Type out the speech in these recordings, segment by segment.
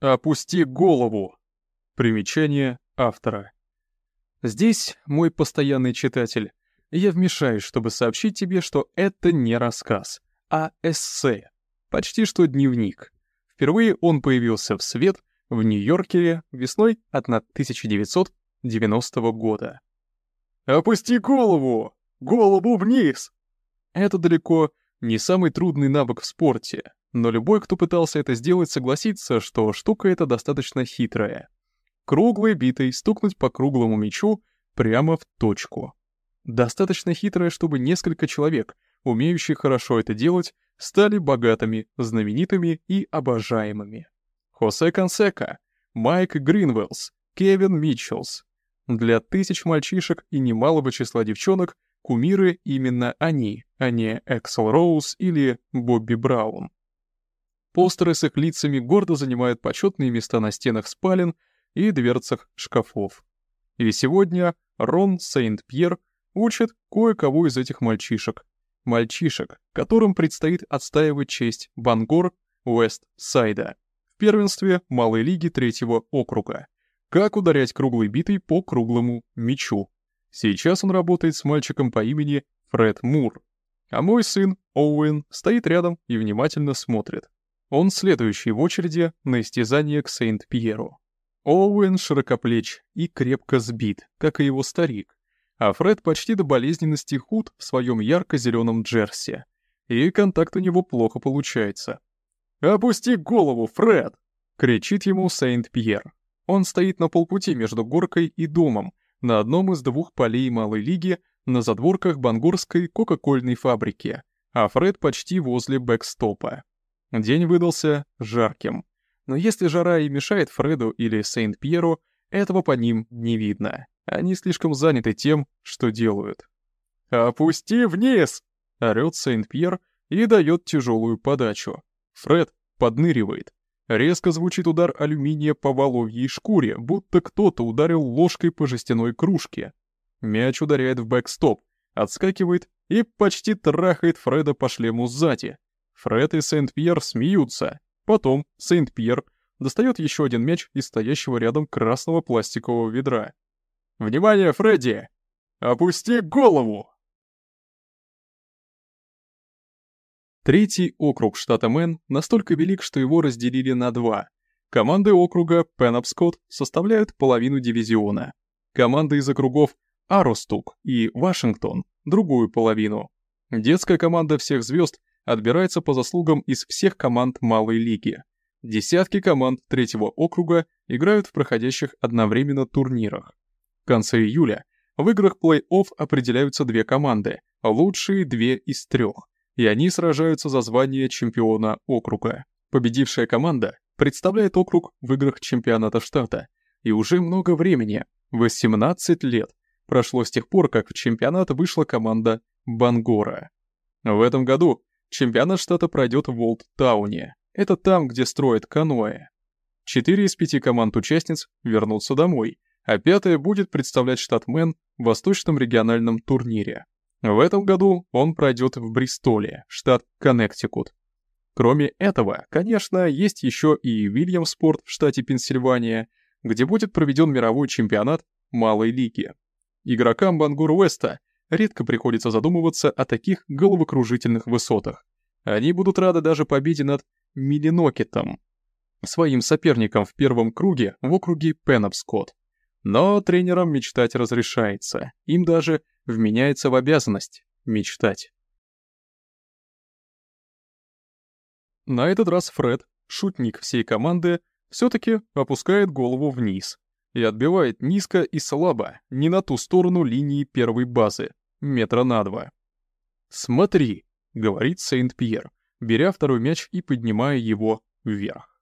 Опусти голову. Примечание автора. Здесь, мой постоянный читатель, я вмешаюсь, чтобы сообщить тебе, что это не рассказ, а эссе, почти что дневник. Впервые он появился в свет в Нью-Йоркере весной 1990 года. «Опусти голову! Голову вниз!» Это далеко не самый трудный навык в спорте, но любой, кто пытался это сделать, согласится, что штука эта достаточно хитрая. Круглой битой стукнуть по круглому мячу прямо в точку. Достаточно хитрая, чтобы несколько человек, умеющих хорошо это делать, стали богатыми, знаменитыми и обожаемыми. Хосе Консека, Майк Гринвеллс, Кевин Митчеллс. Для тысяч мальчишек и немалого числа девчонок кумиры именно они, а не Эксел Роуз или Бобби Браун. Постеры с их лицами гордо занимают почетные места на стенах спален и дверцах шкафов. И сегодня Рон Сейнт-Пьер учит кое-кого из этих мальчишек. Мальчишек, которым предстоит отстаивать честь Бангор Уэст-Сайда в первенстве малой лиги третьего округа. Как ударять круглой битой по круглому мячу. Сейчас он работает с мальчиком по имени Фред Мур. А мой сын, Оуэн, стоит рядом и внимательно смотрит. Он следующий в очереди на истязание к Сейнт-Пьеру. Оуэн широкоплеч и крепко сбит, как и его старик, а Фред почти до болезненности худ в своем ярко-зеленом джерси. И контакт у него плохо получается. «Опусти голову, Фред!» — кричит ему Сейнт-Пьер. Он стоит на полпути между горкой и домом, на одном из двух полей Малой Лиги на задворках бангорской кока-кольной фабрики, а Фред почти возле бэкстопа. День выдался жарким. Но если жара и мешает Фреду или Сейнт-Пьеру, этого по ним не видно. Они слишком заняты тем, что делают. «Опусти вниз!» — орёт Сейнт-Пьер и дает тяжелую подачу. Фред подныривает. Резко звучит удар алюминия по воловьей шкуре, будто кто-то ударил ложкой по жестяной кружке. Мяч ударяет в бэкстоп, отскакивает и почти трахает Фреда по шлему сзади. Фред и Сент-Пьер смеются. Потом Сент-Пьер достает еще один мяч из стоящего рядом красного пластикового ведра. «Внимание, Фредди! Опусти голову!» Третий округ штата Мэн настолько велик, что его разделили на два. Команды округа Пенапскот составляют половину дивизиона. Команды из округов Аростук и Вашингтон – другую половину. Детская команда всех звезд отбирается по заслугам из всех команд малой лиги. Десятки команд третьего округа играют в проходящих одновременно турнирах. В конце июля в играх плей-офф определяются две команды, лучшие две из трех и они сражаются за звание чемпиона округа. Победившая команда представляет округ в играх чемпионата штата, и уже много времени, 18 лет, прошло с тех пор, как в чемпионат вышла команда Бангора. В этом году чемпионат штата пройдет в Волт-Тауне, это там, где строят каноэ. Четыре из пяти команд-участниц вернутся домой, а пятая будет представлять штат Мэн в Восточном региональном турнире. В этом году он пройдет в Бристоле, штат Коннектикут. Кроме этого, конечно, есть еще и Вильямспорт в штате Пенсильвания, где будет проведен мировой чемпионат малой лиги. Игрокам Бангур Уэста редко приходится задумываться о таких головокружительных высотах. Они будут рады даже победе над Миллинокетом, своим соперником в первом круге в округе Пенопскот. Но тренерам мечтать разрешается, им даже вменяется в обязанность мечтать. На этот раз Фред, шутник всей команды, все-таки опускает голову вниз и отбивает низко и слабо, не на ту сторону линии первой базы, метра на два. «Смотри», — говорит Сейнт-Пьер, беря второй мяч и поднимая его вверх.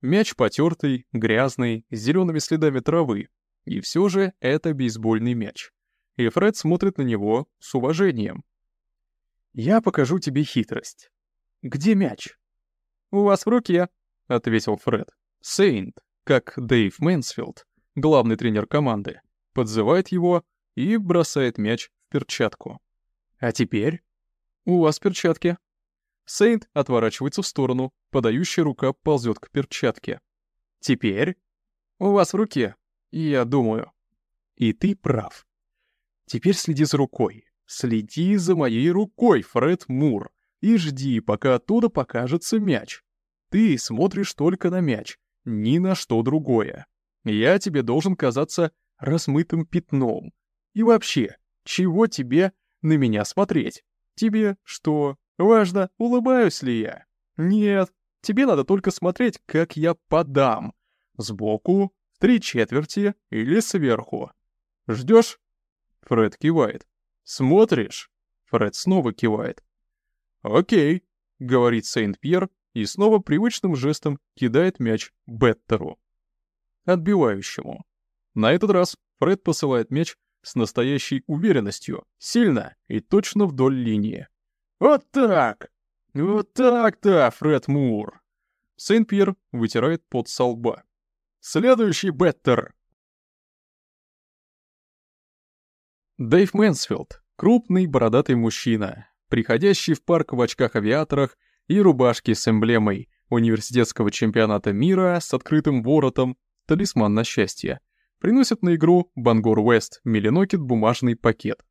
Мяч потертый, грязный, с зелеными следами травы, и все же это бейсбольный мяч и Фред смотрит на него с уважением. «Я покажу тебе хитрость. Где мяч?» «У вас в руке», — ответил Фред. Сейнт, как Дэйв Мэнсфилд, главный тренер команды, подзывает его и бросает мяч перчатку. «А теперь?» «У вас перчатки». Сейнт отворачивается в сторону, подающая рука ползет к перчатке. Теперь у вас в руке, я думаю. И ты прав. Теперь следи за рукой. Следи за моей рукой, Фред Мур, и жди, пока оттуда покажется мяч. Ты смотришь только на мяч, ни на что другое. Я тебе должен казаться размытым пятном. И вообще, чего тебе на меня смотреть? Тебе что, важно, улыбаюсь ли я? Нет, тебе надо только смотреть, как я подам. Сбоку, три четверти или сверху. Ждешь? Фред кивает. Смотришь? Фред снова кивает. Окей, говорит Сейнт-Пьер и снова привычным жестом кидает мяч Беттеру. Отбивающему. На этот раз Фред посылает мяч с настоящей уверенностью, сильно и точно вдоль линии. «Вот так! Вот так-то, Фред Мур!» Сент-Пьер вытирает пот со лба. «Следующий Беттер!» Дэйв Мэнсфилд — крупный бородатый мужчина, приходящий в парк в очках-авиаторах и рубашке с эмблемой университетского чемпионата мира с открытым воротом, талисман на счастье — приносит на игру Бангор-Уэст — Миллинокет бумажный пакет.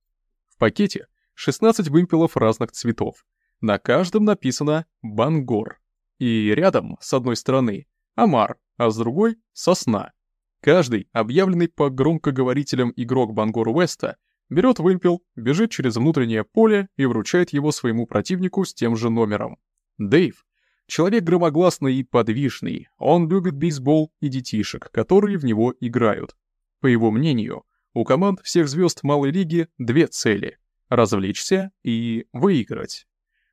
В пакете 16 вымпелов разных цветов. На каждом написано «Бангор». И рядом, с одной стороны, омар, а с другой — Сосна. Каждый, объявленный по громкоговорителям игрок Бангор Уэста, берет вымпел, бежит через внутреннее поле и вручает его своему противнику с тем же номером. Дэйв — человек громогласный и подвижный, он любит бейсбол и детишек, которые в него играют. По его мнению, у команд всех звезд малой лиги две цели — развлечься и выиграть.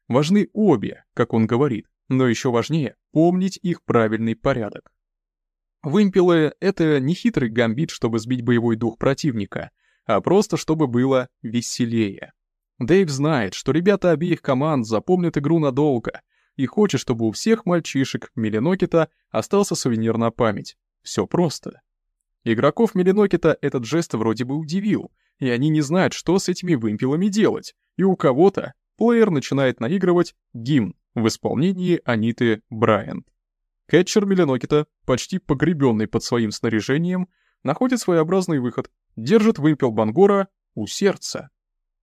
Важны обе, как он говорит, но еще важнее — помнить их правильный порядок. Вымпелы — это не хитрый гамбит, чтобы сбить боевой дух противника, а просто чтобы было веселее. Дэйв знает, что ребята обеих команд запомнят игру надолго и хочет, чтобы у всех мальчишек Миллинокета остался сувенир на память. Все просто. Игроков Мелинокета этот жест вроде бы удивил, и они не знают, что с этими вымпелами делать, и у кого-то плеер начинает наигрывать гимн в исполнении Аниты Брайант. Кетчер Мелинокета, почти погребенный под своим снаряжением, находит своеобразный выход, держит вымпел Бангора у сердца.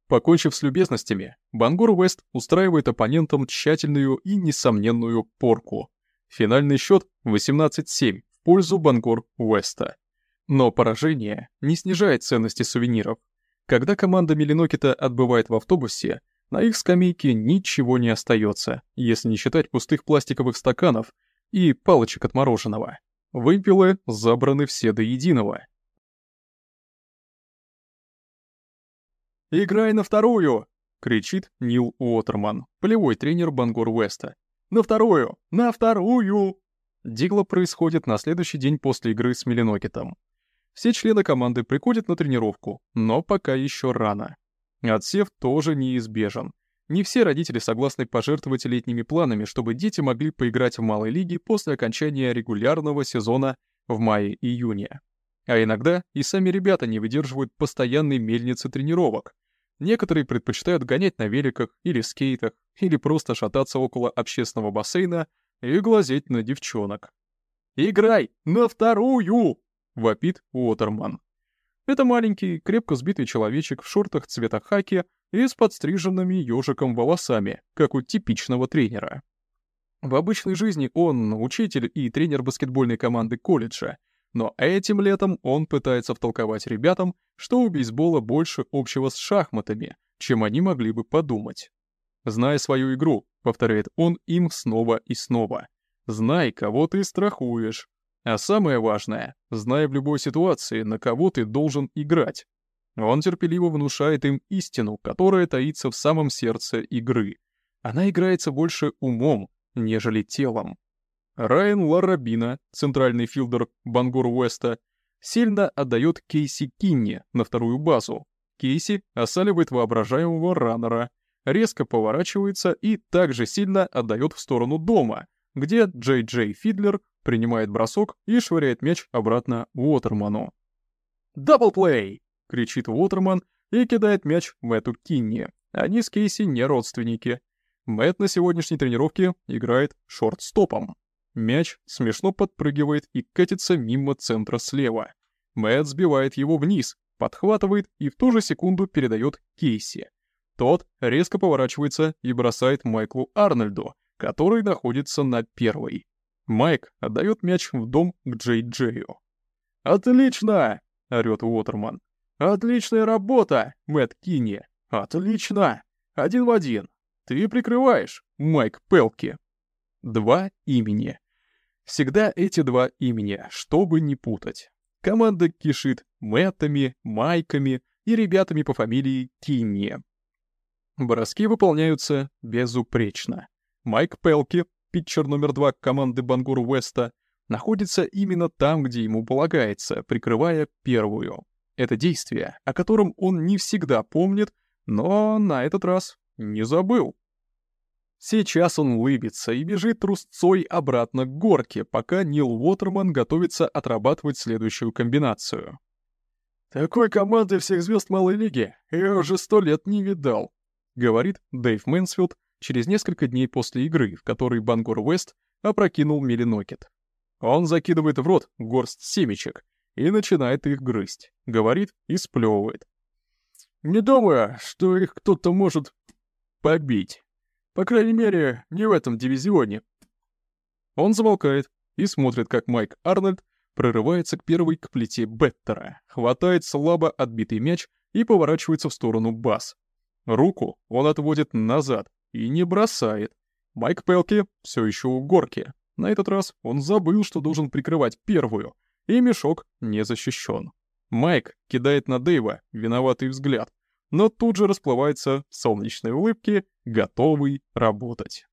Покончив с любезностями, Бангор Уэст устраивает оппонентам тщательную и несомненную порку. Финальный счет 18-7 в пользу Бангор Уэста. Но поражение не снижает ценности сувениров. Когда команда Милинокита отбывает в автобусе, на их скамейке ничего не остается, если не считать пустых пластиковых стаканов и палочек от мороженого. Вымпелы забраны все до единого. «Играй на вторую!» — кричит Нил Уотерман, полевой тренер Бангор Уэста. «На вторую! На вторую!» Дигло происходит на следующий день после игры с Милинокетом. Все члены команды приходят на тренировку, но пока еще рано. Отсев тоже неизбежен. Не все родители согласны пожертвовать летними планами, чтобы дети могли поиграть в малой лиге после окончания регулярного сезона в мае-июне. А иногда и сами ребята не выдерживают постоянной мельницы тренировок. Некоторые предпочитают гонять на великах или скейтах, или просто шататься около общественного бассейна и глазеть на девчонок. «Играй на вторую!» — вопит Уотерман. Это маленький, крепко сбитый человечек в шортах цвета хаки и с подстриженными ежиком волосами, как у типичного тренера. В обычной жизни он учитель и тренер баскетбольной команды колледжа, но этим летом он пытается втолковать ребятам, что у бейсбола больше общего с шахматами, чем они могли бы подумать. «Знай свою игру», — повторяет он им снова и снова. «Знай, кого ты страхуешь, а самое важное, зная в любой ситуации, на кого ты должен играть. Он терпеливо внушает им истину, которая таится в самом сердце игры. Она играется больше умом, нежели телом. Райан Ларабина, центральный филдер Бангур Уэста, сильно отдает Кейси Кинни на вторую базу. Кейси осаливает воображаемого раннера, резко поворачивается и также сильно отдает в сторону дома, где Джей Джей Фидлер принимает бросок и швыряет мяч обратно Уотерману. «Даблплей!» — кричит Уотерман и кидает мяч Мэтту Кинни. Они с Кейси не родственники. Мэтт на сегодняшней тренировке играет шорт-стопом. Мяч смешно подпрыгивает и катится мимо центра слева. Мэтт сбивает его вниз, подхватывает и в ту же секунду передает Кейси. Тот резко поворачивается и бросает Майклу Арнольду, который находится на первой. Майк отдает мяч в дом к Джей Джею. «Отлично!» — орёт Уотерман. «Отличная работа, Мэтт Кинни! Отлично! Один в один! Ты прикрываешь, Майк Пелки!» Два имени. Всегда эти два имени, чтобы не путать. Команда кишит Мэттами, Майками и ребятами по фамилии Кинни. Броски выполняются безупречно. Майк Пелки, питчер номер два команды Бангор-Уэста, находится именно там, где ему полагается, прикрывая первую. Это действие, о котором он не всегда помнит, но на этот раз не забыл. Сейчас он улыбается и бежит трусцой обратно к горке, пока Нил Уотерман готовится отрабатывать следующую комбинацию. «Такой команды всех звезд малой лиги я уже сто лет не видал», — говорит Дэйв Мэнсфилд через несколько дней после игры, в которой Бангор Уэст опрокинул Миллинокет. Он закидывает в рот горсть семечек и начинает их грызть, говорит и сплевывает. «Не думаю, что их кто-то может побить». По крайней мере, не в этом дивизионе. Он замолкает и смотрит, как Майк Арнольд прорывается к первой к плите Беттера, хватает слабо отбитый мяч и поворачивается в сторону Бас. Руку он отводит назад и не бросает. Майк Пелки все еще у горки. На этот раз он забыл, что должен прикрывать первую, и мешок не защищен. Майк кидает на Дэйва виноватый взгляд, но тут же расплывается в солнечной улыбке, готовый работать.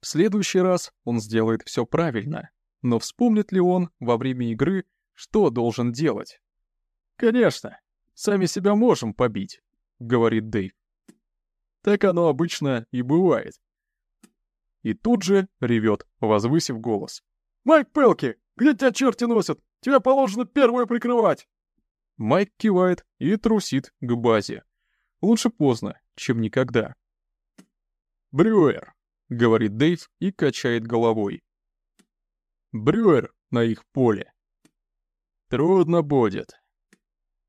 В следующий раз он сделает все правильно, но вспомнит ли он во время игры, что должен делать? «Конечно, сами себя можем побить», — говорит Дэйв. Так оно обычно и бывает. И тут же ревет, возвысив голос. «Майк Пелки, где тебя черти носят? Тебе положено первое прикрывать!» Майк кивает и трусит к базе. Лучше поздно, чем никогда. «Брюер», — говорит Дэйв и качает головой. «Брюер на их поле. Трудно будет.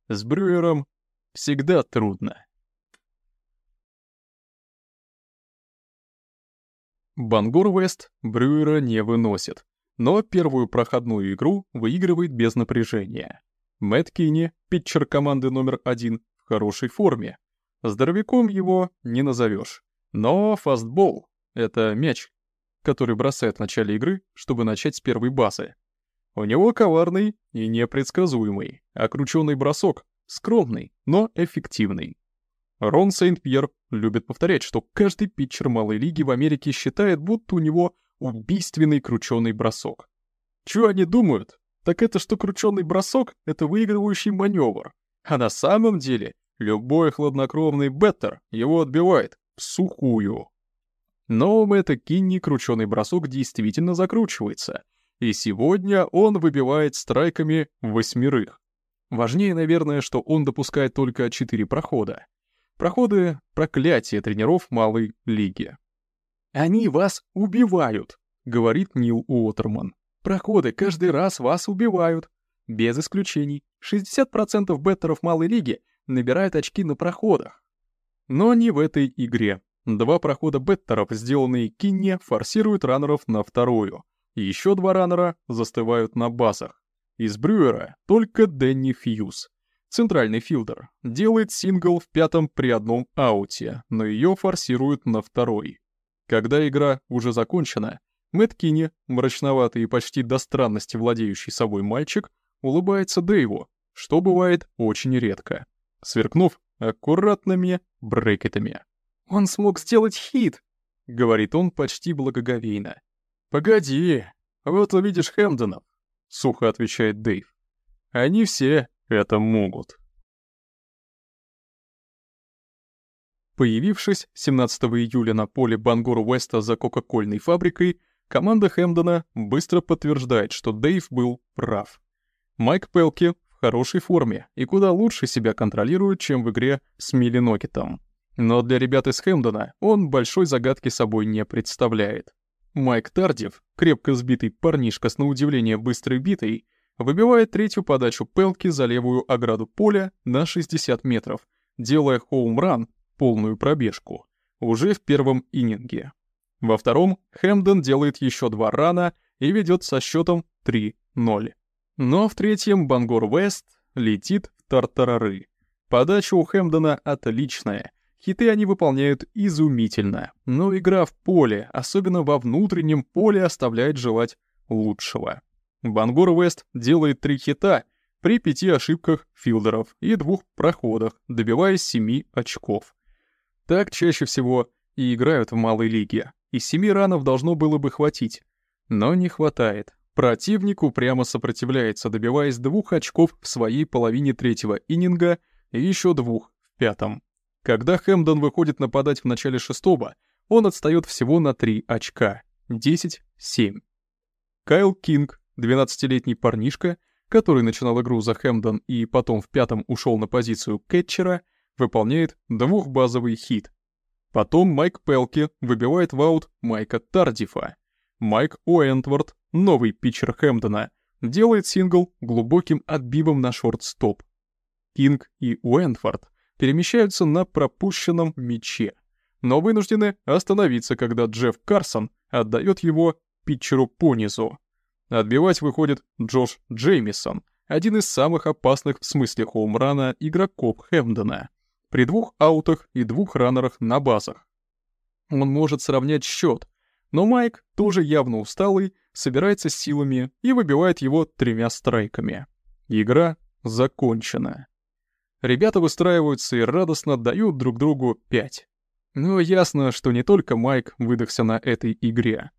С Брюером всегда трудно». Бангор Вест Брюера не выносит, но первую проходную игру выигрывает без напряжения. Мэтт Кинни, питчер команды номер один, в хорошей форме, Здоровяком его не назовешь. Но фастбол — это мяч, который бросает в начале игры, чтобы начать с первой базы. У него коварный и непредсказуемый, окрученный бросок, скромный, но эффективный. Рон Сейнт-Пьер любит повторять, что каждый питчер малой лиги в Америке считает, будто у него убийственный крученый бросок. Чего они думают? Так это что крученый бросок — это выигрывающий маневр. А на самом деле Любой хладнокровный беттер его отбивает в сухую. Но Мэтта Кинни крученый бросок действительно закручивается, и сегодня он выбивает страйками восьмерых. Важнее, наверное, что он допускает только четыре прохода. Проходы — проклятие тренеров малой лиги. «Они вас убивают», — говорит Нил Уотерман. «Проходы каждый раз вас убивают. Без исключений. 60% беттеров малой лиги набирают очки на проходах. Но не в этой игре. Два прохода беттеров, сделанные Кинне, форсируют раннеров на вторую. Еще два раннера застывают на базах. Из Брюера только Дэнни Фьюз. Центральный филдер делает сингл в пятом при одном ауте, но ее форсируют на второй. Когда игра уже закончена, Мэтт Кинни, мрачноватый и почти до странности владеющий собой мальчик, улыбается Дэйву, что бывает очень редко сверкнув аккуратными брекетами. «Он смог сделать хит!» — говорит он почти благоговейно. «Погоди, вот увидишь Хэмдонов», — сухо отвечает Дэйв. «Они все это могут». Появившись 17 июля на поле Бангор Уэста за кока-кольной фабрикой, команда Хэмдона быстро подтверждает, что Дэйв был прав. Майк Пелки в хорошей форме и куда лучше себя контролирует, чем в игре с Миллинокетом. Но для ребят из Хэмдона он большой загадки собой не представляет. Майк Тардив, крепко сбитый парнишка с на удивление быстрой битой, выбивает третью подачу Пелки за левую ограду поля на 60 метров, делая хоум-ран, полную пробежку, уже в первом иннинге. Во втором Хэмден делает еще два рана и ведет со счетом 3-0. Но в третьем Бангор Вест летит в тартарары. Подача у Хэмдена отличная. Хиты они выполняют изумительно, но игра в поле, особенно во внутреннем поле, оставляет желать лучшего. Бангор Вест делает три хита при пяти ошибках филдеров и двух проходах, добиваясь семи очков. Так чаще всего и играют в малой лиге. Из семи ранов должно было бы хватить. Но не хватает. Противник упрямо сопротивляется, добиваясь двух очков в своей половине третьего иннинга и еще двух в пятом. Когда Хэмдон выходит нападать в начале шестого, он отстает всего на три очка. 10-7. Кайл Кинг, 12-летний парнишка, который начинал игру за Хэмдон и потом в пятом ушел на позицию кетчера, выполняет двухбазовый хит. Потом Майк Пелки выбивает в аут Майка Тардифа. Майк Уэнтворд, новый питчер Хэмптона, делает сингл глубоким отбивом на шорт-стоп. Кинг и Уэнтворд перемещаются на пропущенном мяче, но вынуждены остановиться, когда Джефф Карсон отдает его питчеру понизу. Отбивать выходит Джош Джеймисон, один из самых опасных в смысле хоумрана игроков Хэмдена, при двух аутах и двух раннерах на базах. Он может сравнять счет, но Майк, тоже явно усталый, собирается силами и выбивает его тремя страйками. Игра закончена. Ребята выстраиваются и радостно отдают друг другу пять. Но ясно, что не только Майк выдохся на этой игре.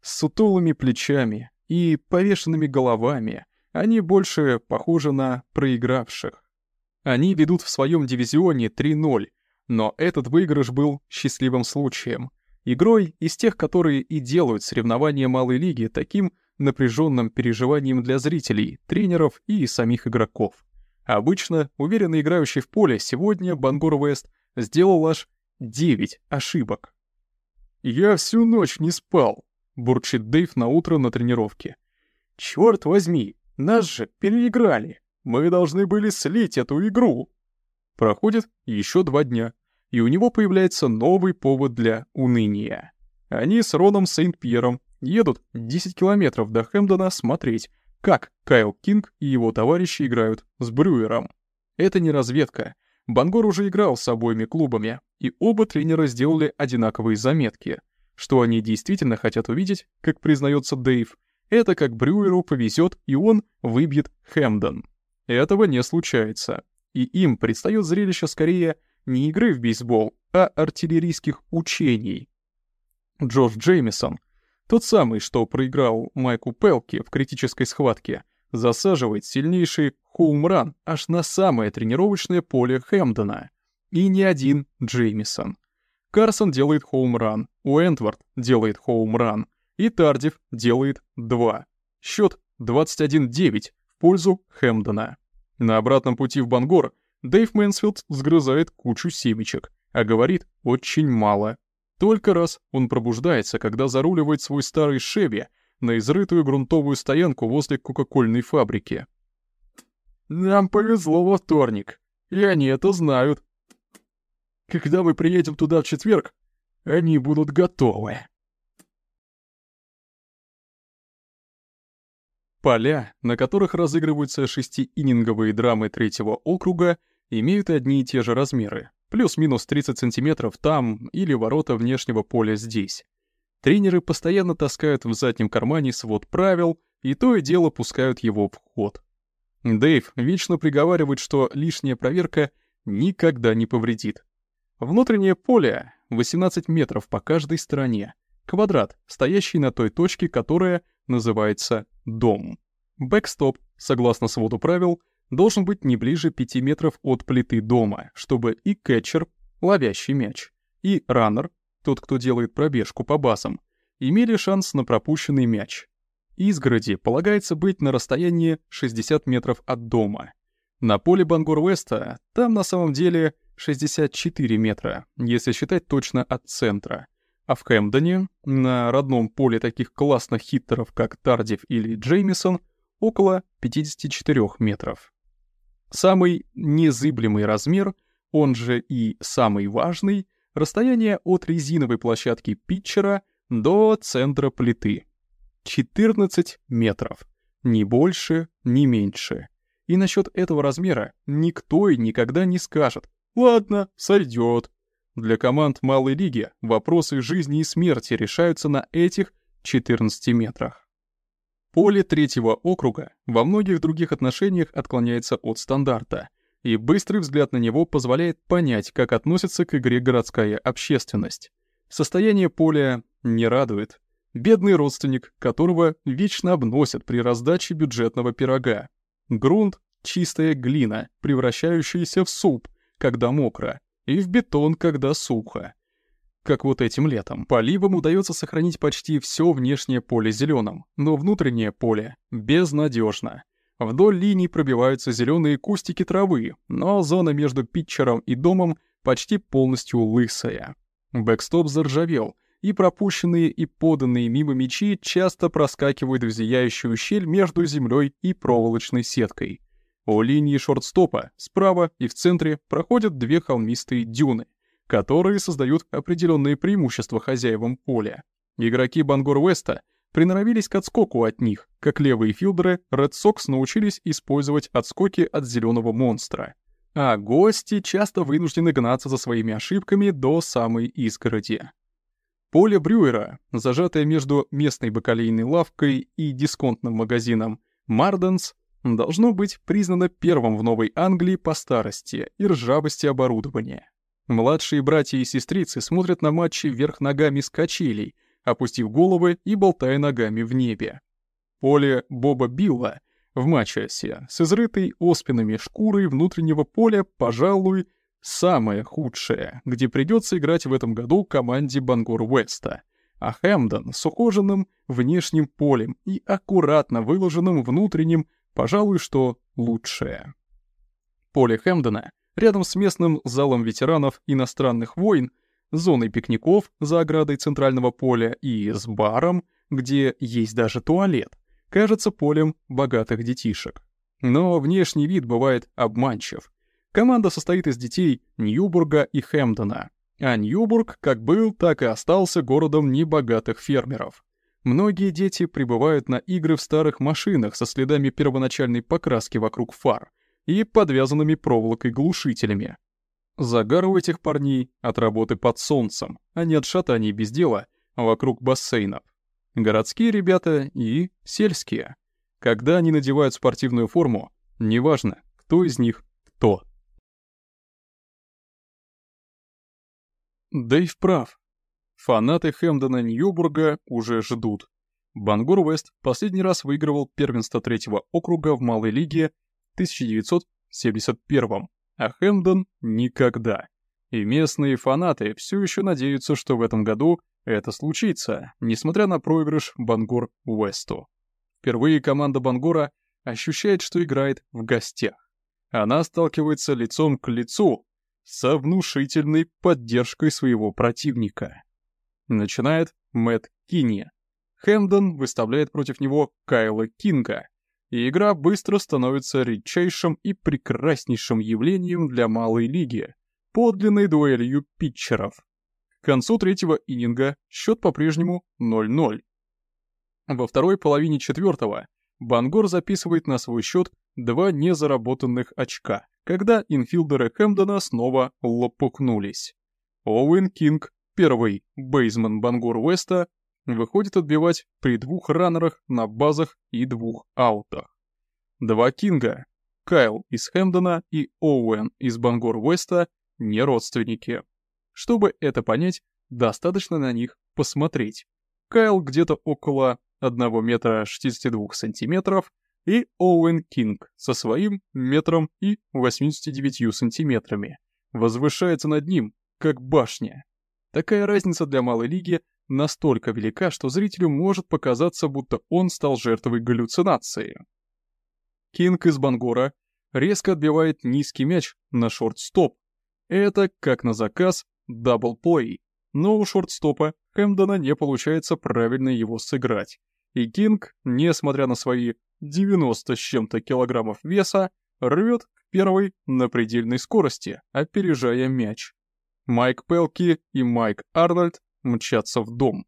С сутулыми плечами и повешенными головами они больше похожи на проигравших. Они ведут в своем дивизионе 3-0, но этот выигрыш был счастливым случаем — Игрой из тех, которые и делают соревнования малой лиги таким напряженным переживанием для зрителей, тренеров и самих игроков. Обычно, уверенно играющий в поле, сегодня Бангор Вест сделал аж 9 ошибок. «Я всю ночь не спал», — бурчит Дэйв на утро на тренировке. «Чёрт возьми, нас же переиграли. Мы должны были слить эту игру». Проходит еще два дня и у него появляется новый повод для уныния. Они с Роном Сейнт-Пьером едут 10 километров до Хэмдона смотреть, как Кайл Кинг и его товарищи играют с Брюером. Это не разведка. Бангор уже играл с обоими клубами, и оба тренера сделали одинаковые заметки. Что они действительно хотят увидеть, как признается Дэйв, это как Брюеру повезет, и он выбьет Хэмдон. Этого не случается. И им предстает зрелище скорее не игры в бейсбол, а артиллерийских учений. Джош Джеймисон, тот самый, что проиграл Майку Пелки в критической схватке, засаживает сильнейший хоумран аж на самое тренировочное поле Хэмдона. И не один Джеймисон. Карсон делает хоумран, Уэнтвард делает хоумран, и Тардив делает 2. Счет 21-9 в пользу Хэмдона. На обратном пути в Бангор Дэйв Мэнсфилд сгрызает кучу семечек, а говорит очень мало. Только раз он пробуждается, когда заруливает свой старый Шеви на изрытую грунтовую стоянку возле кока-кольной фабрики. «Нам повезло во вторник, и они это знают. Когда мы приедем туда в четверг, они будут готовы». Поля, на которых разыгрываются шестиининговые драмы третьего округа, имеют одни и те же размеры, плюс-минус 30 сантиметров там или ворота внешнего поля здесь. Тренеры постоянно таскают в заднем кармане свод правил и то и дело пускают его в ход. Дэйв вечно приговаривает, что лишняя проверка никогда не повредит. Внутреннее поле 18 метров по каждой стороне, квадрат, стоящий на той точке, которая называется дом. Бэкстоп, согласно своду правил, должен быть не ближе 5 метров от плиты дома, чтобы и кетчер, ловящий мяч, и раннер, тот, кто делает пробежку по базам, имели шанс на пропущенный мяч. Изгороди полагается быть на расстоянии 60 метров от дома. На поле Бангор-Веста там на самом деле 64 метра, если считать точно от центра. А в Хэмпдоне, на родном поле таких классных хиттеров, как Тардив или Джеймисон, около 54 метров. Самый незыблемый размер, он же и самый важный, расстояние от резиновой площадки питчера до центра плиты. 14 метров. Ни больше, ни меньше. И насчет этого размера никто и никогда не скажет «Ладно, сойдет». Для команд малой лиги вопросы жизни и смерти решаются на этих 14 метрах. Поле третьего округа во многих других отношениях отклоняется от стандарта, и быстрый взгляд на него позволяет понять, как относится к игре городская общественность. Состояние поля не радует. Бедный родственник, которого вечно обносят при раздаче бюджетного пирога. Грунт — чистая глина, превращающаяся в суп, когда мокро, и в бетон, когда сухо. Как вот этим летом. Поливам удается сохранить почти все внешнее поле зеленым, но внутреннее поле безнадежно. Вдоль линий пробиваются зеленые кустики травы, но зона между питчером и домом почти полностью лысая. Бэкстоп заржавел, и пропущенные и поданные мимо мячи часто проскакивают в зияющую щель между землей и проволочной сеткой. У линии шортстопа справа и в центре проходят две холмистые дюны, которые создают определенные преимущества хозяевам поля. Игроки Бангор Уэста приноровились к отскоку от них, как левые филдеры Red Sox научились использовать отскоки от зеленого монстра. А гости часто вынуждены гнаться за своими ошибками до самой изгороди. Поле Брюера, зажатое между местной бакалейной лавкой и дисконтным магазином Марденс, должно быть признано первым в Новой Англии по старости и ржавости оборудования. Младшие братья и сестрицы смотрят на матчи вверх ногами с качелей, опустив головы и болтая ногами в небе. Поле Боба Билла в Мачасе с изрытой оспинами шкурой внутреннего поля, пожалуй, Самое худшее, где придется играть в этом году команде Бангор Уэста. А Хэмдон с ухоженным внешним полем и аккуратно выложенным внутренним, пожалуй, что лучшее. Поле Хэмдона рядом с местным залом ветеранов иностранных войн, зоной пикников за оградой центрального поля и с баром, где есть даже туалет, кажется полем богатых детишек. Но внешний вид бывает обманчив. Команда состоит из детей Ньюбурга и Хэмптона, а Ньюбург как был, так и остался городом небогатых фермеров. Многие дети прибывают на игры в старых машинах со следами первоначальной покраски вокруг фар и подвязанными проволокой глушителями. Загар у этих парней от работы под солнцем, а не от шатаний без дела вокруг бассейнов. Городские ребята и сельские. Когда они надевают спортивную форму, неважно, кто из них кто. Дэйв прав. Фанаты Хэмдона Ньюбурга уже ждут. Бангор Уэст последний раз выигрывал первенство третьего округа в малой лиге в 1971 а Хэмдон — никогда. И местные фанаты все еще надеются, что в этом году это случится, несмотря на проигрыш Бангор Уэсту. Впервые команда Бангора ощущает, что играет в гостях. Она сталкивается лицом к лицу со внушительной поддержкой своего противника. Начинает Мэтт Кинни. Хэмдон выставляет против него Кайла Кинга, и игра быстро становится редчайшим и прекраснейшим явлением для малой лиги, подлинной дуэлью питчеров. К концу третьего иннинга счет по-прежнему 0-0. Во второй половине четвертого Бангор записывает на свой счет два незаработанных очка, когда инфилдеры Хэмдона снова лопухнулись. Оуэн Кинг, первый бейсмен Бангор Уэста, выходит отбивать при двух раннерах на базах и двух аутах. Два Кинга, Кайл из Хэмдона и Оуэн из Бангор Уэста, не родственники. Чтобы это понять, достаточно на них посмотреть. Кайл где-то около 1 метра 62 сантиметров, и Оуэн Кинг со своим метром и 89 сантиметрами. Возвышается над ним, как башня. Такая разница для малой лиги настолько велика, что зрителю может показаться, будто он стал жертвой галлюцинации. Кинг из Бангора резко отбивает низкий мяч на шорт-стоп. Это, как на заказ, дабл-плей, но у шорт-стопа Хэмдона не получается правильно его сыграть. И Кинг, несмотря на свои 90 с чем-то килограммов веса, рвет к первой на предельной скорости, опережая мяч. Майк Пелки и Майк Арнольд мчатся в дом.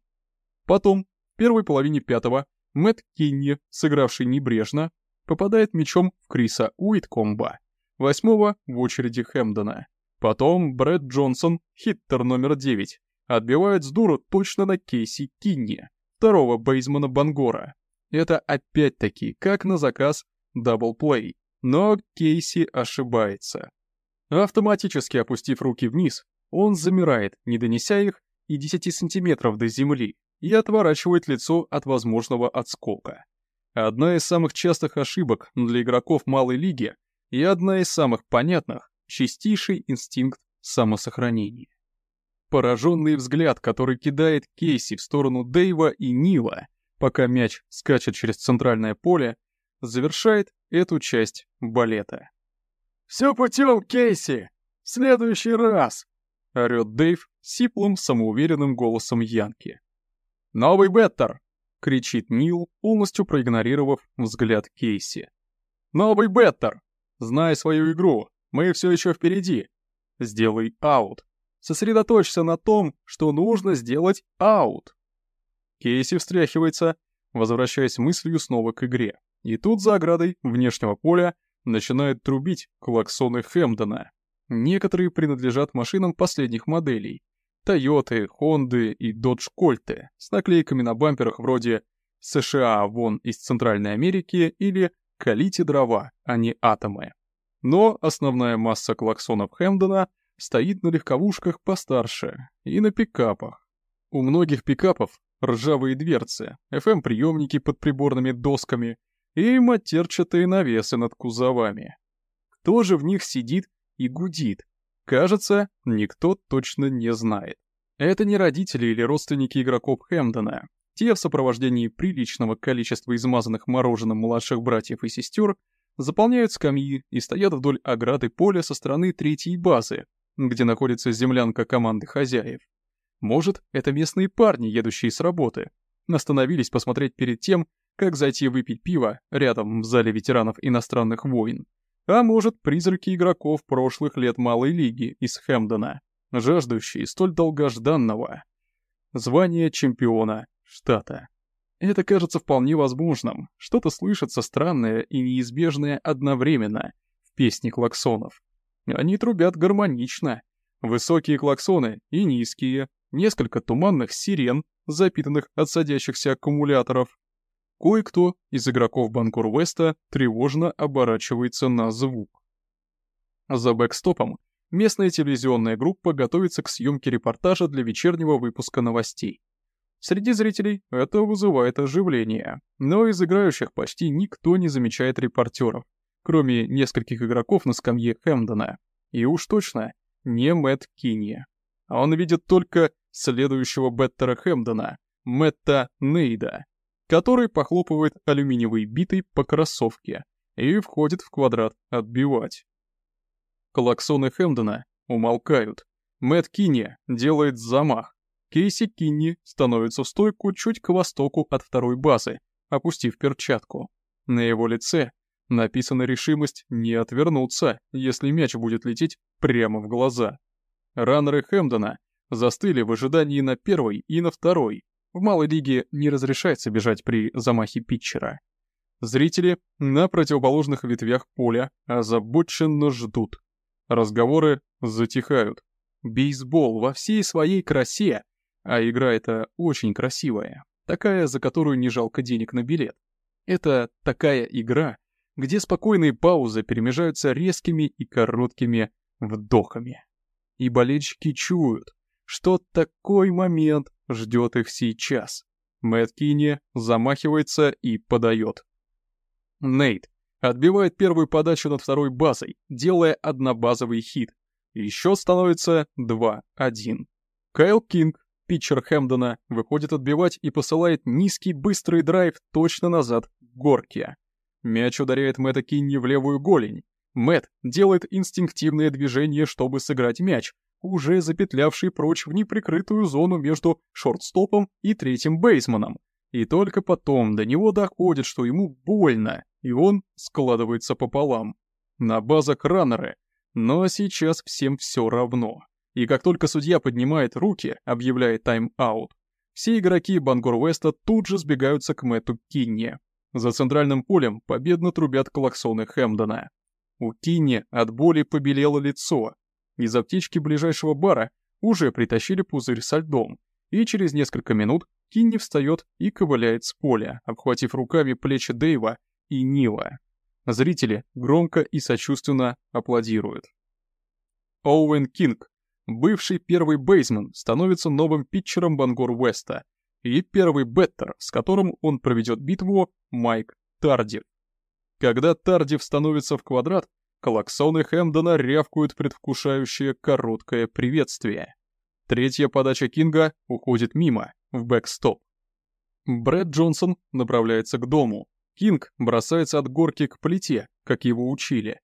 Потом, в первой половине пятого, Мэтт Кинни, сыгравший небрежно, попадает мячом в Криса Уиткомба, восьмого в очереди Хэмдона. Потом Брэд Джонсон, хиттер номер 9, отбивает с дуру точно на Кейси Кинни, второго бейсмена Бангора. Это опять-таки, как на заказ, даблплей. Но Кейси ошибается. Автоматически опустив руки вниз, он замирает, не донеся их и 10 сантиметров до земли, и отворачивает лицо от возможного отскока. Одна из самых частых ошибок для игроков малой лиги и одна из самых понятных — чистейший инстинкт самосохранения. Пораженный взгляд, который кидает Кейси в сторону Дэйва и Нила, пока мяч скачет через центральное поле, завершает эту часть балета. «Все путем, Кейси! В следующий раз!» — орёт Дэйв сиплым, самоуверенным голосом Янки. «Новый Беттер!» — кричит Нил, полностью проигнорировав взгляд Кейси. «Новый Беттер! Знай свою игру, мы все еще впереди. Сделай аут. Сосредоточься на том, что нужно сделать аут». Кейси встряхивается, возвращаясь мыслью снова к игре. И тут за оградой внешнего поля начинают трубить клаксоны Хэмдона. Некоторые принадлежат машинам последних моделей, Тойоты, Хонды и Додж Кольты с наклейками на бамперах вроде «США вон из Центральной Америки» или «Калите дрова, а не атомы». Но основная масса клаксонов Хэмдона стоит на легковушках постарше и на пикапах. У многих пикапов ржавые дверцы, FM-приемники под приборными досками и матерчатые навесы над кузовами. Кто же в них сидит и гудит, Кажется, никто точно не знает. Это не родители или родственники игроков Хэмдона. Те в сопровождении приличного количества измазанных мороженым младших братьев и сестер заполняют скамьи и стоят вдоль ограды поля со стороны третьей базы, где находится землянка команды хозяев. Может, это местные парни, едущие с работы. Остановились посмотреть перед тем, как зайти выпить пиво рядом в зале ветеранов иностранных войн. А может, призраки игроков прошлых лет Малой Лиги из Хэмдона, жаждущие столь долгожданного звания чемпиона штата. Это кажется вполне возможным. Что-то слышится странное и неизбежное одновременно в песне клаксонов. Они трубят гармонично. Высокие клаксоны и низкие, несколько туманных сирен, запитанных от садящихся аккумуляторов, Кое-кто из игроков Банкур Уэста тревожно оборачивается на звук. За бэкстопом местная телевизионная группа готовится к съемке репортажа для вечернего выпуска новостей. Среди зрителей это вызывает оживление, но из играющих почти никто не замечает репортеров, кроме нескольких игроков на скамье Хэмдона. И уж точно не Мэтт Кинни. А он видит только следующего Беттера Хэмдона, Мэтта Нейда, который похлопывает алюминиевой битой по кроссовке и входит в квадрат отбивать. Клаксоны Хэмдона умолкают. Мэтт Кинни делает замах. Кейси Кинни становится в стойку чуть к востоку от второй базы, опустив перчатку. На его лице написана решимость не отвернуться, если мяч будет лететь прямо в глаза. Раннеры Хэмдона застыли в ожидании на первой и на второй, в малой лиге не разрешается бежать при замахе питчера. Зрители на противоположных ветвях поля озабоченно ждут. Разговоры затихают. Бейсбол во всей своей красе, а игра эта очень красивая, такая, за которую не жалко денег на билет. Это такая игра, где спокойные паузы перемежаются резкими и короткими вдохами. И болельщики чуют, что такой момент ждет их сейчас. Мэтт Кинни замахивается и подает. Нейт отбивает первую подачу над второй базой, делая однобазовый хит. Еще становится 2-1. Кайл Кинг, питчер Хэмдона, выходит отбивать и посылает низкий быстрый драйв точно назад к горке. Мяч ударяет Мэтта Кинни в левую голень. Мэтт делает инстинктивное движение, чтобы сыграть мяч, уже запетлявший прочь в неприкрытую зону между шортстопом и третьим бейсманом. И только потом до него доходит, что ему больно, и он складывается пополам. На базах раннеры, но сейчас всем все равно. И как только судья поднимает руки, объявляет тайм-аут, все игроки Бангор-Веста тут же сбегаются к Мэтту Кинни. За центральным полем победно трубят клаксоны Хэмдона. У Кинни от боли побелело лицо. Из аптечки ближайшего бара уже притащили пузырь со льдом, и через несколько минут Кинни встает и ковыляет с поля, обхватив руками плечи Дэйва и Нила. Зрители громко и сочувственно аплодируют. Оуэн Кинг Бывший первый бейсмен становится новым питчером Бангор Уэста, и первый беттер, с которым он проведет битву, Майк Тардив. Когда Тардив становится в квадрат, клаксоны Хэмдона рявкают предвкушающее короткое приветствие. Третья подача Кинга уходит мимо, в бэкстоп. Брэд Джонсон направляется к дому. Кинг бросается от горки к плите, как его учили.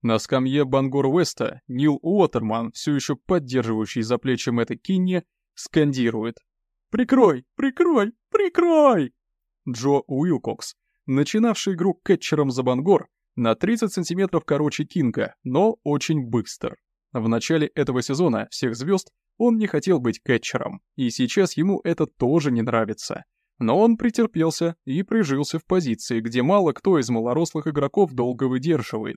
На скамье Бангор-Уэста Нил Уотерман, все еще поддерживающий за плечи Мэтта Кинни, скандирует «Прикрой! Прикрой! Прикрой!» Джо Уилкокс, начинавший игру кетчером за Бангор, на 30 сантиметров короче Кинга, но очень быстр. В начале этого сезона всех звезд он не хотел быть кетчером, и сейчас ему это тоже не нравится. Но он претерпелся и прижился в позиции, где мало кто из малорослых игроков долго выдерживает.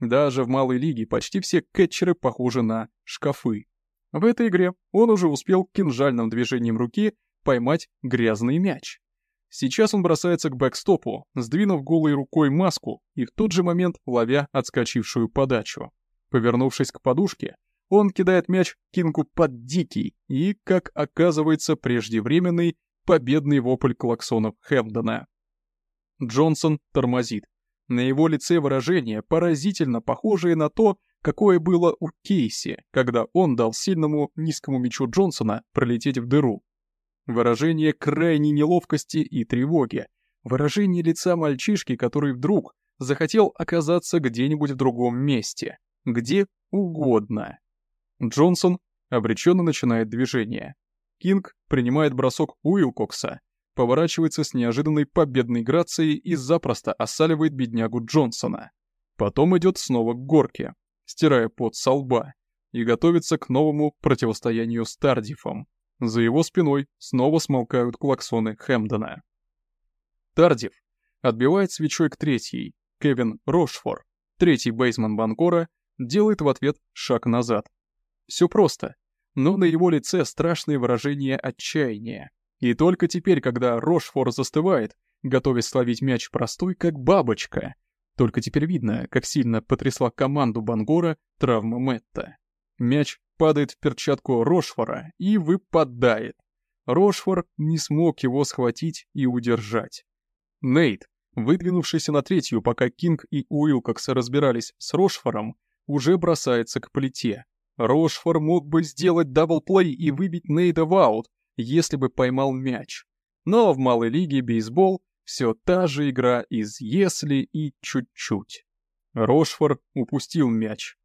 Даже в малой лиге почти все кетчеры похожи на шкафы. В этой игре он уже успел кинжальным движением руки поймать грязный мяч. Сейчас он бросается к бэкстопу, сдвинув голой рукой маску и в тот же момент ловя отскочившую подачу. Повернувшись к подушке, он кидает мяч Кингу под дикий и, как оказывается, преждевременный победный вопль клаксонов Хэмпдона. Джонсон тормозит, на его лице выражение, поразительно похожее на то, какое было у Кейси, когда он дал сильному низкому мячу Джонсона пролететь в дыру. Выражение крайней неловкости и тревоги. Выражение лица мальчишки, который вдруг захотел оказаться где-нибудь в другом месте. Где угодно. Джонсон обреченно начинает движение. Кинг принимает бросок Уилкокса, поворачивается с неожиданной победной грацией и запросто осаливает беднягу Джонсона. Потом идет снова к горке, стирая пот со лба, и готовится к новому противостоянию с Тардифом. За его спиной снова смолкают клаксоны Хэмдона. Тардиф отбивает свечой к третьей. Кевин Рошфор, третий бейсман Банкора, делает в ответ шаг назад. Все просто, но на его лице страшное выражение отчаяния. И только теперь, когда Рошфор застывает, готовясь словить мяч простой, как бабочка, только теперь видно, как сильно потрясла команду Бангора травма Мэтта. Мяч падает в перчатку Рошфора и выпадает. Рошфор не смог его схватить и удержать. Нейт, выдвинувшийся на третью, пока Кинг и Уилкокс разбирались с Рошфором, уже бросается к плите. Рошфор мог бы сделать даблплей и выбить Нейта в аут, если бы поймал мяч. Но в малой лиге бейсбол все та же игра из «если» и «чуть-чуть». Рошфор упустил мяч.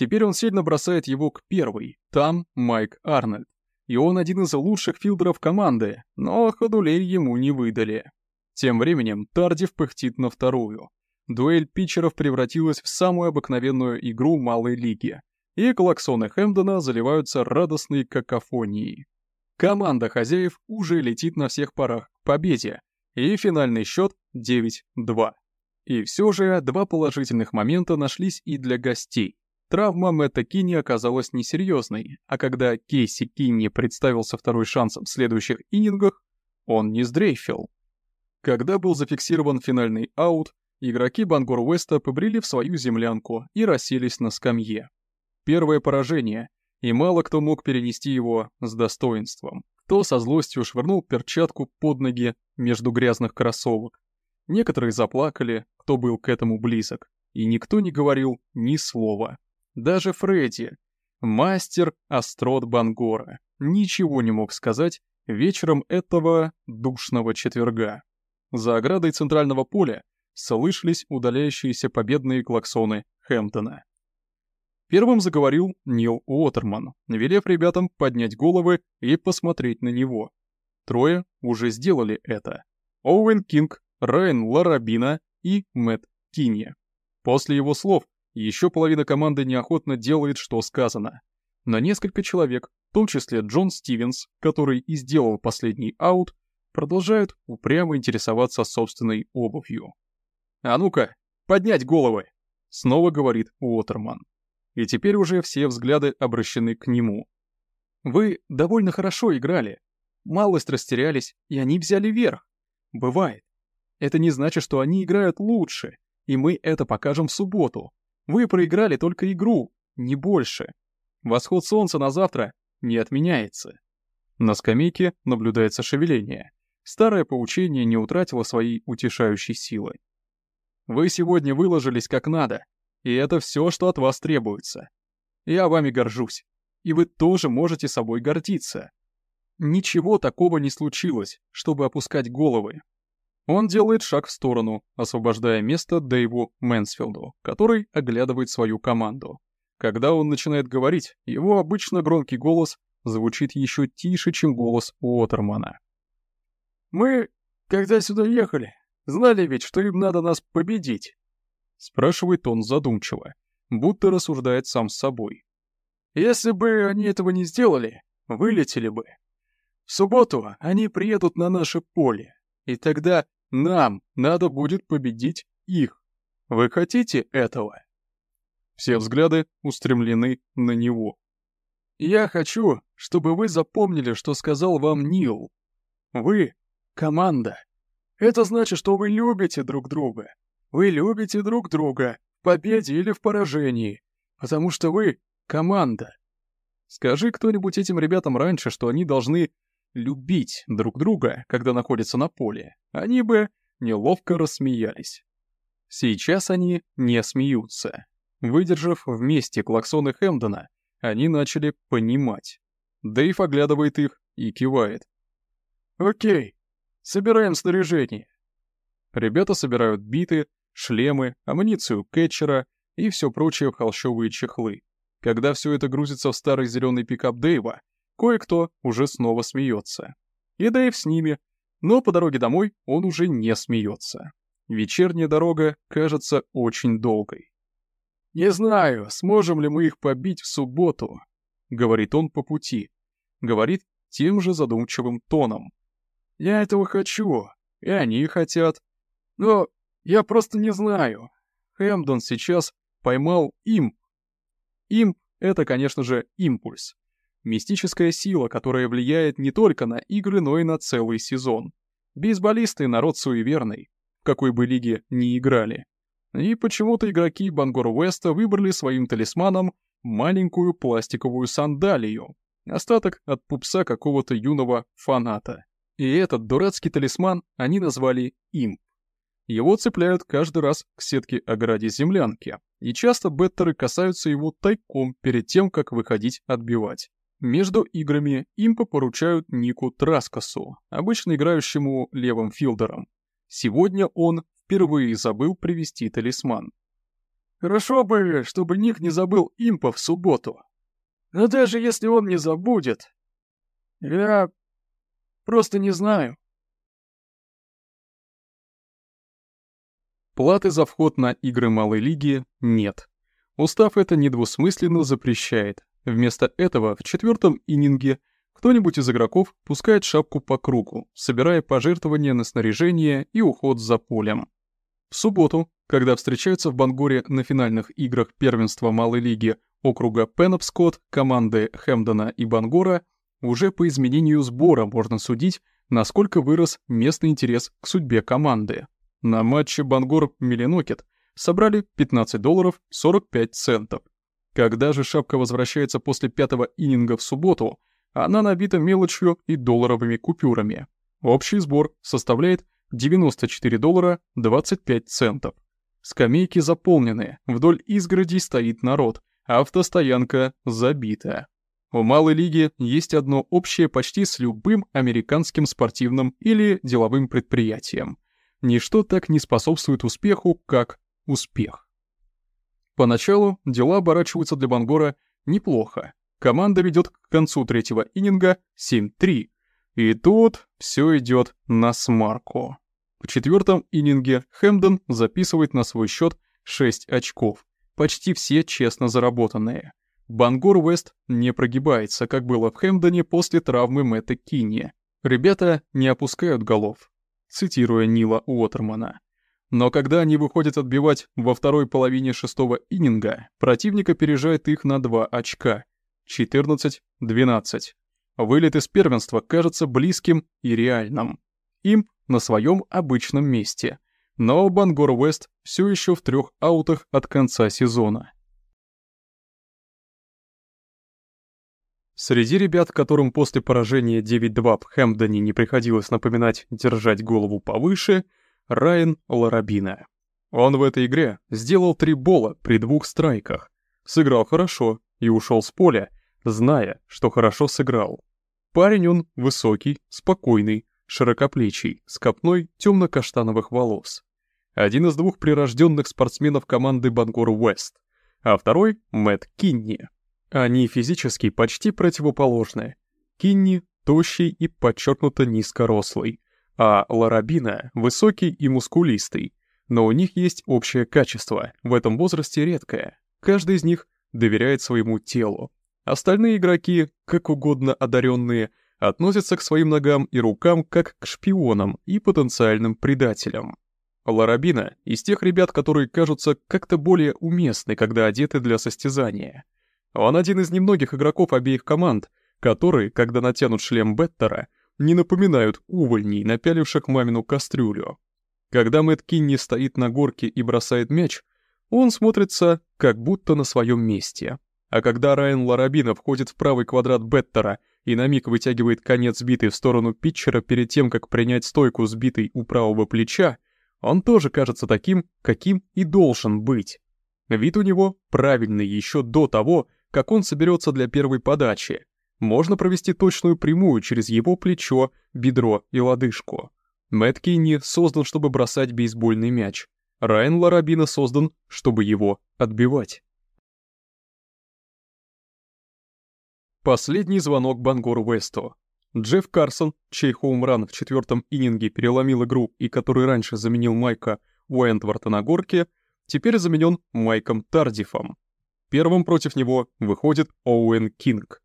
Теперь он сильно бросает его к первой, там Майк Арнольд. И он один из лучших филдеров команды, но ходулей ему не выдали. Тем временем Тардив пыхтит на вторую. Дуэль питчеров превратилась в самую обыкновенную игру малой лиги, и клаксоны Хэмдона заливаются радостной какофонией. Команда хозяев уже летит на всех парах к победе, и финальный счет 9-2. И все же два положительных момента нашлись и для гостей. Травма Мэтта Кинни оказалась несерьезной, а когда Кейси Кинни представился второй шансом в следующих иннингах, он не сдрейфил. Когда был зафиксирован финальный аут, игроки Бангор Уэста побрели в свою землянку и расселись на скамье. Первое поражение, и мало кто мог перенести его с достоинством. Кто со злостью швырнул перчатку под ноги между грязных кроссовок. Некоторые заплакали, кто был к этому близок, и никто не говорил ни слова. Даже Фредди, мастер острот Бангора, ничего не мог сказать вечером этого душного четверга. За оградой центрального поля слышались удаляющиеся победные клаксоны Хэмптона. Первым заговорил Нил Уотерман, велев ребятам поднять головы и посмотреть на него. Трое уже сделали это. Оуэн Кинг, Райан Ларабина и Мэтт Кинья. После его слов еще половина команды неохотно делает, что сказано. Но несколько человек, в том числе Джон Стивенс, который и сделал последний аут, продолжают упрямо интересоваться собственной обувью. «А ну-ка, поднять головы!» — снова говорит Уотерман и теперь уже все взгляды обращены к нему. Вы довольно хорошо играли. Малость растерялись, и они взяли верх. Бывает. Это не значит, что они играют лучше, и мы это покажем в субботу. Вы проиграли только игру, не больше. Восход солнца на завтра не отменяется. На скамейке наблюдается шевеление. Старое поучение не утратило своей утешающей силы. Вы сегодня выложились как надо, и это все, что от вас требуется. Я вами горжусь. И вы тоже можете собой гордиться. Ничего такого не случилось, чтобы опускать головы. Он делает шаг в сторону, освобождая место Дэйву Мэнсфилду, который оглядывает свою команду. Когда он начинает говорить, его обычно громкий голос звучит еще тише, чем голос Уотермана. «Мы, когда сюда ехали, знали ведь, что им надо нас победить. Спрашивает он задумчиво, будто рассуждает сам с собой. Если бы они этого не сделали, вылетели бы. В субботу они приедут на наше поле, и тогда нам надо будет победить их. Вы хотите этого? Все взгляды устремлены на него. Я хочу, чтобы вы запомнили, что сказал вам Нил. Вы — команда. Это значит, что вы любите друг друга, вы любите друг друга, в победе или в поражении, потому что вы — команда. Скажи кто-нибудь этим ребятам раньше, что они должны любить друг друга, когда находятся на поле, они бы неловко рассмеялись. Сейчас они не смеются. Выдержав вместе клаксоны Хэмдона, они начали понимать. Дэйв оглядывает их и кивает. «Окей, собираем снаряжение». Ребята собирают биты, шлемы, амуницию кетчера и все прочее в холщовые чехлы. Когда все это грузится в старый зеленый пикап Дэйва, кое-кто уже снова смеется. И Дэйв с ними, но по дороге домой он уже не смеется. Вечерняя дорога кажется очень долгой. «Не знаю, сможем ли мы их побить в субботу», — говорит он по пути. Говорит тем же задумчивым тоном. «Я этого хочу, и они хотят. Но я просто не знаю. Хэмдон сейчас поймал им. Им — это, конечно же, импульс. Мистическая сила, которая влияет не только на игры, но и на целый сезон. Бейсболисты — народ суеверный, в какой бы лиге ни играли. И почему-то игроки Бангор Уэста выбрали своим талисманом маленькую пластиковую сандалию, остаток от пупса какого-то юного фаната. И этот дурацкий талисман они назвали имп. Его цепляют каждый раз к сетке ограде землянки, и часто беттеры касаются его тайком перед тем, как выходить отбивать. Между играми импа поручают Нику Траскосу, обычно играющему левым филдером. Сегодня он впервые забыл привести талисман. Хорошо бы, чтобы Ник не забыл импа в субботу. Но даже если он не забудет... Я просто не знаю. Платы за вход на игры малой лиги нет. Устав это недвусмысленно запрещает. Вместо этого в четвертом ининге кто-нибудь из игроков пускает шапку по кругу, собирая пожертвования на снаряжение и уход за полем. В субботу, когда встречаются в Бангоре на финальных играх первенства малой лиги округа Пенопскот, команды Хэмдона и Бангора, уже по изменению сбора можно судить, насколько вырос местный интерес к судьбе команды. На матче Бангор-Миллинокет собрали 15 долларов 45 центов. Когда же шапка возвращается после пятого ининга в субботу, она набита мелочью и долларовыми купюрами. Общий сбор составляет 94 доллара 25 центов. Скамейки заполнены, вдоль изгородей стоит народ, автостоянка забита. У малой лиги есть одно общее почти с любым американским спортивным или деловым предприятием – Ничто так не способствует успеху, как успех. Поначалу дела оборачиваются для Бангора неплохо. Команда ведет к концу третьего иннинга 7-3. И тут все идет на смарку. В четвертом иннинге Хэмден записывает на свой счет 6 очков, почти все честно заработанные. Бангор Уэст не прогибается, как было в Хэмдоне после травмы Мэтта Кинни. Ребята не опускают голов, цитируя Нила Уотермана. Но когда они выходят отбивать во второй половине шестого иннинга, противник опережает их на 2 очка. 14-12. Вылет из первенства кажется близким и реальным. Им на своем обычном месте. Но Бангор Уэст все еще в трех аутах от конца сезона. Среди ребят, которым после поражения 9-2 в Хэмпдоне не приходилось напоминать держать голову повыше, Райан Ларабина. Он в этой игре сделал три бола при двух страйках, сыграл хорошо и ушел с поля, зная, что хорошо сыграл. Парень он высокий, спокойный, широкоплечий, с копной темно-каштановых волос. Один из двух прирожденных спортсменов команды Бангор Уэст, а второй — Мэтт Кинни. Они физически почти противоположны. Кинни — тощий и подчеркнуто низкорослый, а Ларабина — высокий и мускулистый. Но у них есть общее качество, в этом возрасте редкое. Каждый из них доверяет своему телу. Остальные игроки, как угодно одаренные, относятся к своим ногам и рукам как к шпионам и потенциальным предателям. Ларабина из тех ребят, которые кажутся как-то более уместны, когда одеты для состязания. Он один из немногих игроков обеих команд, которые, когда натянут шлем Беттера, не напоминают увольней, напяливших мамину кастрюлю. Когда Мэтт Кинни стоит на горке и бросает мяч, он смотрится как будто на своем месте. А когда Райан Ларабина входит в правый квадрат Беттера и на миг вытягивает конец сбитой в сторону питчера перед тем, как принять стойку сбитой у правого плеча, он тоже кажется таким, каким и должен быть. Вид у него правильный еще до того, как он соберется для первой подачи. Можно провести точную прямую через его плечо, бедро и лодыжку. Мэтт Кинни создан, чтобы бросать бейсбольный мяч. Райан Ларабина создан, чтобы его отбивать. Последний звонок Бангору Весту. Джефф Карсон, чей хоумран в четвертом иннинге переломил игру и который раньше заменил Майка Уэнтворта на горке, теперь заменен Майком Тардифом. Первым против него выходит Оуэн Кинг.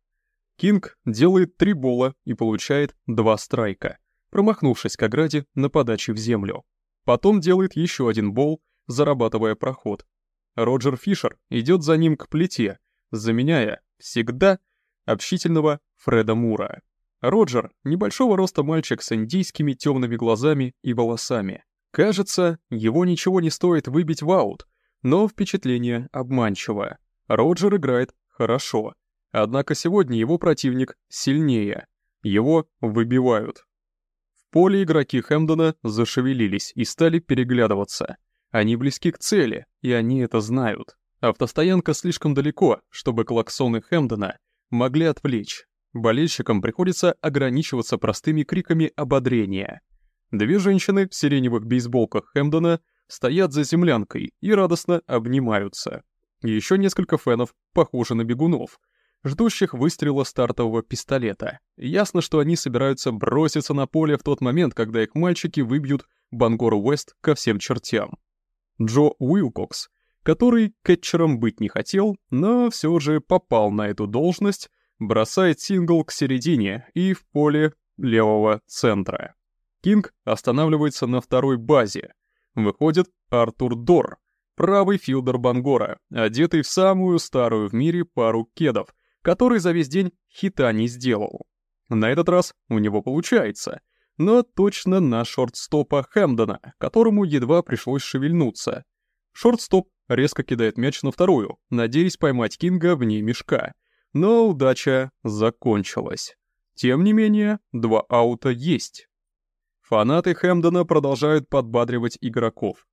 Кинг делает три бола и получает два страйка, промахнувшись к ограде на подаче в землю. Потом делает еще один бол, зарабатывая проход. Роджер Фишер идет за ним к плите, заменяя всегда общительного Фреда Мура. Роджер — небольшого роста мальчик с индийскими темными глазами и волосами. Кажется, его ничего не стоит выбить в аут, но впечатление обманчивое. Роджер играет хорошо. Однако сегодня его противник сильнее. Его выбивают. В поле игроки Хэмдона зашевелились и стали переглядываться. Они близки к цели, и они это знают. Автостоянка слишком далеко, чтобы клаксоны Хэмдона могли отвлечь. Болельщикам приходится ограничиваться простыми криками ободрения. Две женщины в сиреневых бейсболках Хэмдона стоят за землянкой и радостно обнимаются. Еще несколько фенов похожи на бегунов, ждущих выстрела стартового пистолета. Ясно, что они собираются броситься на поле в тот момент, когда их мальчики выбьют Бангор Уэст ко всем чертям. Джо Уилкокс который кетчером быть не хотел, но все же попал на эту должность, бросает сингл к середине и в поле левого центра. Кинг останавливается на второй базе. Выходит Артур Дор, правый филдер Бангора, одетый в самую старую в мире пару кедов, который за весь день хита не сделал. На этот раз у него получается, но точно на шортстопа Хэмдона, которому едва пришлось шевельнуться. Шортстоп резко кидает мяч на вторую, надеясь поймать Кинга вне мешка. Но удача закончилась. Тем не менее, два аута есть. Фанаты Хэмдона продолжают подбадривать игроков.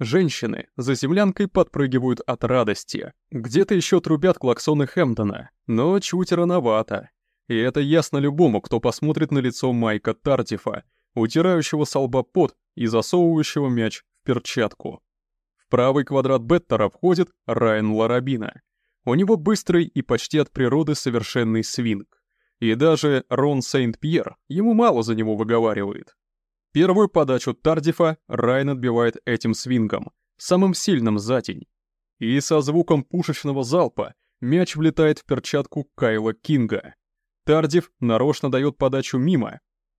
Женщины за землянкой подпрыгивают от радости. Где-то еще трубят клаксоны Хэмдона, но чуть рановато. И это ясно любому, кто посмотрит на лицо Майка Тартифа, утирающего с лба пот и засовывающего мяч в перчатку В правый квадрат Беттера входит Райан Ларабина. У него быстрый и почти от природы совершенный свинг. И даже Рон Сейнт-Пьер ему мало за него выговаривает. Первую подачу Тардифа Райан отбивает этим свингом, самым сильным за день. И со звуком пушечного залпа мяч влетает в перчатку Кайла Кинга. Тардив нарочно дает подачу мимо.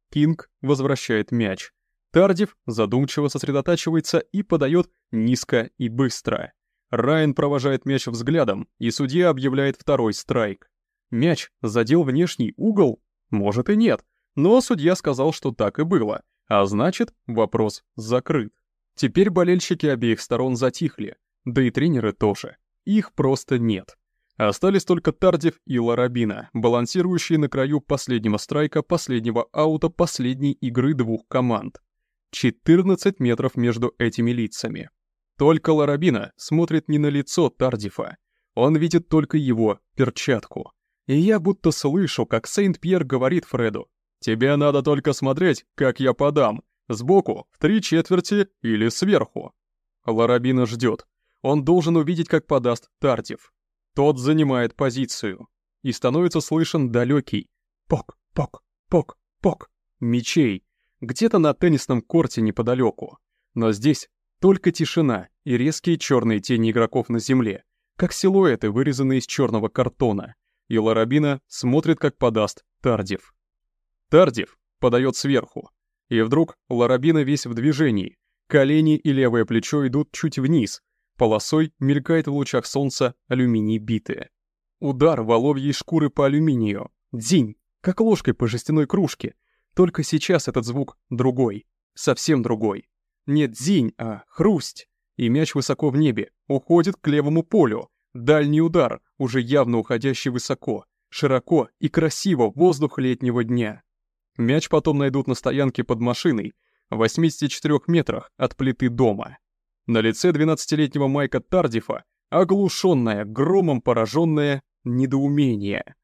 Кинг возвращает мяч. Тардив задумчиво сосредотачивается и подает низко и быстро. Райан провожает мяч взглядом, и судья объявляет второй страйк. Мяч задел внешний угол? Может и нет, но судья сказал, что так и было, а значит, вопрос закрыт. Теперь болельщики обеих сторон затихли, да и тренеры тоже. Их просто нет. Остались только Тардив и Ларабина, балансирующие на краю последнего страйка, последнего аута последней игры двух команд. 14 метров между этими лицами. Только Ларабина смотрит не на лицо Тардифа, он видит только его перчатку. И я будто слышу, как Сейнт-Пьер говорит Фреду, «Тебе надо только смотреть, как я подам, сбоку, в три четверти или сверху». Ларабина ждет. Он должен увидеть, как подаст Тардиф. Тот занимает позицию. И становится слышен далекий «пок, пок, пок, пок» мечей, где-то на теннисном корте неподалеку. Но здесь только тишина и резкие черные тени игроков на земле, как силуэты, вырезанные из черного картона. И Ларабина смотрит, как подаст Тардив. Тардив подает сверху. И вдруг Ларабина весь в движении. Колени и левое плечо идут чуть вниз. Полосой мелькает в лучах солнца алюминий битые. Удар воловьей шкуры по алюминию. Дзинь, как ложкой по жестяной кружке. Только сейчас этот звук другой, совсем другой. Не дзинь, а хрусть. И мяч высоко в небе, уходит к левому полю. Дальний удар, уже явно уходящий высоко, широко и красиво воздух летнего дня. Мяч потом найдут на стоянке под машиной, в 84 метрах от плиты дома. На лице 12-летнего Майка Тардифа оглушенное, громом пораженное недоумение.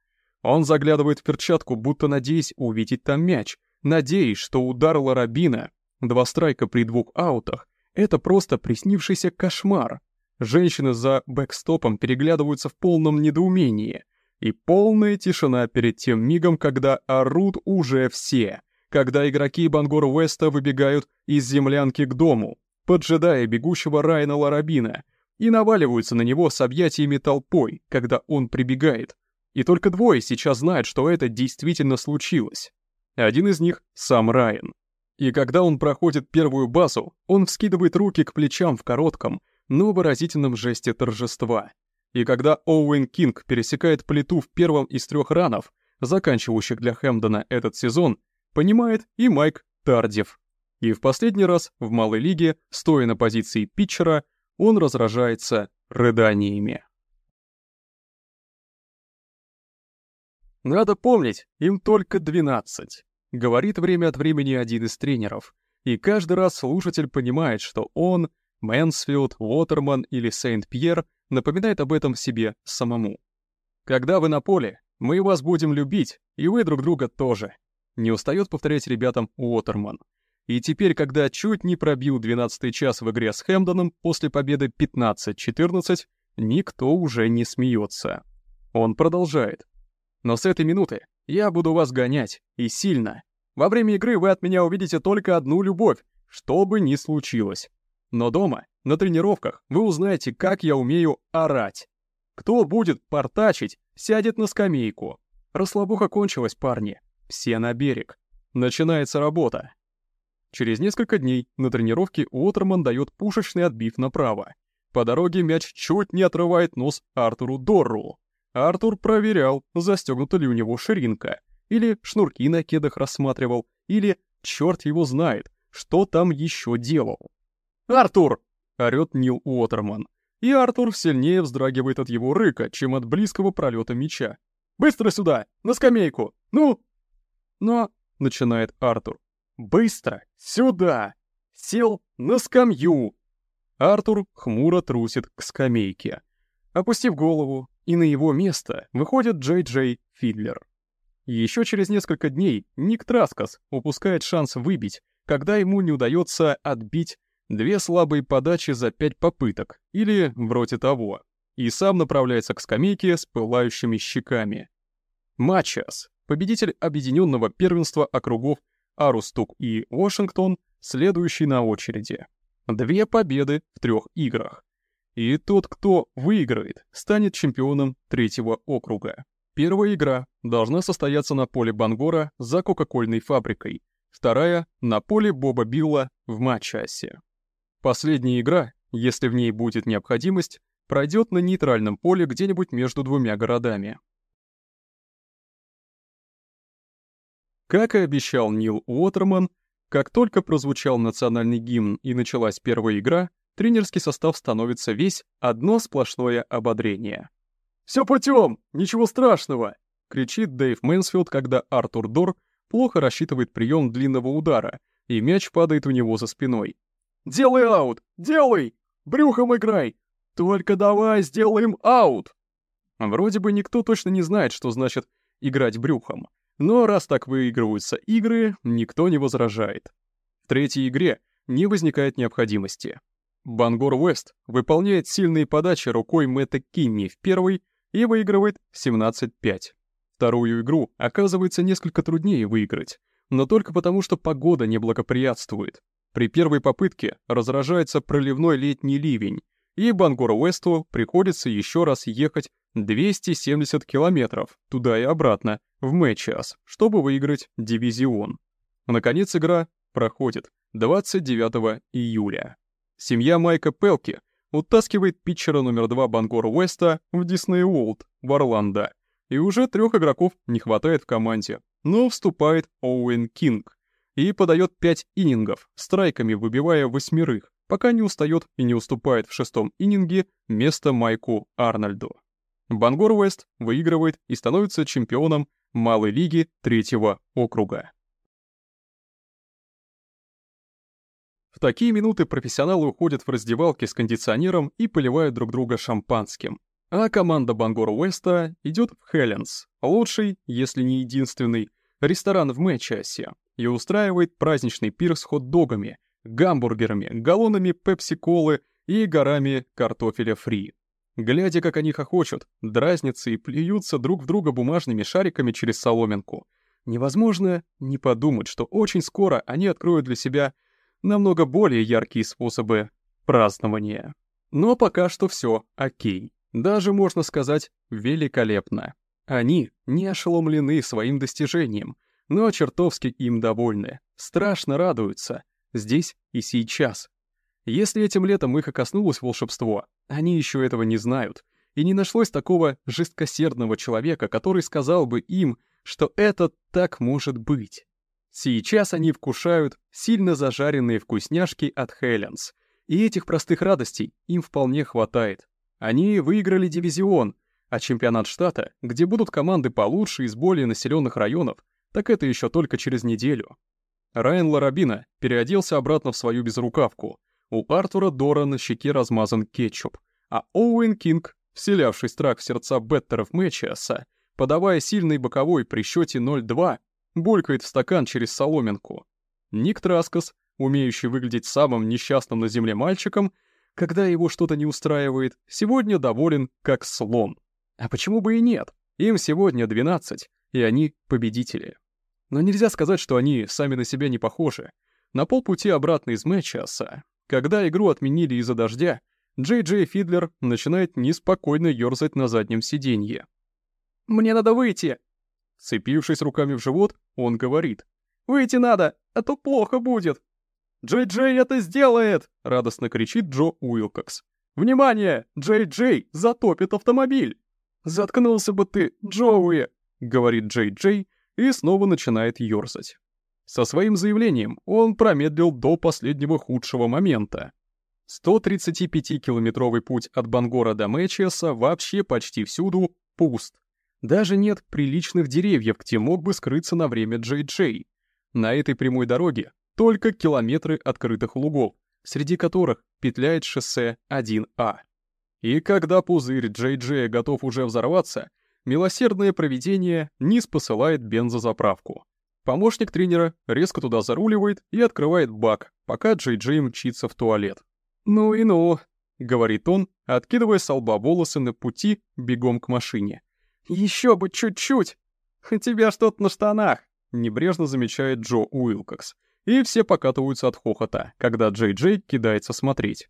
Он заглядывает в перчатку, будто надеясь увидеть там мяч, надеясь, что удар Ларабина, два страйка при двух аутах, это просто приснившийся кошмар. Женщины за бэкстопом переглядываются в полном недоумении. И полная тишина перед тем мигом, когда орут уже все. Когда игроки Бангор Уэста выбегают из землянки к дому, поджидая бегущего Райана Ларабина, и наваливаются на него с объятиями толпой, когда он прибегает. И только двое сейчас знают, что это действительно случилось. Один из них — сам Райан. И когда он проходит первую базу, он вскидывает руки к плечам в коротком, но выразительном жесте торжества. И когда Оуэн Кинг пересекает плиту в первом из трех ранов, заканчивающих для Хэмдона этот сезон, понимает и Майк Тардев. И в последний раз в малой лиге, стоя на позиции питчера, он разражается рыданиями. «Надо помнить, им только 12», — говорит время от времени один из тренеров. И каждый раз слушатель понимает, что он, Мэнсфилд, Уотерман или Сейнт-Пьер напоминает об этом себе самому. «Когда вы на поле, мы вас будем любить, и вы друг друга тоже», — не устает повторять ребятам Уотерман. И теперь, когда чуть не пробил 12-й час в игре с Хэмдоном после победы 15-14, никто уже не смеется. Он продолжает. Но с этой минуты я буду вас гонять, и сильно. Во время игры вы от меня увидите только одну любовь, что бы ни случилось. Но дома, на тренировках, вы узнаете, как я умею орать. Кто будет портачить, сядет на скамейку. Расслабуха кончилась, парни. Все на берег. Начинается работа. Через несколько дней на тренировке Уотерман дает пушечный отбив направо. По дороге мяч чуть не отрывает нос Артуру Дорру. Артур проверял, застегнута ли у него ширинка, или шнурки на кедах рассматривал, или черт его знает, что там еще делал. «Артур!» — орёт Нил Уотерман. И Артур сильнее вздрагивает от его рыка, чем от близкого пролета меча. «Быстро сюда! На скамейку! Ну!» «Но...» — начинает Артур. «Быстро! Сюда! Сел на скамью!» Артур хмуро трусит к скамейке. Опустив голову, и на его место выходит Джей Джей Фидлер. Еще через несколько дней Ник Траскас упускает шанс выбить, когда ему не удается отбить две слабые подачи за пять попыток, или вроде того, и сам направляется к скамейке с пылающими щеками. Матчас, победитель объединенного первенства округов Арустук и Вашингтон, следующий на очереди. Две победы в трех играх. И тот, кто выиграет, станет чемпионом третьего округа. Первая игра должна состояться на поле Бангора за кока-кольной фабрикой, вторая — на поле Боба Билла в Матчасе. Последняя игра, если в ней будет необходимость, пройдет на нейтральном поле где-нибудь между двумя городами. Как и обещал Нил Уотерман, как только прозвучал национальный гимн и началась первая игра, тренерский состав становится весь одно сплошное ободрение. «Всё путём! Ничего страшного!» — кричит Дэйв Мэнсфилд, когда Артур Дор плохо рассчитывает прием длинного удара, и мяч падает у него за спиной. «Делай аут! Делай! Брюхом играй! Только давай сделаем аут!» Вроде бы никто точно не знает, что значит «играть брюхом», но раз так выигрываются игры, никто не возражает. В третьей игре не возникает необходимости. Бангор Уэст выполняет сильные подачи рукой Мэтта Кинни в первой и выигрывает 17-5. Вторую игру оказывается несколько труднее выиграть, но только потому, что погода не благоприятствует. При первой попытке разражается проливной летний ливень, и Бангор Уэсту приходится еще раз ехать 270 километров туда и обратно в Мэчас, чтобы выиграть дивизион. Наконец игра проходит 29 июля. Семья Майка Пелки утаскивает питчера номер 2 Бангор Уэста в Дисней Уолд в Орландо, и уже трех игроков не хватает в команде, но вступает Оуэн Кинг и подает 5 иннингов, страйками выбивая восьмерых, пока не устает и не уступает в шестом иннинге место Майку Арнольду. Бангор Уэст выигрывает и становится чемпионом малой лиги третьего округа. В такие минуты профессионалы уходят в раздевалки с кондиционером и поливают друг друга шампанским. А команда Бангор Уэста идет в Хелленс, лучший, если не единственный, ресторан в Мэчасе, и устраивает праздничный пир с хот-догами, гамбургерами, галлонами пепси-колы и горами картофеля фри. Глядя, как они хохочут, дразнятся и плюются друг в друга бумажными шариками через соломинку, невозможно не подумать, что очень скоро они откроют для себя намного более яркие способы празднования. Но пока что все окей. Даже, можно сказать, великолепно. Они не ошеломлены своим достижением, но чертовски им довольны, страшно радуются — здесь и сейчас. Если этим летом их и коснулось волшебство, они еще этого не знают, и не нашлось такого жесткосердного человека, который сказал бы им, что это так может быть. Сейчас они вкушают сильно зажаренные вкусняшки от Хелленс, и этих простых радостей им вполне хватает. Они выиграли дивизион, а чемпионат штата, где будут команды получше из более населенных районов, так это еще только через неделю. Райан Ларабина переоделся обратно в свою безрукавку. У Артура Дора на щеке размазан кетчуп, а Оуэн Кинг, вселявший страх в сердца беттеров Мэчиаса, подавая сильный боковой при счете 0-2, булькает в стакан через соломинку. Ник Траскос, умеющий выглядеть самым несчастным на земле мальчиком, когда его что-то не устраивает, сегодня доволен как слон. А почему бы и нет? Им сегодня 12, и они победители. Но нельзя сказать, что они сами на себя не похожи. На полпути обратно из Мэчаса, когда игру отменили из-за дождя, Джей Джей Фидлер начинает неспокойно ёрзать на заднем сиденье. «Мне надо выйти!» Цепившись руками в живот, он говорит. «Выйти надо, а то плохо будет!» «Джей Джей это сделает!» — радостно кричит Джо Уилкокс. «Внимание! Джей Джей затопит автомобиль!» «Заткнулся бы ты, Джоуи!» — говорит Джей Джей, и снова начинает ёрзать. Со своим заявлением он промедлил до последнего худшего момента. 135-километровый путь от Бангора до Мэчиаса вообще почти всюду пуст. Даже нет приличных деревьев, где мог бы скрыться на время Джей-Джей. На этой прямой дороге только километры открытых лугов, среди которых петляет шоссе 1А. И когда пузырь Джей-Джея готов уже взорваться, милосердное провидение низ посылает бензозаправку. Помощник тренера резко туда заруливает и открывает бак, пока Джей Джей мчится в туалет. «Ну и ну», — говорит он, откидывая с лба волосы на пути бегом к машине. «Еще бы чуть-чуть! Тебя что-то на штанах!» — небрежно замечает Джо Уилкокс. И все покатываются от хохота, когда Джей Джей кидается смотреть.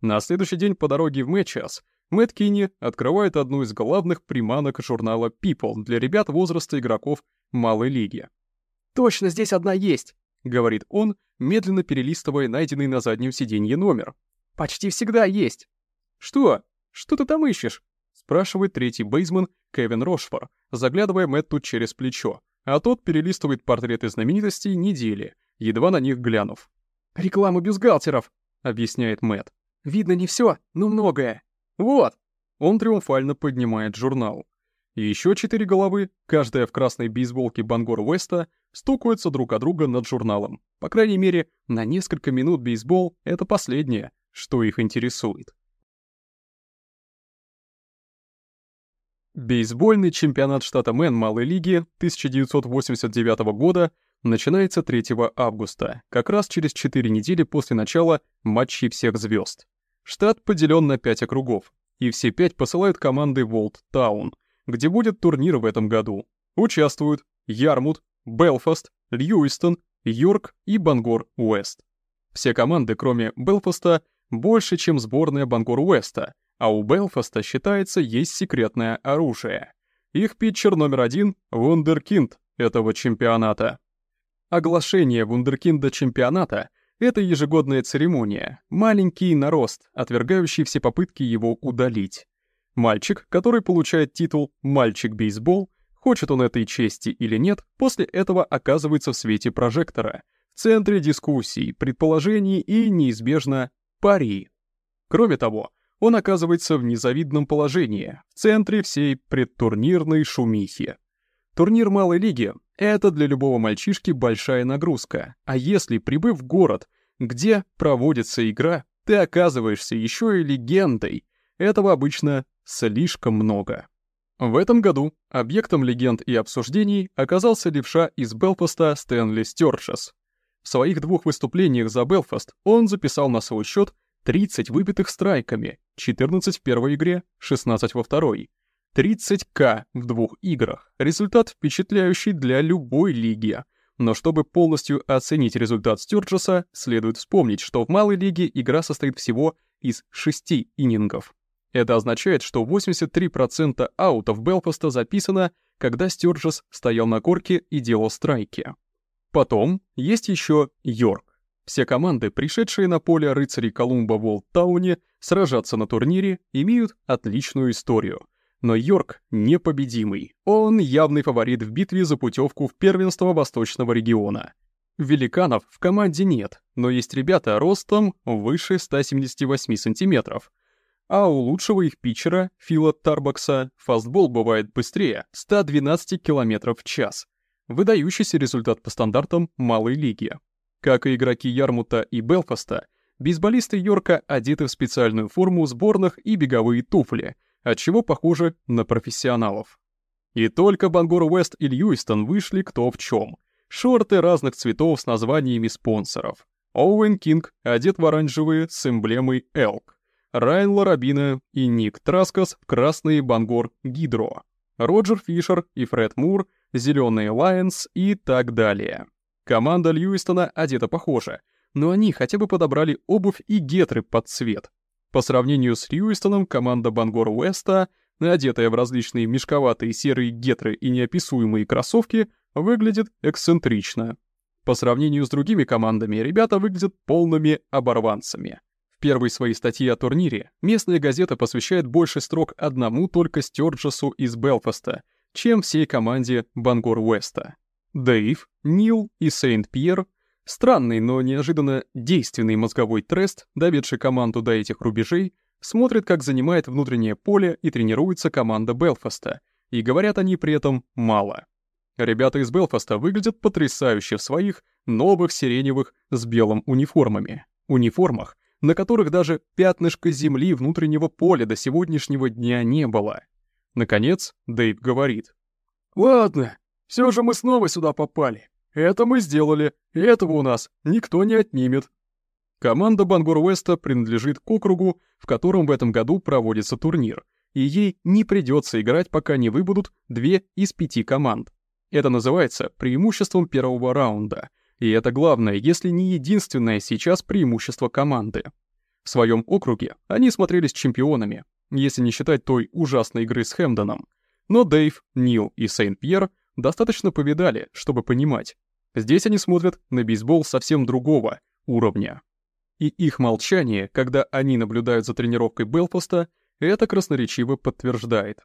На следующий день по дороге в Мэтчас Мэтт Кинни открывает одну из главных приманок журнала People для ребят возраста игроков малой лиги. «Точно, здесь одна есть!» — говорит он, медленно перелистывая найденный на заднем сиденье номер. «Почти всегда есть!» «Что? Что ты там ищешь?» — спрашивает третий бейсмен Кевин Рошфор, заглядывая Мэтту через плечо, а тот перелистывает портреты знаменитостей недели, едва на них глянув. «Реклама бюстгальтеров!» — объясняет Мэтт. «Видно не все, но многое. Вот!» Он триумфально поднимает журнал. И еще четыре головы, каждая в красной бейсболке Бангор Уэста, стукаются друг о друга над журналом. По крайней мере, на несколько минут бейсбол — это последнее, что их интересует. Бейсбольный чемпионат штата Мэн Малой Лиги 1989 года начинается 3 августа, как раз через 4 недели после начала матчей всех звезд. Штат поделен на 5 округов, и все 5 посылают команды в Олд-Таун, где будет турнир в этом году. Участвуют Ярмут, Белфаст, Льюистон, Йорк и Бангор Уэст. Все команды, кроме Белфаста, больше, чем сборная Бангор Уэста — а у Белфаста, считается, есть секретное оружие. Их питчер номер один — вундеркинд этого чемпионата. Оглашение вундеркинда чемпионата — это ежегодная церемония, маленький нарост, отвергающий все попытки его удалить. Мальчик, который получает титул «Мальчик-бейсбол», хочет он этой чести или нет, после этого оказывается в свете прожектора, в центре дискуссий, предположений и, неизбежно, пари. Кроме того, он оказывается в незавидном положении, в центре всей предтурнирной шумихи. Турнир малой лиги — это для любого мальчишки большая нагрузка, а если, прибыв в город, где проводится игра, ты оказываешься еще и легендой, этого обычно слишком много. В этом году объектом легенд и обсуждений оказался левша из Белфаста Стэнли Стёрджес. В своих двух выступлениях за Белфаст он записал на свой счет 30 выбитых страйками, 14 в первой игре, 16 во второй. 30к в двух играх. Результат впечатляющий для любой лиги. Но чтобы полностью оценить результат Стюрджеса, следует вспомнить, что в малой лиге игра состоит всего из 6 иннингов. Это означает, что 83% аутов Белфаста записано, когда Стюрджес стоял на корке и делал страйки. Потом есть еще Йорк. Все команды, пришедшие на поле рыцарей Колумба в Олдтауне сражаться на турнире, имеют отличную историю. Но Йорк непобедимый. Он явный фаворит в битве за путевку в первенство Восточного региона. Великанов в команде нет, но есть ребята ростом выше 178 сантиметров. А у лучшего их питчера, Фила Тарбакса, фастбол бывает быстрее 112 км в час. Выдающийся результат по стандартам малой лиги. Как и игроки Ярмута и Белфаста, бейсболисты Йорка одеты в специальную форму сборных и беговые туфли, отчего похожи на профессионалов. И только Бангор Уэст и Льюистон вышли кто в чем. Шорты разных цветов с названиями спонсоров. Оуэн Кинг одет в оранжевые с эмблемой Элк. Райан Ларабина и Ник Траскас в красные Бангор Гидро. Роджер Фишер и Фред Мур — зеленые Лайонс и так далее. Команда Льюистона одета похоже, но они хотя бы подобрали обувь и гетры под цвет. По сравнению с Льюистоном, команда Бангор Уэста, одетая в различные мешковатые серые гетры и неописуемые кроссовки, выглядит эксцентрично. По сравнению с другими командами, ребята выглядят полными оборванцами. В первой своей статье о турнире местная газета посвящает больше строк одному только Стёрджесу из Белфаста, чем всей команде Бангор Уэста. Дэйв, Нил и Сейнт-Пьер — странный, но неожиданно действенный мозговой трест, доведший команду до этих рубежей, смотрят, как занимает внутреннее поле и тренируется команда Белфаста, и говорят они при этом мало. Ребята из Белфаста выглядят потрясающе в своих новых сиреневых с белым униформами. Униформах, на которых даже пятнышко земли внутреннего поля до сегодняшнего дня не было. Наконец, Дэйв говорит. «Ладно, все же мы снова сюда попали. Это мы сделали, и этого у нас никто не отнимет. Команда Бангор Уэста принадлежит к округу, в котором в этом году проводится турнир, и ей не придется играть, пока не выбудут две из пяти команд. Это называется преимуществом первого раунда, и это главное, если не единственное сейчас преимущество команды. В своем округе они смотрелись чемпионами, если не считать той ужасной игры с Хэмдоном. Но Дэйв, Нил и Сейнт-Пьер достаточно повидали, чтобы понимать. Здесь они смотрят на бейсбол совсем другого уровня. И их молчание, когда они наблюдают за тренировкой Белфаста, это красноречиво подтверждает.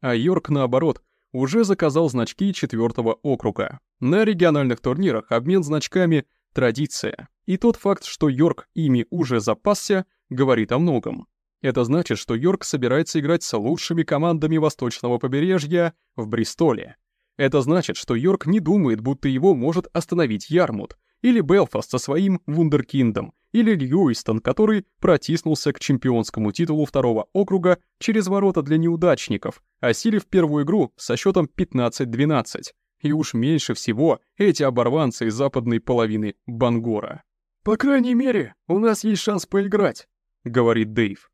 А Йорк, наоборот, уже заказал значки четвертого округа. На региональных турнирах обмен значками — традиция. И тот факт, что Йорк ими уже запасся, говорит о многом. Это значит, что Йорк собирается играть с лучшими командами восточного побережья в Бристоле. Это значит, что Йорк не думает, будто его может остановить Ярмут, или Белфаст со своим вундеркиндом, или Льюистон, который протиснулся к чемпионскому титулу второго округа через ворота для неудачников, осилив первую игру со счетом 15-12. И уж меньше всего эти оборванцы из западной половины Бангора. «По крайней мере, у нас есть шанс поиграть», — говорит Дэйв.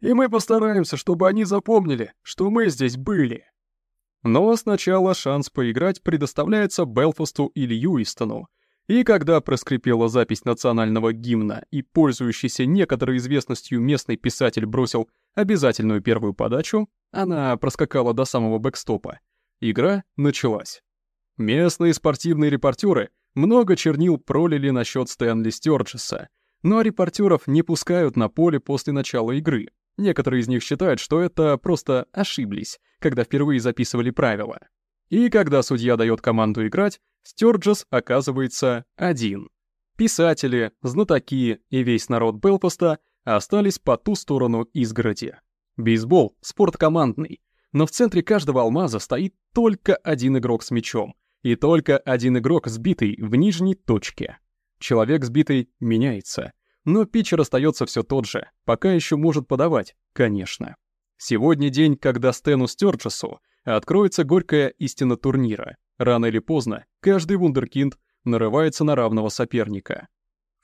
«И мы постараемся, чтобы они запомнили, что мы здесь были». Но сначала шанс поиграть предоставляется Белфасту или Юистону, и когда проскрипела запись национального гимна и пользующийся некоторой известностью местный писатель бросил обязательную первую подачу, она проскакала до самого бэкстопа, игра началась. Местные спортивные репортеры много чернил пролили насчет Стэнли Стёрджеса, но репортеров не пускают на поле после начала игры. Некоторые из них считают, что это просто ошиблись, когда впервые записывали правила. И когда судья дает команду играть, Стёрджес оказывается один. Писатели, знатоки и весь народ Белпоста остались по ту сторону изгороди. Бейсбол — спорт командный, но в центре каждого алмаза стоит только один игрок с мячом и только один игрок, сбитый в нижней точке. Человек сбитый меняется, но питчер остается все тот же, пока еще может подавать, конечно. Сегодня день, когда Стэну Стёрджесу откроется горькая истина турнира. Рано или поздно каждый вундеркинд нарывается на равного соперника.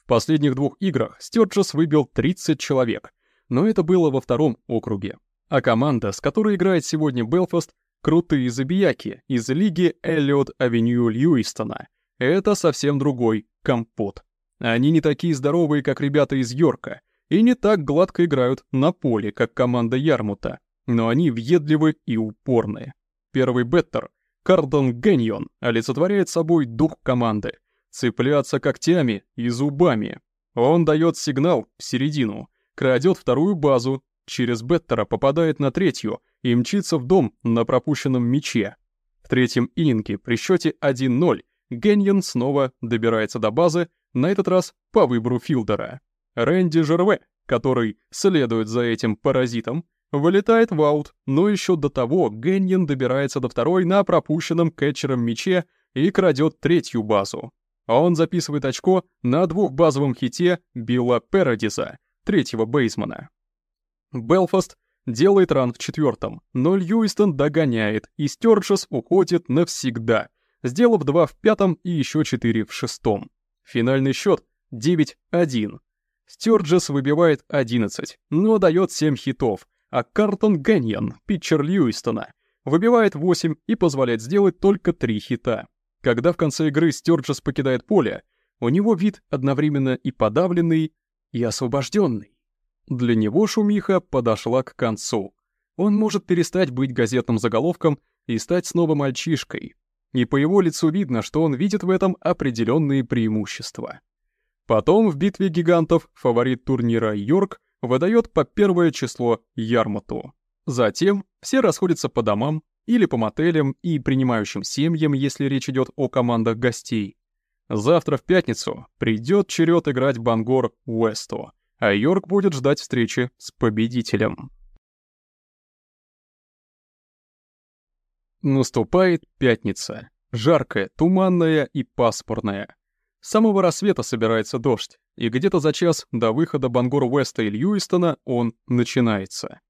В последних двух играх Стёрджес выбил 30 человек, но это было во втором округе. А команда, с которой играет сегодня Белфаст, крутые забияки из лиги Эллиот Авеню Льюистона. Это совсем другой компот. Они не такие здоровые, как ребята из Йорка, и не так гладко играют на поле, как команда Ярмута, но они въедливы и упорны. Первый беттер, Кардон Гэньон, олицетворяет собой дух команды. Цепляться когтями и зубами. Он дает сигнал в середину, крадет вторую базу, через беттера попадает на третью и мчится в дом на пропущенном мяче. В третьем ининге при счете 1-0 Гэньон снова добирается до базы, на этот раз по выбору филдера. Рэнди Жерве, который следует за этим паразитом, Вылетает в аут, но еще до того Гэньен добирается до второй на пропущенном кетчером мяче и крадет третью базу. Он записывает очко на двухбазовом хите Билла Перадиса, третьего бейсмена. Белфаст делает ран в четвертом, но Льюистон догоняет, и Стёрджес уходит навсегда, сделав два в пятом и еще четыре в шестом. Финальный счет 9-1. Стёрджес выбивает 11, но дает 7 хитов, а Картон Гэньон, питчер Льюистона, выбивает 8 и позволяет сделать только 3 хита. Когда в конце игры Стёрджес покидает поле, у него вид одновременно и подавленный, и освобожденный. Для него шумиха подошла к концу. Он может перестать быть газетным заголовком и стать снова мальчишкой. И по его лицу видно, что он видит в этом определенные преимущества. Потом в битве гигантов фаворит турнира Йорк выдает по первое число Ярмату. Затем все расходятся по домам или по мотелям и принимающим семьям, если речь идет о командах гостей. Завтра в пятницу придет черед играть Бангор Уэсту, а Йорк будет ждать встречи с победителем. Наступает пятница. Жаркая, туманная и пасмурная. С самого рассвета собирается дождь, и где-то за час до выхода Бангор Уэста и Льюистона он начинается.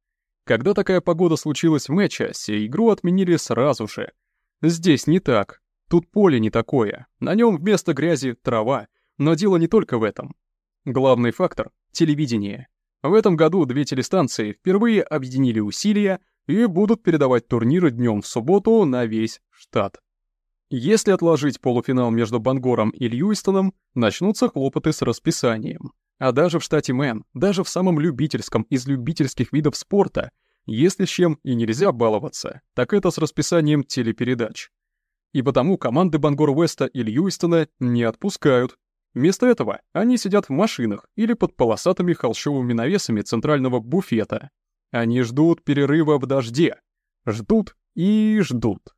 Когда такая погода случилась в Мэчасе, игру отменили сразу же. Здесь не так. Тут поле не такое, на нем вместо грязи трава, но дело не только в этом. Главный фактор — телевидение. В этом году две телестанции впервые объединили усилия и будут передавать турниры днем в субботу на весь штат. Если отложить полуфинал между Бангором и Льюистоном, начнутся хлопоты с расписанием. А даже в штате Мэн, даже в самом любительском из любительских видов спорта, если с чем и нельзя баловаться, так это с расписанием телепередач. И потому команды Бангор Уэста и Льюистона не отпускают. Вместо этого они сидят в машинах или под полосатыми холщовыми навесами центрального буфета. Они ждут перерыва в дожде. Ждут и ждут.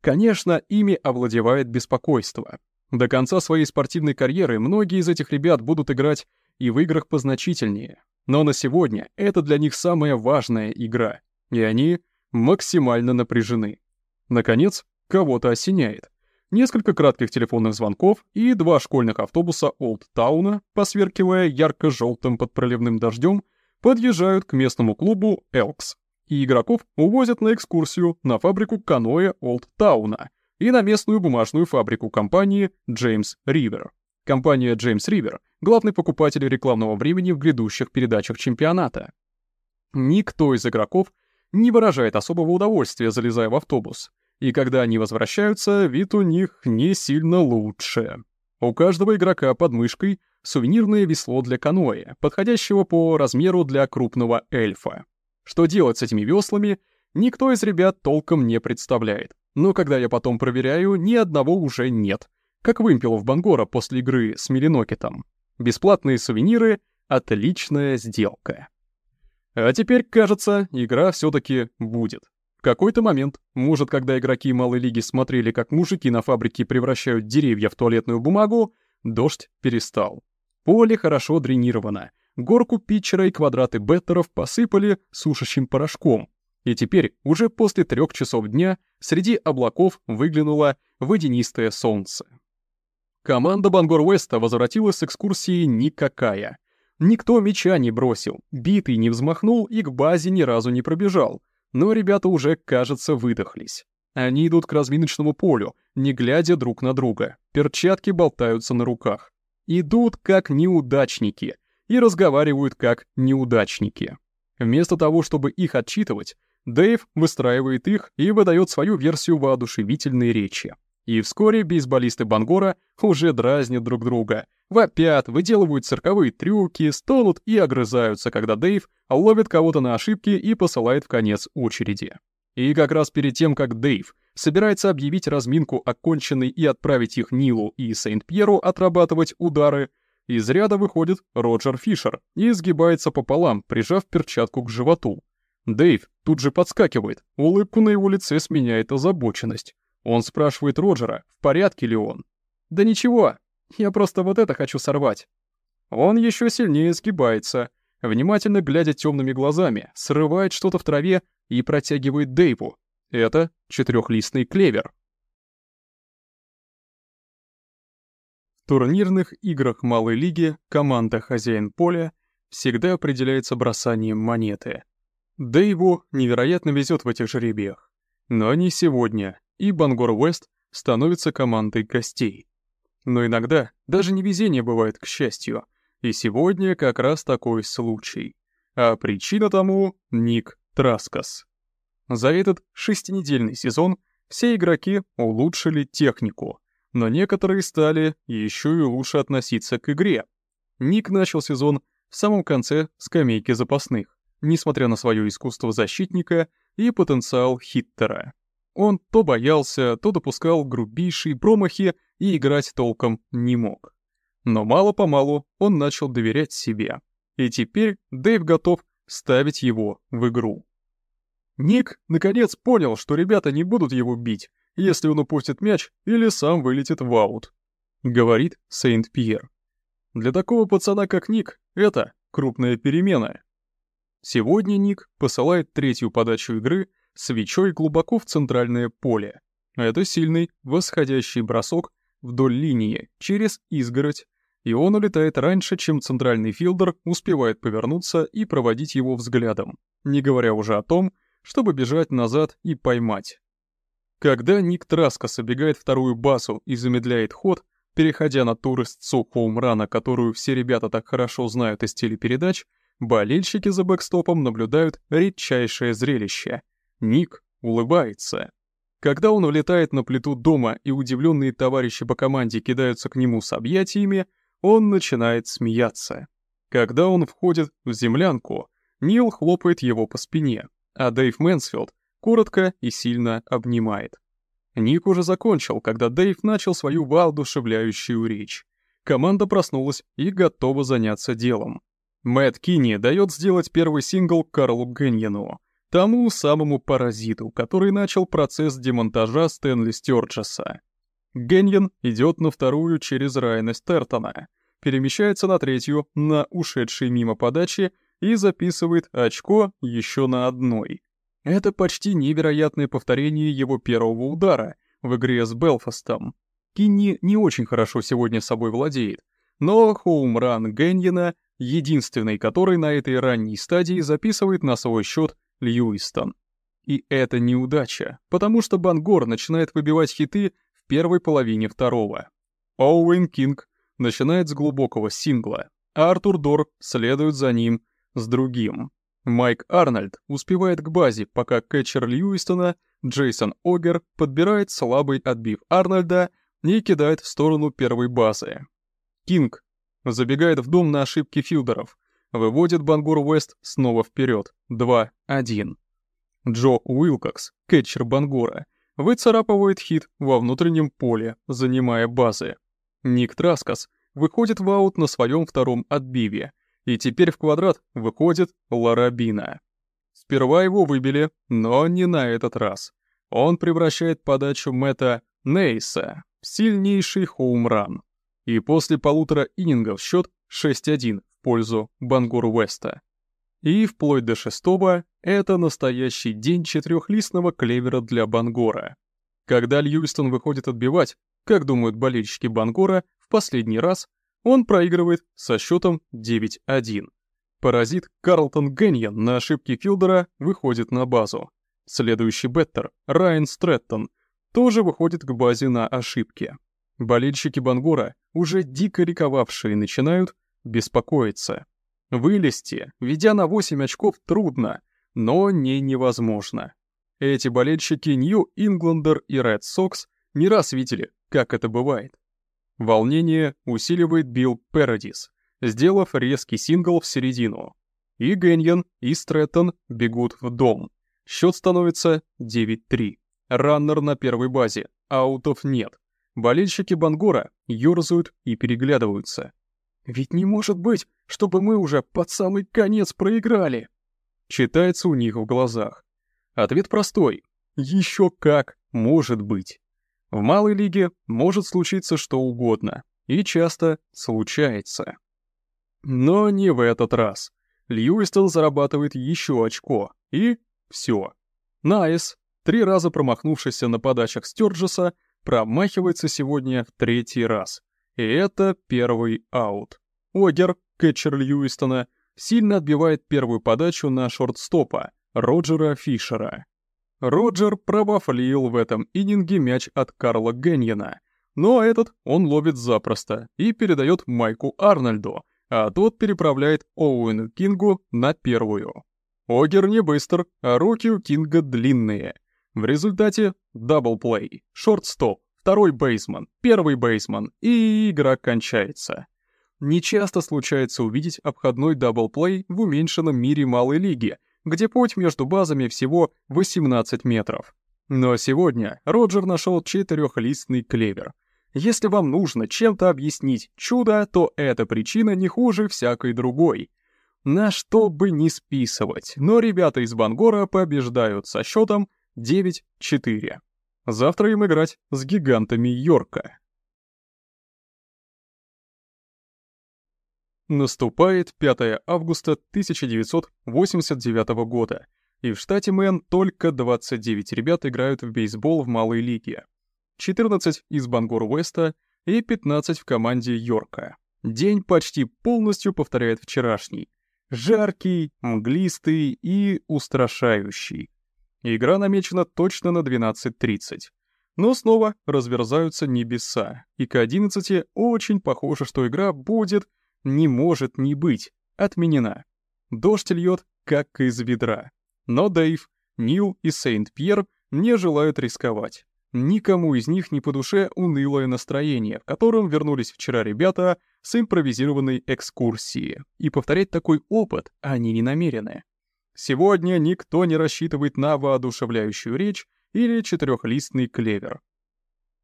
Конечно, ими овладевает беспокойство. До конца своей спортивной карьеры многие из этих ребят будут играть и в играх позначительнее. Но на сегодня это для них самая важная игра, и они максимально напряжены. Наконец, кого-то осеняет. Несколько кратких телефонных звонков и два школьных автобуса Олдтауна, посверкивая ярко-желтым под проливным дождем, подъезжают к местному клубу «Элкс», и игроков увозят на экскурсию на фабрику каноэ Олдтауна и на местную бумажную фабрику компании Джеймс Ривер. Компания Джеймс Ривер — главный покупатель рекламного времени в грядущих передачах чемпионата. Никто из игроков не выражает особого удовольствия, залезая в автобус. И когда они возвращаются, вид у них не сильно лучше. У каждого игрока под мышкой сувенирное весло для каноэ, подходящего по размеру для крупного эльфа. Что делать с этими веслами, никто из ребят толком не представляет. Но когда я потом проверяю, ни одного уже нет. Как вымпелов Бангора после игры с Мелинокетом. Бесплатные сувениры — отличная сделка. А теперь, кажется, игра все-таки будет. В какой-то момент, может, когда игроки малой лиги смотрели, как мужики на фабрике превращают деревья в туалетную бумагу, дождь перестал. Поле хорошо дренировано, горку питчера и квадраты беттеров посыпали сушащим порошком. И теперь, уже после трех часов дня, среди облаков выглянуло водянистое солнце. Команда Бангор Уэста возвратилась с экскурсии никакая. Никто мяча не бросил, битый не взмахнул и к базе ни разу не пробежал. Но ребята уже, кажется, выдохлись. Они идут к разминочному полю, не глядя друг на друга. Перчатки болтаются на руках. Идут как неудачники — и разговаривают как неудачники. Вместо того, чтобы их отчитывать, Дэйв выстраивает их и выдает свою версию воодушевительной речи. И вскоре бейсболисты Бангора уже дразнят друг друга, вопят, выделывают цирковые трюки, стонут и огрызаются, когда Дэйв ловит кого-то на ошибке и посылает в конец очереди. И как раз перед тем, как Дэйв собирается объявить разминку оконченной и отправить их Нилу и Сент-Пьеру отрабатывать удары, из ряда выходит Роджер Фишер и сгибается пополам, прижав перчатку к животу. Дэйв тут же подскакивает, улыбку на его лице сменяет озабоченность. Он спрашивает Роджера, в порядке ли он. «Да ничего, я просто вот это хочу сорвать». Он еще сильнее сгибается, внимательно глядя темными глазами, срывает что-то в траве и протягивает Дэйву. Это четырехлистный клевер. турнирных играх малой лиги команда «Хозяин поля» всегда определяется бросанием монеты. Дэйву невероятно везет в этих жеребиях. Но не сегодня, и Бангор Уэст становится командой гостей. Но иногда даже невезение бывает к счастью, и сегодня как раз такой случай. А причина тому — Ник Траскас. За этот шестинедельный сезон все игроки улучшили технику — но некоторые стали еще и лучше относиться к игре. Ник начал сезон в самом конце скамейки запасных, несмотря на свое искусство защитника и потенциал хиттера. Он то боялся, то допускал грубейшие промахи и играть толком не мог. Но мало-помалу он начал доверять себе, и теперь Дэйв готов ставить его в игру. Ник наконец понял, что ребята не будут его бить, если он упустит мяч или сам вылетит в аут», — говорит Сейнт-Пьер. Для такого пацана, как Ник, это крупная перемена. Сегодня Ник посылает третью подачу игры свечой глубоко в центральное поле. Это сильный восходящий бросок вдоль линии, через изгородь, и он улетает раньше, чем центральный филдер успевает повернуться и проводить его взглядом, не говоря уже о том, чтобы бежать назад и поймать. Когда Ник Траскос обегает вторую базу и замедляет ход, переходя на ту рысцу хоумрана, которую все ребята так хорошо знают из телепередач, болельщики за бэкстопом наблюдают редчайшее зрелище. Ник улыбается. Когда он влетает на плиту дома и удивленные товарищи по команде кидаются к нему с объятиями, он начинает смеяться. Когда он входит в землянку, Нил хлопает его по спине, а Дэйв Мэнсфилд коротко и сильно обнимает. Ник уже закончил, когда Дэйв начал свою воодушевляющую речь. Команда проснулась и готова заняться делом. Мэтт Кинни дает сделать первый сингл Карлу Геньену, тому самому паразиту, который начал процесс демонтажа Стэнли Стёрджеса. Геньен идет на вторую через Райана Стрэттона, перемещается на третью, на ушедшей мимо подачи и записывает очко еще на одной. Это почти невероятное повторение его первого удара в игре с Белфастом. Кинни не очень хорошо сегодня собой владеет, но хоумран Геньена — единственный, который на этой ранней стадии записывает на свой счет Льюистон. И это неудача, потому что Бангор начинает выбивать хиты в первой половине второго. Оуэн Кинг начинает с глубокого сингла, а Артур Дор следует за ним с другим. Майк Арнольд успевает к базе, пока кетчер Льюистона Джейсон Огер подбирает слабый отбив Арнольда и кидает в сторону первой базы. Кинг забегает в дом на ошибке филдеров, выводит Бангор Уэст снова вперед, 2-1. Джо Уилкокс, кетчер Бангора, выцарапывает хит во внутреннем поле, занимая базы. Ник Траскас выходит в аут на своем втором отбиве, и теперь в квадрат выходит Ларабина. Сперва его выбили, но не на этот раз. Он превращает подачу Мэтта Нейса в сильнейший хоумран. И после полутора иннингов счет 6-1 в пользу Бангур Уэста. И вплоть до шестого это настоящий день четырехлистного клевера для Бангора. Когда Льюистон выходит отбивать, как думают болельщики Бангора, в последний раз он проигрывает со счетом 9-1. Паразит Карлтон Геньян на ошибке Филдера выходит на базу. Следующий беттер, Райан Стрэттон, тоже выходит к базе на ошибке. Болельщики Бангора, уже дико рисковавшие, начинают беспокоиться. Вылезти, ведя на 8 очков, трудно, но не невозможно. Эти болельщики Нью-Ингландер и Ред Сокс не раз видели, как это бывает. Волнение усиливает Билл Парадис, сделав резкий сингл в середину. И Геньян, и Стрэттон бегут в дом. Счет становится 9-3. Раннер на первой базе, аутов нет. Болельщики Бангора ёрзают и переглядываются. «Ведь не может быть, чтобы мы уже под самый конец проиграли!» Читается у них в глазах. Ответ простой. Еще как может быть. В малой лиге может случиться что угодно, и часто случается. Но не в этот раз. Льюистон зарабатывает еще очко, и все. Найс, три раза промахнувшийся на подачах Стёрджеса, промахивается сегодня третий раз. И это первый аут. Огер, кетчер Льюистона, сильно отбивает первую подачу на шортстопа Роджера Фишера. Роджер пробафлил в этом ининге мяч от Карла Геньена, но этот он ловит запросто и передает Майку Арнольду, а тот переправляет Оуэну Кингу на первую. Огер не быстр, а руки у Кинга длинные. В результате даблплей, шорт-стоп, второй бейсман, первый бейсман, и игра кончается. Нечасто случается увидеть обходной даблплей в уменьшенном мире малой лиги — где путь между базами всего 18 метров. Но сегодня Роджер нашел четырехлистный клевер. Если вам нужно чем-то объяснить чудо, то эта причина не хуже всякой другой. На что бы не списывать, но ребята из Бангора побеждают со счетом 9-4. Завтра им играть с гигантами Йорка. Наступает 5 августа 1989 года, и в штате Мэн только 29 ребят играют в бейсбол в малой лиге. 14 из Бангор-Уэста и 15 в команде Йорка. День почти полностью повторяет вчерашний. Жаркий, мглистый и устрашающий. Игра намечена точно на 12.30. Но снова разверзаются небеса, и к 11 очень похоже, что игра будет, не может не быть, отменена. Дождь льет, как из ведра. Но Дэйв, Нил и Сейнт-Пьер не желают рисковать. Никому из них не по душе унылое настроение, в котором вернулись вчера ребята с импровизированной экскурсии. И повторять такой опыт они не намерены. Сегодня никто не рассчитывает на воодушевляющую речь или четырехлистный клевер.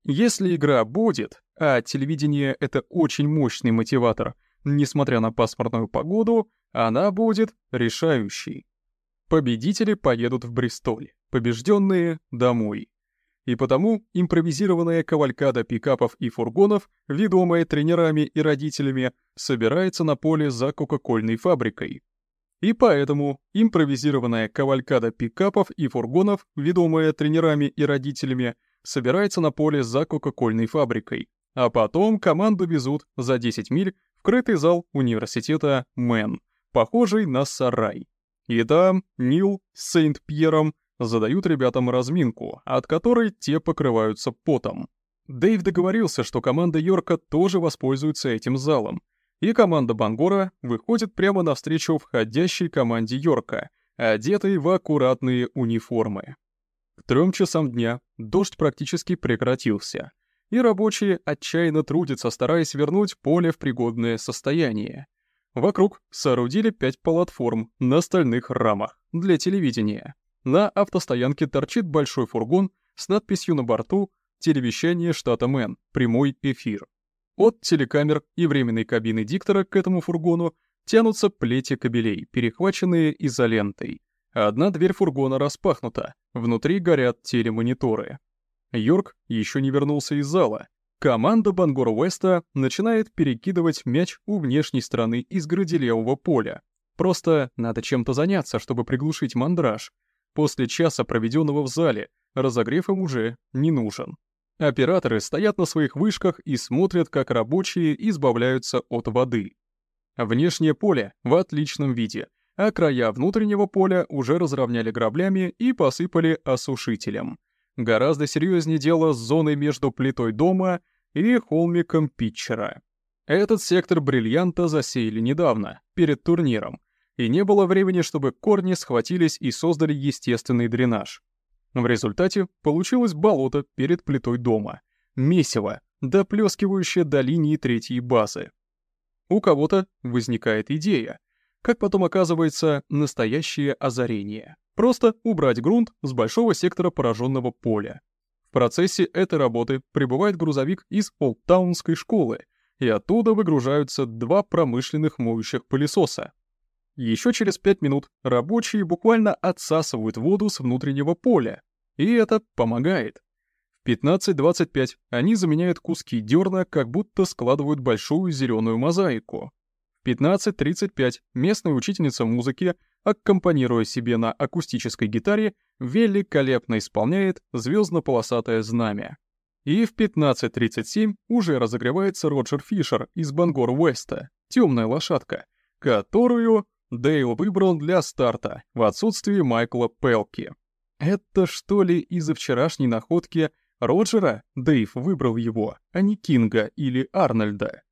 Если игра будет, а телевидение — это очень мощный мотиватор, несмотря на пасмурную погоду, она будет решающей. Победители поедут в Бристоль, побежденные — домой. И потому импровизированная кавалькада пикапов и фургонов, ведомая тренерами и родителями, собирается на поле за кока-кольной фабрикой. И поэтому импровизированная кавалькада пикапов и фургонов, ведомая тренерами и родителями, собирается на поле за кока-кольной фабрикой. А потом команду везут за 10 миль крытый зал университета Мэн, похожий на сарай. И там Нил с Сейнт-Пьером задают ребятам разминку, от которой те покрываются потом. Дэйв договорился, что команда Йорка тоже воспользуется этим залом, и команда Бангора выходит прямо навстречу входящей команде Йорка, одетой в аккуратные униформы. К трем часам дня дождь практически прекратился, и рабочие отчаянно трудятся, стараясь вернуть поле в пригодное состояние. Вокруг соорудили пять платформ на стальных рамах для телевидения. На автостоянке торчит большой фургон с надписью на борту «Телевещание штата Мэн. Прямой эфир». От телекамер и временной кабины диктора к этому фургону тянутся плети кабелей, перехваченные изолентой. Одна дверь фургона распахнута, внутри горят телемониторы. Йорк еще не вернулся из зала. Команда Бангор Уэста начинает перекидывать мяч у внешней стороны изгороди левого поля. Просто надо чем-то заняться, чтобы приглушить мандраж — После часа, проведенного в зале, разогрев им уже не нужен. Операторы стоят на своих вышках и смотрят, как рабочие избавляются от воды. Внешнее поле в отличном виде, а края внутреннего поля уже разровняли граблями и посыпали осушителем. Гораздо серьезнее дело с зоной между плитой дома и холмиком питчера. Этот сектор бриллианта засеяли недавно, перед турниром, и не было времени, чтобы корни схватились и создали естественный дренаж. В результате получилось болото перед плитой дома, месиво, доплескивающее до линии третьей базы. У кого-то возникает идея, как потом оказывается настоящее озарение. Просто убрать грунт с большого сектора пораженного поля. В процессе этой работы прибывает грузовик из Олдтаунской школы, и оттуда выгружаются два промышленных моющих пылесоса. Еще через 5 минут рабочие буквально отсасывают воду с внутреннего поля, и это помогает. В 15.25 они заменяют куски дерна, как будто складывают большую зеленую мозаику. В 15.35 местная учительница музыки, аккомпанируя себе на акустической гитаре, великолепно исполняет звездно-полосатое знамя. И в 15.37 уже разогревается Роджер Фишер из Бангор Уэста, темная лошадка, которую Дейл выбрал для старта, в отсутствие Майкла Пелки. Это что ли из-за вчерашней находки Роджера Дэйв выбрал его, а не Кинга или Арнольда?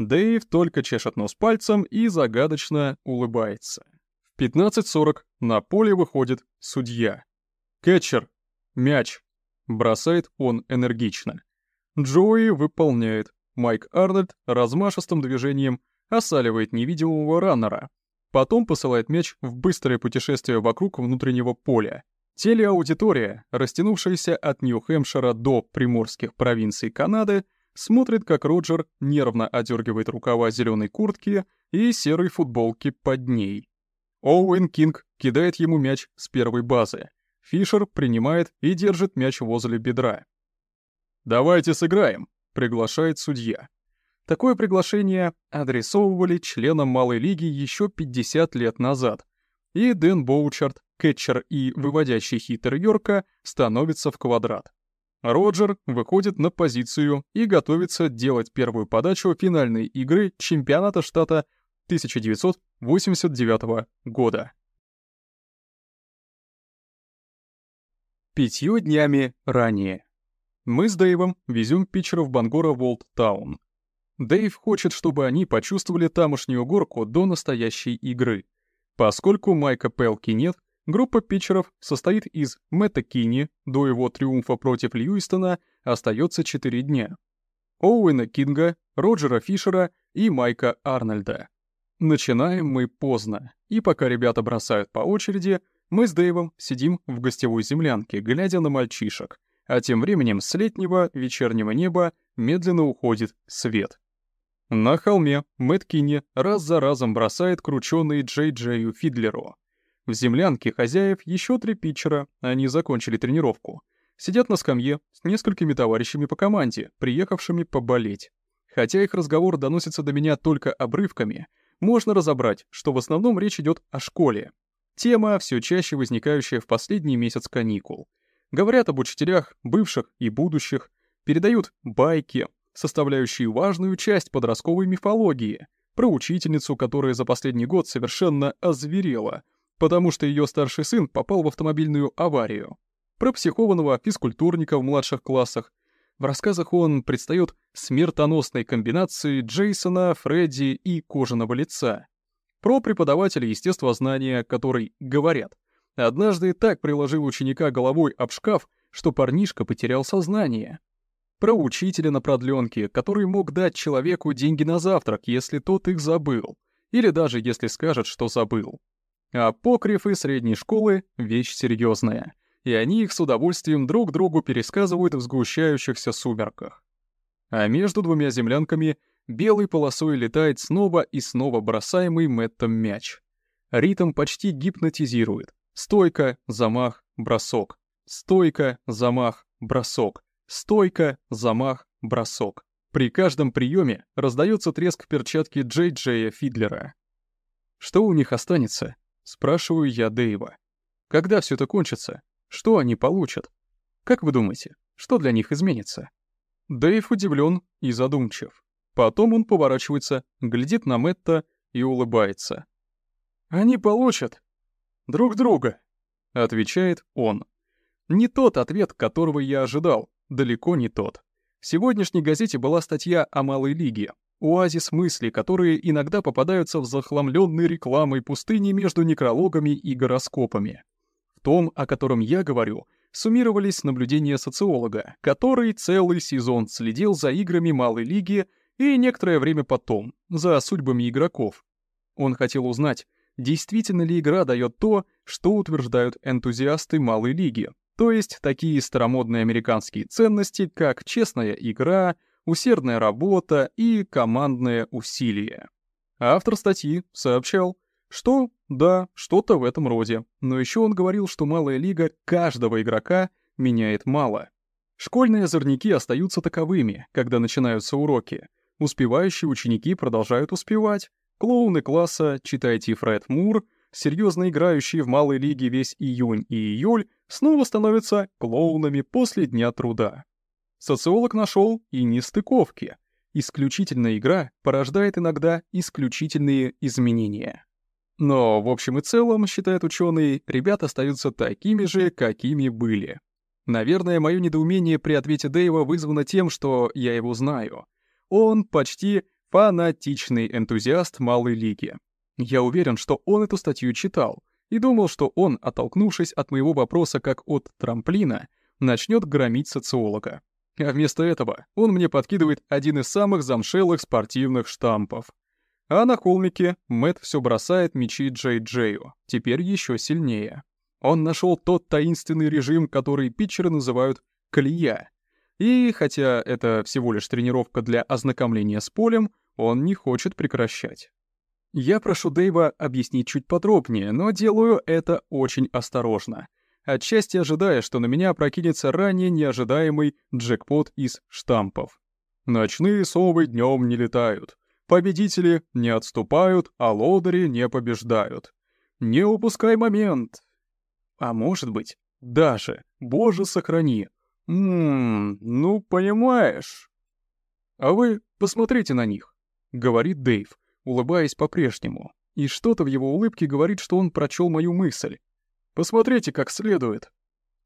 Дэйв только чешет нос пальцем и загадочно улыбается. В 15.40 на поле выходит судья. «Кетчер! Мяч!» Бросает он энергично. Джои выполняет. Майк Арнольд размашистым движением осаливает невидимого раннера, Потом посылает мяч в быстрое путешествие вокруг внутреннего поля. Телеаудитория, растянувшаяся от Нью-Хэмпшира до приморских провинций Канады, смотрит, как Роджер нервно одергивает рукава зеленой куртки и серой футболки под ней. Оуэн Кинг кидает ему мяч с первой базы. Фишер принимает и держит мяч возле бедра. «Давайте сыграем», — приглашает судья. Такое приглашение адресовывали членам Малой Лиги еще 50 лет назад, и Дэн Боучард, кетчер и выводящий хитер Йорка становится в квадрат. Роджер выходит на позицию и готовится делать первую подачу финальной игры чемпионата штата 1989 года. Пятью днями ранее. Мы с Дэйвом везем питчеров Бангора в Олд-Таун. Дэйв хочет, чтобы они почувствовали тамошнюю горку до настоящей игры. Поскольку Майка Пелки нет, группа питчеров состоит из Мэтта Кинни, до его триумфа против Льюистона остается 4 дня, Оуэна Кинга, Роджера Фишера и Майка Арнольда. Начинаем мы поздно, и пока ребята бросают по очереди, мы с Дэйвом сидим в гостевой землянке, глядя на мальчишек, а тем временем с летнего вечернего неба медленно уходит свет. На холме Мэтт Кинни раз за разом бросает кручёный Джей Джею Фидлеру. В землянке хозяев еще три питчера, они закончили тренировку. Сидят на скамье с несколькими товарищами по команде, приехавшими поболеть. Хотя их разговор доносится до меня только обрывками, можно разобрать, что в основном речь идет о школе, Тема, все чаще возникающая в последний месяц каникул. Говорят об учителях, бывших и будущих, передают байки, составляющие важную часть подростковой мифологии, про учительницу, которая за последний год совершенно озверела, потому что ее старший сын попал в автомобильную аварию, про психованного физкультурника в младших классах. В рассказах он предстает смертоносной комбинацией Джейсона, Фредди и кожаного лица про преподавателя естествознания, который, говорят, однажды так приложил ученика головой об шкаф, что парнишка потерял сознание. Про учителя на продленке, который мог дать человеку деньги на завтрак, если тот их забыл, или даже если скажет, что забыл. А покрифы средней школы — вещь серьезная, и они их с удовольствием друг другу пересказывают в сгущающихся сумерках. А между двумя землянками — Белой полосой летает снова и снова бросаемый Мэттом мяч. Ритм почти гипнотизирует. Стойка, замах, бросок. Стойка, замах, бросок. Стойка, замах, бросок. При каждом приеме раздается треск перчатки Джей Джея Фидлера. «Что у них останется?» — спрашиваю я Дэйва. «Когда все это кончится? Что они получат? Как вы думаете, что для них изменится?» Дэйв удивлен и задумчив. Потом он поворачивается, глядит на Мэтта и улыбается. «Они получат друг друга», — отвечает он. Не тот ответ, которого я ожидал, далеко не тот. В сегодняшней газете была статья о Малой Лиге, оазис мысли, которые иногда попадаются в захламленной рекламой пустыни между некрологами и гороскопами. В том, о котором я говорю, суммировались наблюдения социолога, который целый сезон следил за играми Малой Лиги и некоторое время потом, за судьбами игроков. Он хотел узнать, действительно ли игра дает то, что утверждают энтузиасты малой лиги, то есть такие старомодные американские ценности, как честная игра, усердная работа и командное усилие. Автор статьи сообщал, что да, что-то в этом роде, но еще он говорил, что малая лига каждого игрока меняет мало. Школьные озорники остаются таковыми, когда начинаются уроки — Успевающие ученики продолжают успевать. Клоуны класса, читайте Фред Мур, серьезно играющие в малой лиге весь июнь и июль, снова становятся клоунами после дня труда. Социолог нашел и нестыковки. Исключительная игра порождает иногда исключительные изменения. Но в общем и целом, считает ученый, ребята остаются такими же, какими были. Наверное, мое недоумение при ответе Дэйва вызвано тем, что я его знаю — он почти фанатичный энтузиаст малой лиги. Я уверен, что он эту статью читал и думал, что он, оттолкнувшись от моего вопроса как от трамплина, начнет громить социолога. А вместо этого он мне подкидывает один из самых замшелых спортивных штампов. А на холмике Мэт все бросает мячи Джей Джею, теперь еще сильнее. Он нашел тот таинственный режим, который питчеры называют «колея», и, хотя это всего лишь тренировка для ознакомления с полем, он не хочет прекращать. Я прошу Дэйва объяснить чуть подробнее, но делаю это очень осторожно, отчасти ожидая, что на меня опрокинется ранее неожидаемый джекпот из штампов. Ночные совы днем не летают, победители не отступают, а лодыри не побеждают. Не упускай момент. А может быть, даже, боже сохрани, «Ммм, ну, понимаешь». «А вы посмотрите на них», — говорит Дэйв, улыбаясь по-прежнему. И что-то в его улыбке говорит, что он прочел мою мысль. «Посмотрите как следует».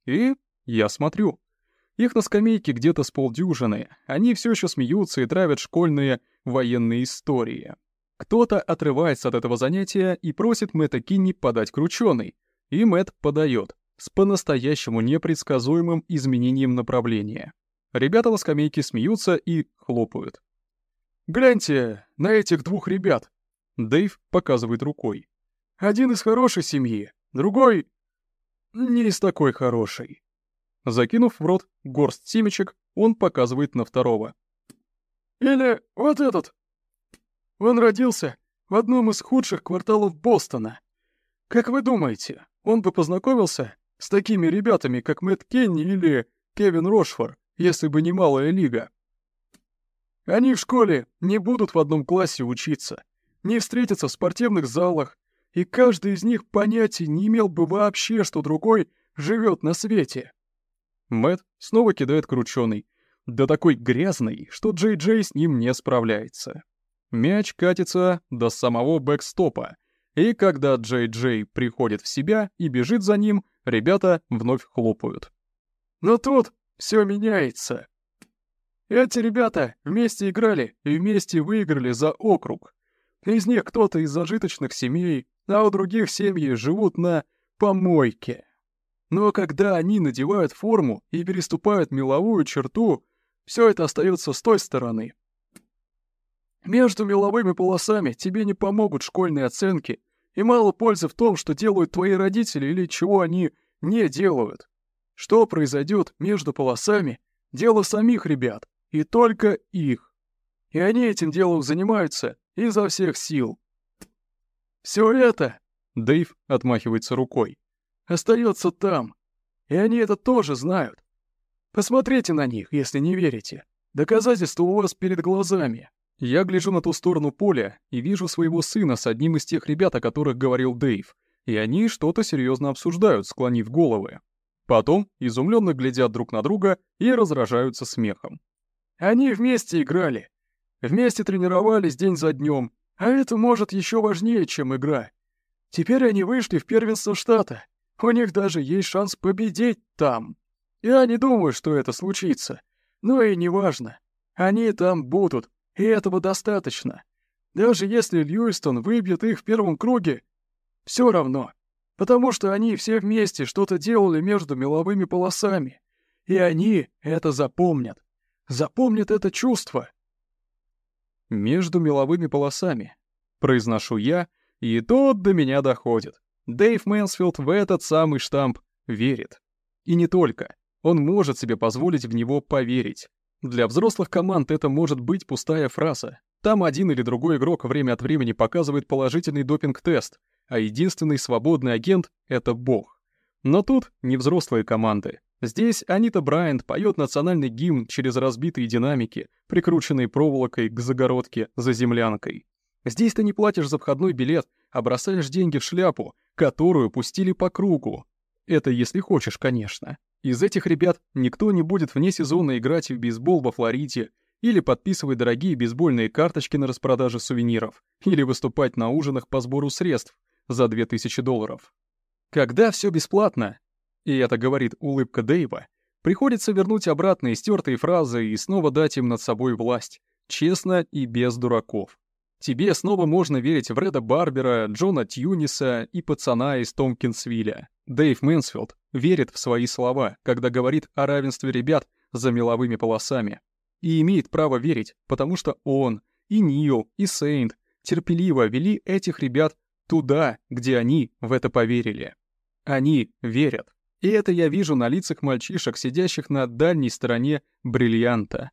И Я смотрю. Их на скамейке где-то с полдюжины. Они все еще смеются и травят школьные военные истории. Кто-то отрывается от этого занятия и просит Мэтта Кинни подать крученый. И Мэтт подает, с по-настоящему непредсказуемым изменением направления. Ребята на скамейке смеются и хлопают. «Гляньте на этих двух ребят!» Дэйв показывает рукой. «Один из хорошей семьи, другой не из такой хорошей». Закинув в рот горсть семечек, он показывает на второго. «Или вот этот. Он родился в одном из худших кварталов Бостона. Как вы думаете, он бы познакомился с такими ребятами, как Мэтт Кенни или Кевин Рошфор, если бы не малая лига? Они в школе не будут в одном классе учиться, не встретятся в спортивных залах, и каждый из них понятия не имел бы вообще, что другой живет на свете. Мэт снова кидает крученый, да такой грязный, что Джей Джей с ним не справляется. Мяч катится до самого бэкстопа, и когда Джей Джей приходит в себя и бежит за ним, ребята вновь хлопают. Но тут все меняется. Эти ребята вместе играли и вместе выиграли за округ. Из них кто-то из зажиточных семей, а у других семьи живут на помойке. Но когда они надевают форму и переступают меловую черту, все это остается с той стороны. Между меловыми полосами тебе не помогут школьные оценки, и мало пользы в том, что делают твои родители или чего они не делают. Что произойдет между полосами — дело самих ребят, и только их. И они этим делом занимаются изо всех сил. Все это, Дэйв отмахивается рукой, остается там. И они это тоже знают. Посмотрите на них, если не верите. Доказательства у вас перед глазами. Я гляжу на ту сторону поля и вижу своего сына с одним из тех ребят, о которых говорил Дэйв, и они что-то серьезно обсуждают, склонив головы. Потом изумленно глядят друг на друга и разражаются смехом. Они вместе играли, вместе тренировались день за днем, а это может еще важнее, чем игра. Теперь они вышли в первенство штата, у них даже есть шанс победить там. Я не думаю, что это случится, но и не важно. Они там будут, и этого достаточно. Даже если Льюистон выбьет их в первом круге, все равно. Потому что они все вместе что-то делали между меловыми полосами. И они это запомнят. Запомнят это чувство. «Между меловыми полосами», — произношу я, и тут до меня доходит. Дэйв Мэнсфилд в этот самый штамп верит. И не только. Он может себе позволить в него поверить. Для взрослых команд это может быть пустая фраза. Там один или другой игрок время от времени показывает положительный допинг-тест, а единственный свободный агент — это бог. Но тут не взрослые команды. Здесь Анита Брайант поет национальный гимн через разбитые динамики, прикрученные проволокой к загородке за землянкой. Здесь ты не платишь за входной билет, а бросаешь деньги в шляпу, которую пустили по кругу. Это если хочешь, конечно. Из этих ребят никто не будет вне сезона играть в бейсбол во Флориде или подписывать дорогие бейсбольные карточки на распродаже сувениров, или выступать на ужинах по сбору средств за 2000 долларов. Когда все бесплатно, и это говорит улыбка Дэйва, приходится вернуть обратно истертые фразы и снова дать им над собой власть, честно и без дураков. Тебе снова можно верить в Реда Барбера, Джона Тьюниса и пацана из Томкинсвилля. Дэйв Мэнсфилд верит в свои слова, когда говорит о равенстве ребят за меловыми полосами. И имеет право верить, потому что он, и Нил, и Сейнт терпеливо вели этих ребят туда, где они в это поверили. Они верят. И это я вижу на лицах мальчишек, сидящих на дальней стороне бриллианта.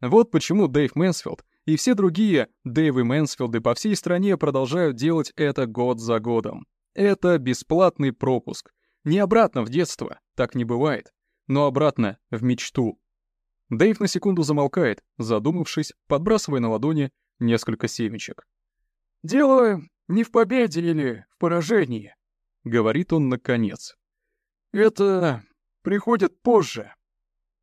Вот почему Дэйв Мэнсфилд и все другие Дэйвы Мэнсфилды по всей стране продолжают делать это год за годом. Это бесплатный пропуск. Не обратно в детство, так не бывает, но обратно в мечту. Дэйв на секунду замолкает, задумавшись, подбрасывая на ладони несколько семечек. «Дело не в победе или в поражении», — говорит он наконец. «Это приходит позже.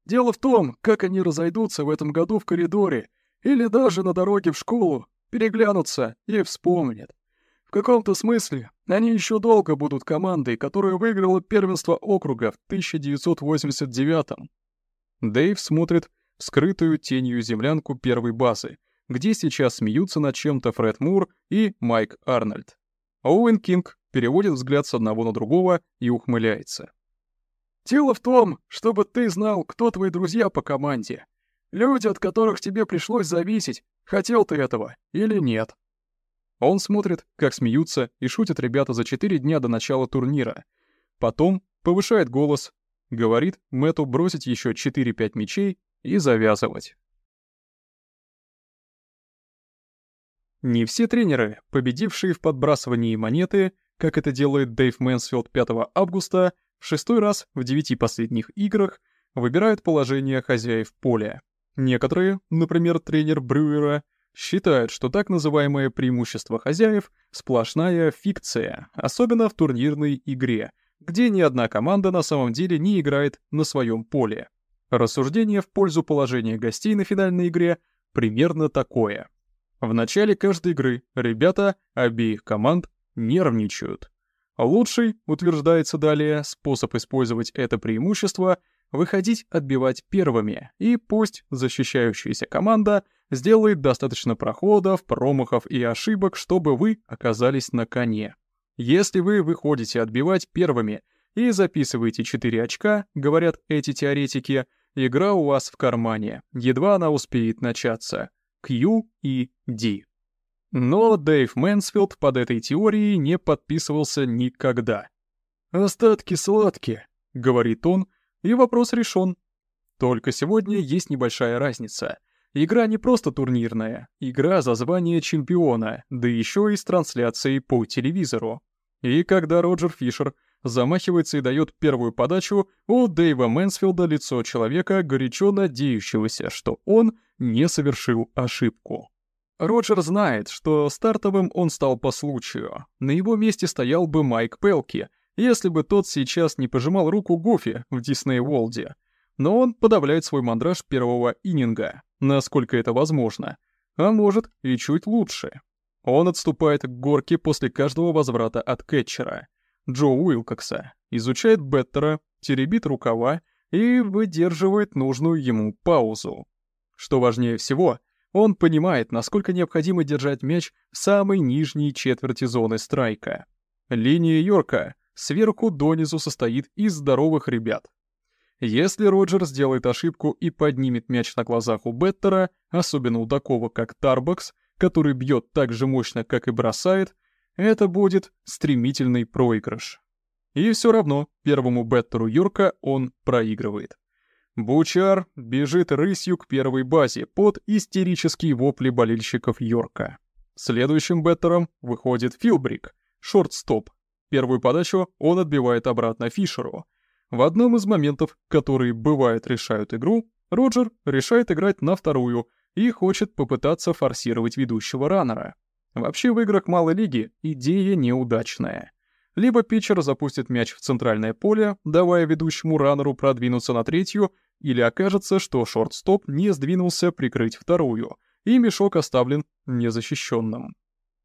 Дело в том, как они разойдутся в этом году в коридоре или даже на дороге в школу, переглянутся и вспомнят. В каком-то смысле они еще долго будут командой, которая выиграла первенство округа в 1989-м. Дэйв смотрит в скрытую тенью землянку первой базы, где сейчас смеются над чем-то Фред Мур и Майк Арнольд. Оуэн Кинг переводит взгляд с одного на другого и ухмыляется. «Дело в том, чтобы ты знал, кто твои друзья по команде. Люди, от которых тебе пришлось зависеть, хотел ты этого или нет». Он смотрит, как смеются и шутят ребята за четыре дня до начала турнира. Потом повышает голос, говорит Мэту бросить еще 4-5 мячей и завязывать. Не все тренеры, победившие в подбрасывании монеты, как это делает Дэйв Мэнсфилд 5 августа, в шестой раз в девяти последних играх выбирают положение хозяев поля. Некоторые, например, тренер Брюера, считают, что так называемое преимущество хозяев — сплошная фикция, особенно в турнирной игре, где ни одна команда на самом деле не играет на своем поле. Рассуждение в пользу положения гостей на финальной игре примерно такое. В начале каждой игры ребята обеих команд нервничают. Лучший, утверждается далее, способ использовать это преимущество — выходить отбивать первыми, и пусть защищающаяся команда сделает достаточно проходов, промахов и ошибок, чтобы вы оказались на коне. Если вы выходите отбивать первыми и записываете 4 очка, говорят эти теоретики, игра у вас в кармане, едва она успеет начаться. Q.E.D.. Но Дэйв Мэнсфилд под этой теорией не подписывался никогда. «Остатки сладкие», — говорит он, и вопрос решен. Только сегодня есть небольшая разница. Игра не просто турнирная, игра за звание чемпиона, да еще и с трансляцией по телевизору. И когда Роджер Фишер замахивается и дает первую подачу, у Дэйва Мэнсфилда лицо человека, горячо надеющегося, что он не совершил ошибку. Роджер знает, что стартовым он стал по случаю. На его месте стоял бы Майк Пелки, если бы тот сейчас не пожимал руку Гофи в Дисней Волде. Но он подавляет свой мандраж первого ининга, насколько это возможно. А может, и чуть лучше. Он отступает к горке после каждого возврата от кетчера. Джо Уилкокса, изучает Беттера, теребит рукава и выдерживает нужную ему паузу. Что важнее всего, он понимает, насколько необходимо держать мяч в самой нижней четверти зоны страйка. Линия Йорка сверху донизу состоит из здоровых ребят. Если Роджер сделает ошибку и поднимет мяч на глазах у Беттера, особенно у такого как Тарбокс, который бьет так же мощно, как и бросает, это будет стремительный проигрыш. И все равно первому Беттеру Йорка он проигрывает. Бучар бежит рысью к первой базе под истерические вопли болельщиков Йорка. Следующим беттером выходит Филбрик, шорт-стоп. Первую подачу он отбивает обратно Фишеру. В одном из моментов, которые бывает решают игру, Роджер решает играть на вторую и хочет попытаться форсировать ведущего раннера. Вообще в играх малой лиги идея неудачная. Либо питчер запустит мяч в центральное поле, давая ведущему раннеру продвинуться на третью, или окажется, что шорт-стоп не сдвинулся прикрыть вторую, и мешок оставлен незащищенным.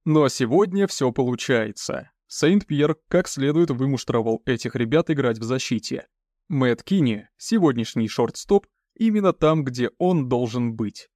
Но сегодня все получается. Сейнт-Пьер как следует вымуштровал этих ребят играть в защите. Мэтт Кинни, сегодняшний шорт-стоп, именно там, где он должен быть.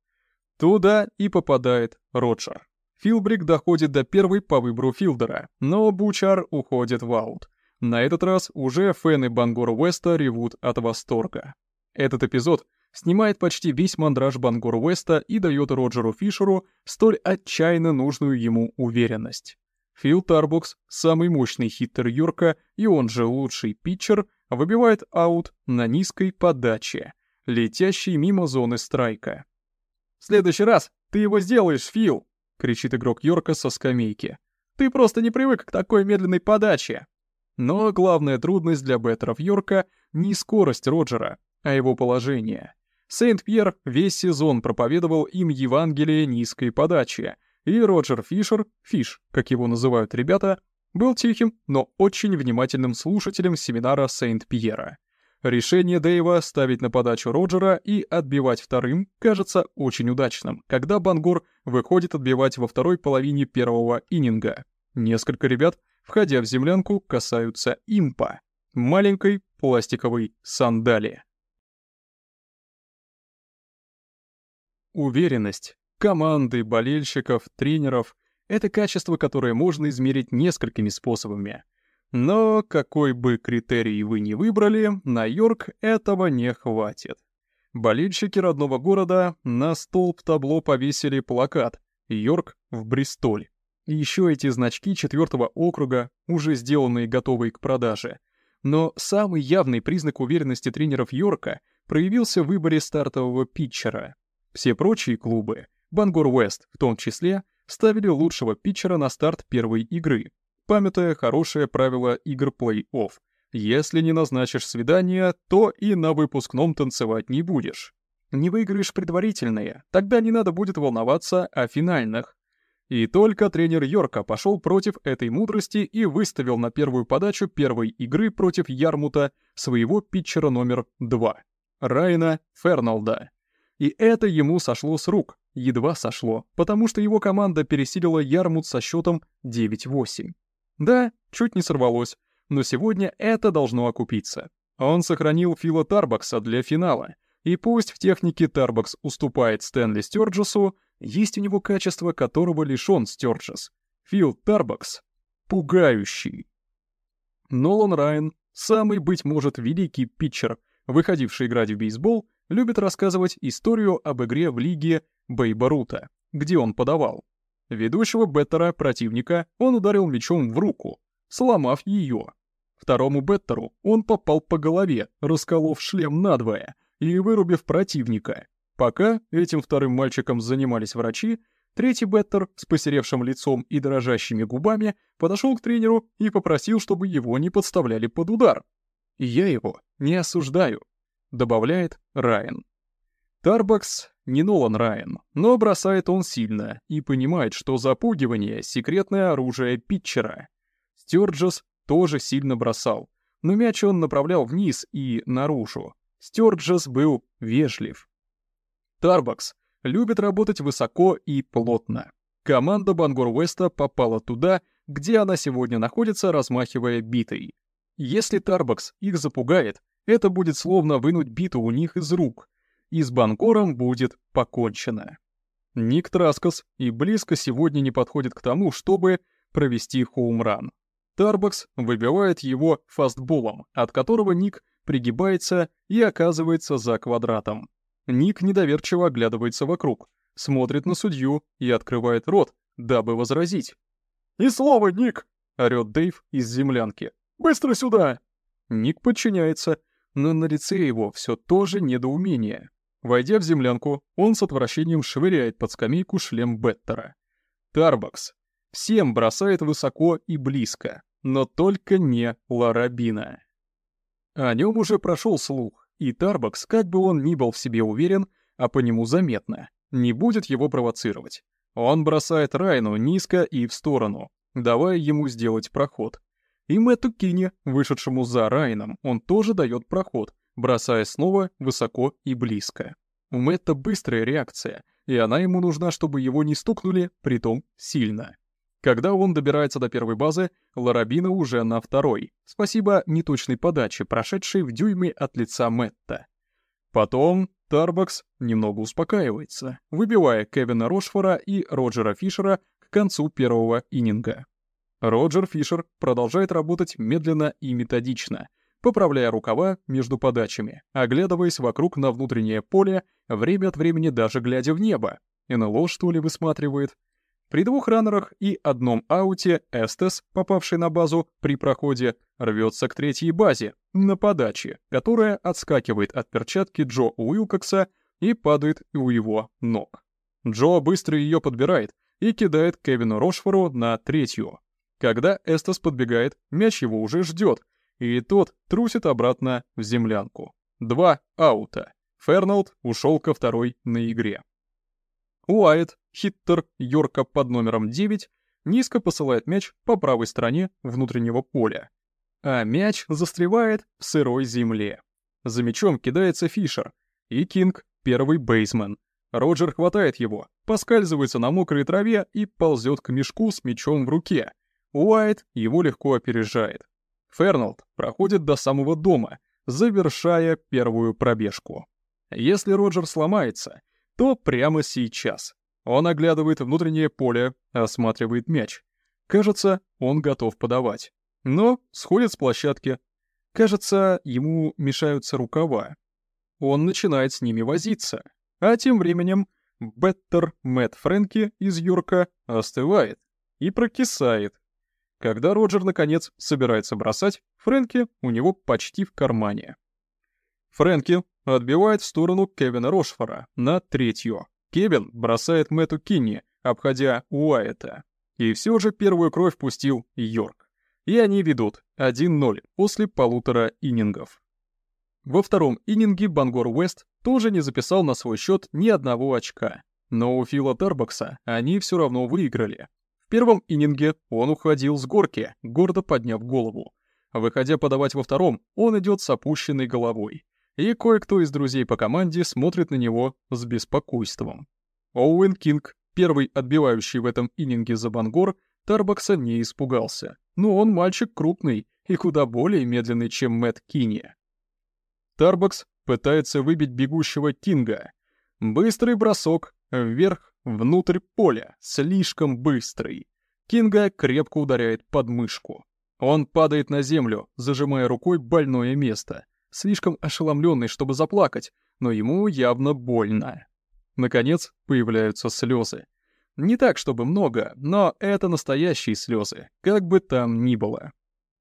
Туда и попадает Роджер. Филбрик доходит до первой по выбору филдера, но Бучар уходит в аут. На этот раз уже фэны Бангор Уэста ревут от восторга. Этот эпизод снимает почти весь мандраж Бангор Уэста и дает Роджеру Фишеру столь отчаянно нужную ему уверенность. Фил Тарбокс, самый мощный хиттер Йорка и он же лучший питчер, выбивает аут на низкой подаче, летящей мимо зоны страйка. «В следующий раз ты его сделаешь, Фил!» Кричит игрок Йорка со скамейки. «Ты просто не привык к такой медленной подаче!» Но главная трудность для беттеров Йорка не скорость Роджера, а его положение. Сент-Пьер весь сезон проповедовал им Евангелие низкой подачи, и Роджер Фишер, Фиш, как его называют ребята, был тихим, но очень внимательным слушателем семинара Сент-Пьера. Решение Дэйва ставить на подачу Роджера и отбивать вторым кажется очень удачным, когда Бангур выходит отбивать во второй половине первого ининга. Несколько ребят, входя в землянку, касаются импа, маленькой пластиковой сандали. Уверенность команды, болельщиков, тренеров — это качество, которое можно измерить несколькими способами. Но какой бы критерий вы ни выбрали, на Йорк этого не хватит. Болельщики родного города на столб табло повесили плакат «Йорк в Бристоль». Еще эти значки четвертого округа, уже сделанные готовые к продаже. Но самый явный признак уверенности тренеров Йорка проявился в выборе стартового питчера. Все прочие клубы, Бангор Уэст в том числе, ставили лучшего питчера на старт первой игры, памятая хорошее правило игр плей-офф. Если не назначишь свидание, то и на выпускном танцевать не будешь. Не выиграешь предварительные, тогда не надо будет волноваться о финальных. И только тренер Йорка пошел против этой мудрости и выставил на первую подачу первой игры против Ярмута своего питчера номер 2, Райна Ферналда. И это ему сошло с рук, едва сошло, потому что его команда пересилила Ярмут со счетом 9-8. Да, чуть не сорвалось, но сегодня это должно окупиться. Он сохранил Фила Тарбакса для финала, и пусть в технике Тарбакс уступает Стэнли Стёрджесу, есть у него качество, которого лишён Стёрджес. Фил Тарбакс — пугающий. Нолан Райан, самый, быть может, великий питчер, выходивший играть в бейсбол, любит рассказывать историю об игре в лиге Бейба Рута, где он подавал. Ведущего беттера противника он ударил мячом в руку, сломав ее. Второму беттеру он попал по голове, расколов шлем надвое и вырубив противника. Пока этим вторым мальчиком занимались врачи, третий беттер с посеревшим лицом и дрожащими губами подошел к тренеру и попросил, чтобы его не подставляли под удар. «Я его не осуждаю», — добавляет Райан. Тарбакс не Нолан Райан, но бросает он сильно и понимает, что запугивание — секретное оружие питчера. Стюарджес тоже сильно бросал, но мяч он направлял вниз и наружу. Стюарджес был вежлив. Тарбакс любит работать высоко и плотно. Команда Бангор Уэста попала туда, где она сегодня находится, размахивая битой. Если Тарбакс их запугает, это будет словно вынуть биту у них из рук — и с Банкором будет покончено. Ник Траскос и близко сегодня не подходит к тому, чтобы провести хоумран. Тарбакс выбивает его фастболом, от которого Ник пригибается и оказывается за квадратом. Ник недоверчиво оглядывается вокруг, смотрит на судью и открывает рот, дабы возразить. «И слово, Ник!» — орёт Дэйв из землянки. «Быстро сюда!» Ник подчиняется, но на лице его все тоже недоумение. Войдя в землянку, он с отвращением швыряет под скамейку шлем Беттера. Тарбакс. Всем бросает высоко и близко, но только не Ларабина. О нем уже прошел слух, и Тарбакс, как бы он ни был в себе уверен, а по нему заметно, не будет его провоцировать. Он бросает Райну низко и в сторону, давая ему сделать проход. И Мэтту Кине, вышедшему за Райном, он тоже дает проход, бросая снова высоко и близко. У Мэтта быстрая реакция, и она ему нужна, чтобы его не стукнули, притом сильно. Когда он добирается до первой базы, Ларабина уже на второй. Спасибо неточной подаче, прошедшей в дюйме от лица Мэтта. Потом Тарбакс немного успокаивается, выбивая Кевина Рошфора и Роджера Фишера к концу первого иннинга. Роджер Фишер продолжает работать медленно и методично — поправляя рукава между подачами, оглядываясь вокруг на внутреннее поле, время от времени даже глядя в небо. НЛО, что ли, высматривает? При двух раннерах и одном ауте Эстес, попавший на базу при проходе, рвется к третьей базе, на подаче, которая отскакивает от перчатки Джо Уилкокса и падает у его ног. Джо быстро ее подбирает и кидает Кевину Рошфору на третью. Когда Эстес подбегает, мяч его уже ждет, и тот трусит обратно в землянку. Два аута. Фернолд ушел ко второй на игре. Уайт, хиттер Йорка под номером 9, низко посылает мяч по правой стороне внутреннего поля. А мяч застревает в сырой земле. За мячом кидается Фишер, и Кинг — первый бейсмен. Роджер хватает его, поскальзывается на мокрой траве и ползет к мешку с мячом в руке. Уайт его легко опережает. Фернолд проходит до самого дома, завершая первую пробежку. Если Роджер сломается, то прямо сейчас. Он оглядывает внутреннее поле, осматривает мяч. Кажется, он готов подавать. Но сходит с площадки. Кажется, ему мешаются рукава. Он начинает с ними возиться. А тем временем Беттер Мэтт Фрэнки из Йорка остывает и прокисает. Когда Роджер, наконец, собирается бросать, Фрэнки у него почти в кармане. Фрэнки отбивает в сторону Кевина Рошфора на третью. Кевин бросает Мэтту Кинни, обходя Уайта. И все же первую кровь пустил Йорк. И они ведут 1-0 после полутора иннингов. Во втором иннинге Бангор Уэст тоже не записал на свой счет ни одного очка. Но у Фила Тарбокса они все равно выиграли. Первом иннинге он уходил с горки, гордо подняв голову. Выходя подавать во втором, он идет с опущенной головой. И кое-кто из друзей по команде смотрит на него с беспокойством. Оуэн Кинг, первый отбивающий в этом иннинге за Бангор, Тарбокса не испугался. Но он мальчик крупный и куда более медленный, чем Мэтт Кинни. Тарбокс пытается выбить бегущего Кинга. Быстрый бросок, вверх, внутрь поля, слишком быстрый. Кинга крепко ударяет под мышку. Он падает на землю, зажимая рукой больное место, слишком ошеломленный, чтобы заплакать, но ему явно больно. Наконец, появляются слезы. Не так, чтобы много, но это настоящие слезы, как бы там ни было.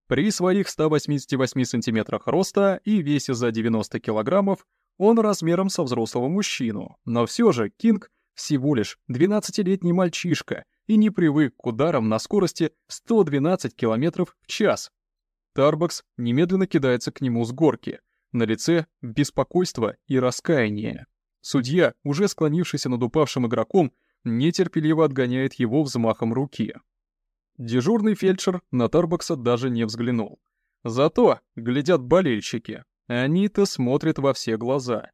При своих 188 сантиметрах роста и весе за 90 килограммов он размером со взрослого мужчину, но все же Кинг всего лишь 12-летний мальчишка и не привык к ударам на скорости 112 километров в час. Тарбокс немедленно кидается к нему с горки, на лице беспокойство и раскаяние. Судья, уже склонившийся над упавшим игроком, нетерпеливо отгоняет его взмахом руки. Дежурный фельдшер на Тарбокса даже не взглянул. Зато глядят болельщики. Они-то смотрят во все глаза.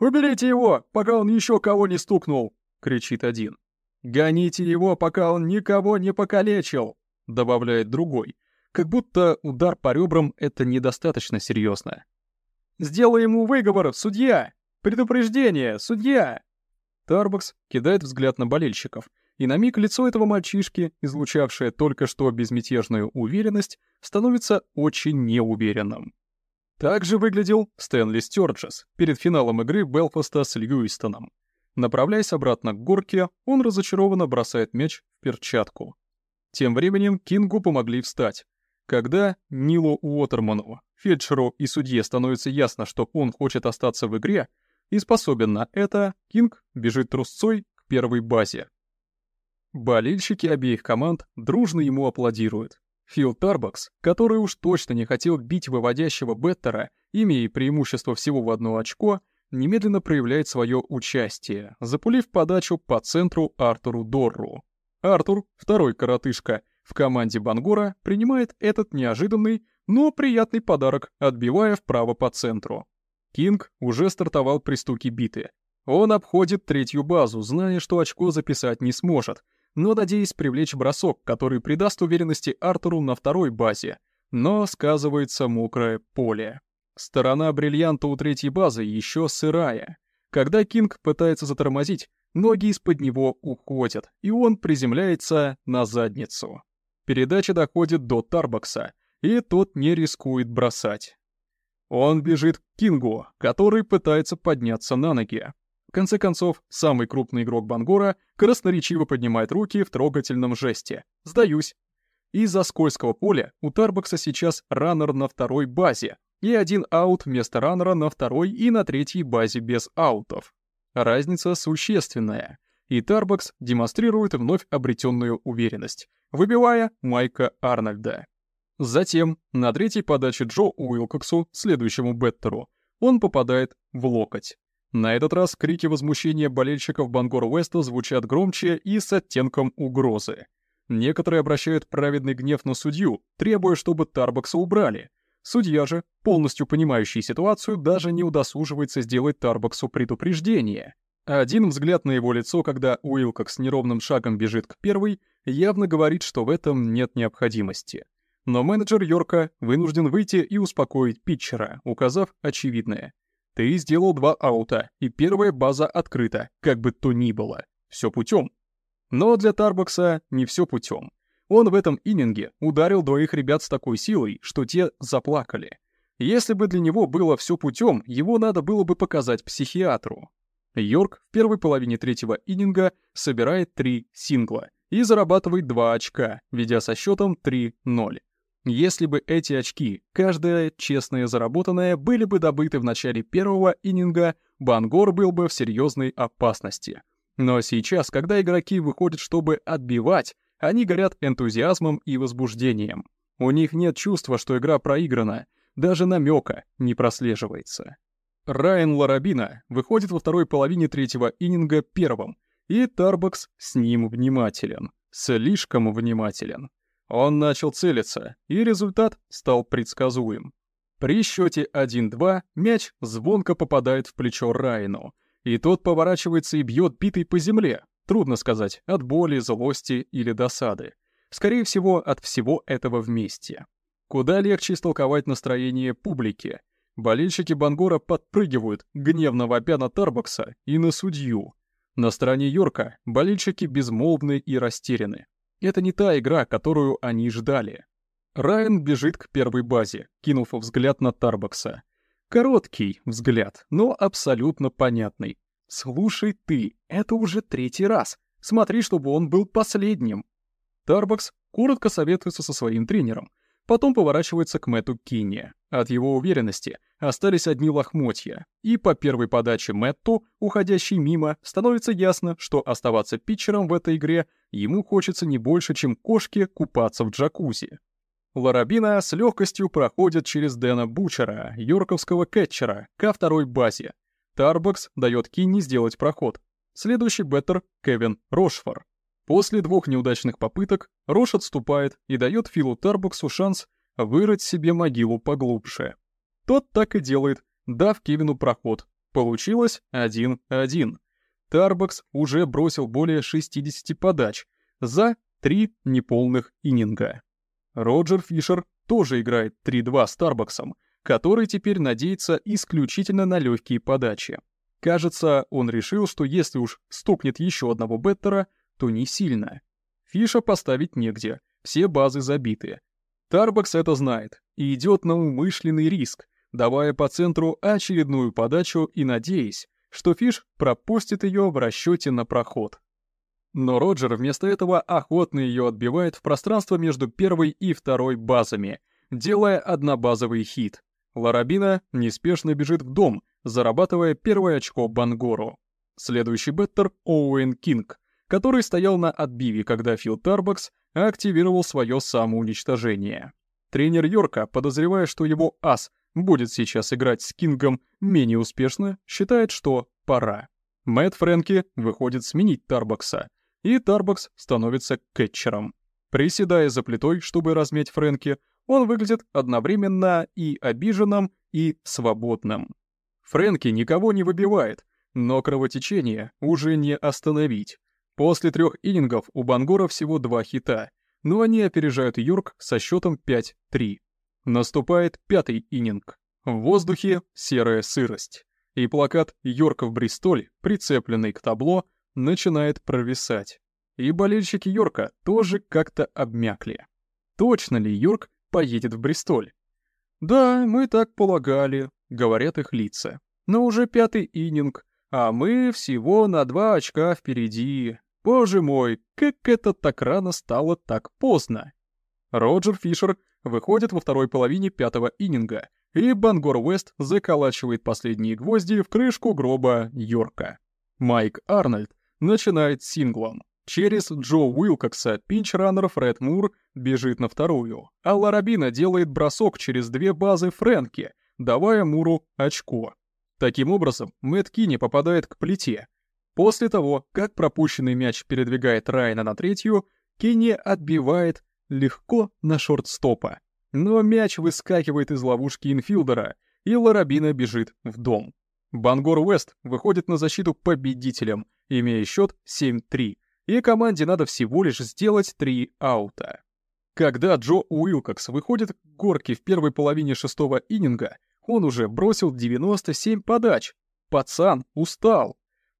«Уберите его, пока он еще кого не стукнул!» — кричит один. «Гоните его, пока он никого не покалечил!» — добавляет другой. Как будто удар по ребрам — это недостаточно серьезно. «Сделай ему выговор, судья! Предупреждение, судья!» Тарбокс кидает взгляд на болельщиков — и на миг лицо этого мальчишки, излучавшее только что безмятежную уверенность, становится очень неуверенным. Так же выглядел Стэнли Стёрджес перед финалом игры Белфаста с Льюистоном. Направляясь обратно к горке, он разочарованно бросает мяч в перчатку. Тем временем Кингу помогли встать. Когда Нилу Уотерману, фельдшеру и судье становится ясно, что он хочет остаться в игре и способен на это, Кинг бежит трусцой к первой базе. Болельщики обеих команд дружно ему аплодируют. Фил Тарбакс, который уж точно не хотел бить выводящего Беттера, имея преимущество всего в одно очко, немедленно проявляет свое участие, запулив подачу по центру Артуру Дорру. Артур, второй коротышка, в команде Бангора принимает этот неожиданный, но приятный подарок, отбивая вправо по центру. Кинг уже стартовал при стуке биты. Он обходит третью базу, зная, что очко записать не сможет — но надеясь привлечь бросок, который придаст уверенности Артуру на второй базе. Но сказывается мокрое поле. Сторона бриллианта у третьей базы еще сырая. Когда Кинг пытается затормозить, ноги из-под него уходят, и он приземляется на задницу. Передача доходит до Тарбокса, и тот не рискует бросать. Он бежит к Кингу, который пытается подняться на ноги. В конце концов, самый крупный игрок Бангора красноречиво поднимает руки в трогательном жесте. «Сдаюсь». Из-за скользкого поля у Тарбокса сейчас раннер на второй базе и один аут вместо раннера на второй и на третьей базе без аутов. Разница существенная, и Тарбокс демонстрирует вновь обретенную уверенность, выбивая Майка Арнольда. Затем на третьей подаче Джо Уилкоксу, следующему беттеру, он попадает в локоть. На этот раз крики возмущения болельщиков Бангор Уэста звучат громче и с оттенком угрозы. Некоторые обращают праведный гнев на судью, требуя, чтобы Тарбокса убрали. Судья же, полностью понимающий ситуацию, даже не удосуживается сделать Тарбоксу предупреждение. Один взгляд на его лицо, когда Уилкокс неровным шагом бежит к первой, явно говорит, что в этом нет необходимости. Но менеджер Йорка вынужден выйти и успокоить питчера, указав очевидное. «Ты сделал два аута, и первая база открыта, как бы то ни было. Все путем». Но для Тарбокса не все путем. Он в этом иннинге ударил двоих ребят с такой силой, что те заплакали. Если бы для него было все путем, его надо было бы показать психиатру. Йорк в первой половине третьего иннинга собирает три сингла и зарабатывает 2 очка, ведя со счетом 3-0. Если бы эти очки, каждая честная заработанная, были бы добыты в начале первого иннинга, Бангор был бы в серьезной опасности. Но сейчас, когда игроки выходят, чтобы отбивать, они горят энтузиазмом и возбуждением. У них нет чувства, что игра проиграна, даже намека не прослеживается. Райан Ларабина выходит во второй половине третьего иннинга первым, и Тарбокс с ним внимателен. Слишком внимателен. Он начал целиться, и результат стал предсказуем. При счете 1-2 мяч звонко попадает в плечо Райану, и тот поворачивается и бьет битой по земле, Трудно сказать, от боли, злости или досады. Скорее всего, от всего этого вместе. Куда легче истолковать настроение публики. Болельщики Бангора подпрыгивают, гневно вопя на Тарбокса и на судью. На стороне Йорка болельщики безмолвны и растеряны. Это не та игра, которую они ждали. Райан бежит к первой базе, кинув взгляд на Тарбокса. Короткий взгляд, но абсолютно понятный. «Слушай ты, это уже третий раз. Смотри, чтобы он был последним». Тарбакс коротко советуется со своим тренером, потом поворачивается к Мэтту Кинни. От его уверенности остались одни лохмотья, и по первой подаче Мэтту, уходящей мимо, становится ясно, что оставаться питчером в этой игре ему хочется не больше, чем кошке купаться в джакузи. Ларабина с легкостью проходит через Дэна Бучера, йорковского кетчера, ко второй базе, Тарбокс дает Кинни сделать проход. Следующий беттер — Кевин Рошфор. После двух неудачных попыток Рош отступает и дает Филу Тарбоксу шанс вырыть себе могилу поглубже. Тот так и делает, дав Кевину проход. Получилось 1-1. Тарбокс уже бросил более 60 подач за три неполных иннинга. Роджер Фишер тоже играет 3-2 с Тарбоксом — который теперь надеется исключительно на легкие подачи. Кажется, он решил, что если уж стукнет еще одного беттера, то не сильно. Фиша поставить негде, все базы забиты. Тарбакс это знает и идет на умышленный риск, давая по центру очередную подачу и надеясь, что Фиш пропустит ее в расчете на проход. Но Роджер вместо этого охотно ее отбивает в пространство между первой и второй базами, делая однобазовый хит. Ларабина неспешно бежит в дом, зарабатывая первое очко Бангору. Следующий беттер — Оуэн Кинг, который стоял на отбиве, когда Фил Тарбакс активировал свое самоуничтожение. Тренер Йорка, подозревая, что его ас будет сейчас играть с Кингом менее успешно, считает, что пора. Мэтт Фрэнки выходит сменить Тарбакса, и Тарбакс становится кетчером. Приседая за плитой, чтобы размять Фрэнки, он выглядит одновременно и обиженным, и свободным. Фрэнки никого не выбивает, но кровотечение уже не остановить. После трех иннингов у Бангора всего два хита, но они опережают Йорк со счетом 5-3. Наступает пятый иннинг. В воздухе серая сырость. И плакат «Йорк в Бристоль», прицепленный к табло, начинает провисать. И болельщики Йорка тоже как-то обмякли. Точно ли Йорк поедет в Бристоль. «Да, мы так полагали», — говорят их лица. «Но уже пятый ининг, а мы всего на два очка впереди. Боже мой, как это так рано стало так поздно!» Роджер Фишер выходит во второй половине пятого ининга, и Бангор Уэст заколачивает последние гвозди в крышку гроба Йорка. Майк Арнольд начинает синглом. Через Джо Уилкокса пинч-раннер Фред Мур бежит на вторую, а Ларабина делает бросок через две базы Фрэнки, давая Муру очко. Таким образом, Мэтт Кинни попадает к плите. После того, как пропущенный мяч передвигает Райна на третью, Кинни отбивает легко на шорт-стопа. Но мяч выскакивает из ловушки инфилдера, и Ларабина бежит в дом. Бангор Уэст выходит на защиту победителем, имея счет 7-3, и команде надо всего лишь сделать 3 аута. Когда Джо Уилкокс выходит к горке в первой половине шестого иннинга, он уже бросил 97 подач. Пацан устал.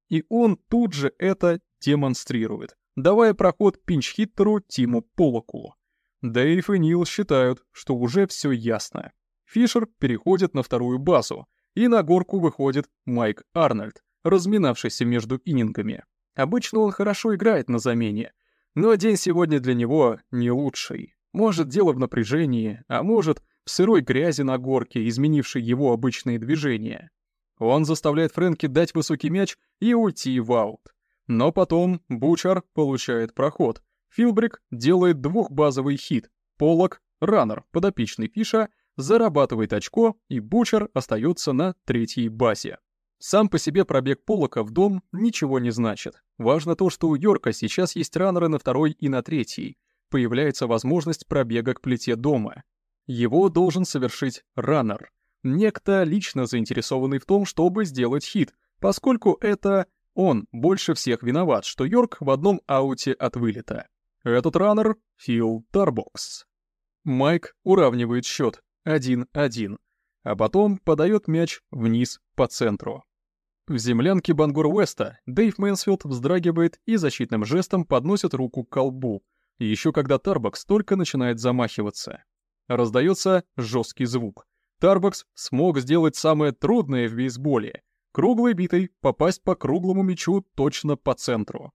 И он тут же это демонстрирует, давая проход пинч-хиттеру Тиму Полоку. Дэйв и Нил считают, что уже все ясно. Фишер переходит на вторую базу, и на горку выходит Майк Арнольд, разминавшийся между иннингами. Обычно он хорошо играет на замене, но день сегодня для него не лучший. Может, дело в напряжении, а может, в сырой грязи на горке, изменившей его обычные движения. Он заставляет Фрэнки дать высокий мяч и уйти в аут. Но потом Бучар получает проход. Филбрик делает двухбазовый хит. Полок, раннер, подопечный Фиша, зарабатывает очко, и Бучар остается на третьей базе. Сам по себе пробег Полока в дом ничего не значит. Важно то, что у Йорка сейчас есть раннеры на второй и на третьей. Появляется возможность пробега к плите дома. Его должен совершить раннер. Некто лично заинтересованный в том, чтобы сделать хит, поскольку это он больше всех виноват, что Йорк в одном ауте от вылета. Этот раннер — Фил Тарбокс. Майк уравнивает счет 1-1, а потом подает мяч вниз по центру. В землянке Бангор Уэста Дэйв Мэнсфилд вздрагивает и защитным жестом подносит руку к ко лбу, еще когда Тарбокс только начинает замахиваться. Раздается жесткий звук. Тарбокс смог сделать самое трудное в бейсболе — круглой битой попасть по круглому мячу точно по центру.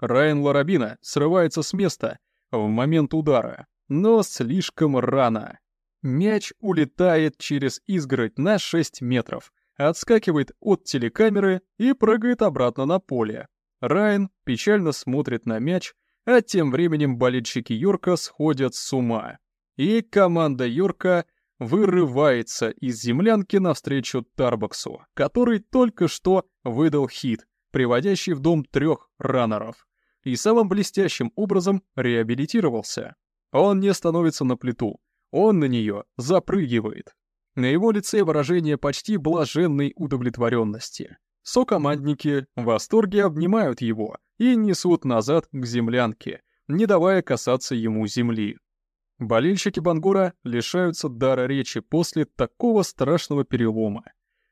Райан Ларабина срывается с места в момент удара, но слишком рано. Мяч улетает через изгородь на 6 метров, отскакивает от телекамеры и прыгает обратно на поле. Райан печально смотрит на мяч, а тем временем болельщики Йорка сходят с ума. И команда Йорка вырывается из землянки навстречу Тарбоксу, который только что выдал хит, приводящий в дом трех раннеров, и самым блестящим образом реабилитировался. Он не становится на плиту, он на нее запрыгивает. На его лице выражение почти блаженной удовлетворенности. Сокомандники в восторге обнимают его и несут назад к землянке, не давая касаться ему земли. Болельщики Бангура лишаются дара речи после такого страшного перелома.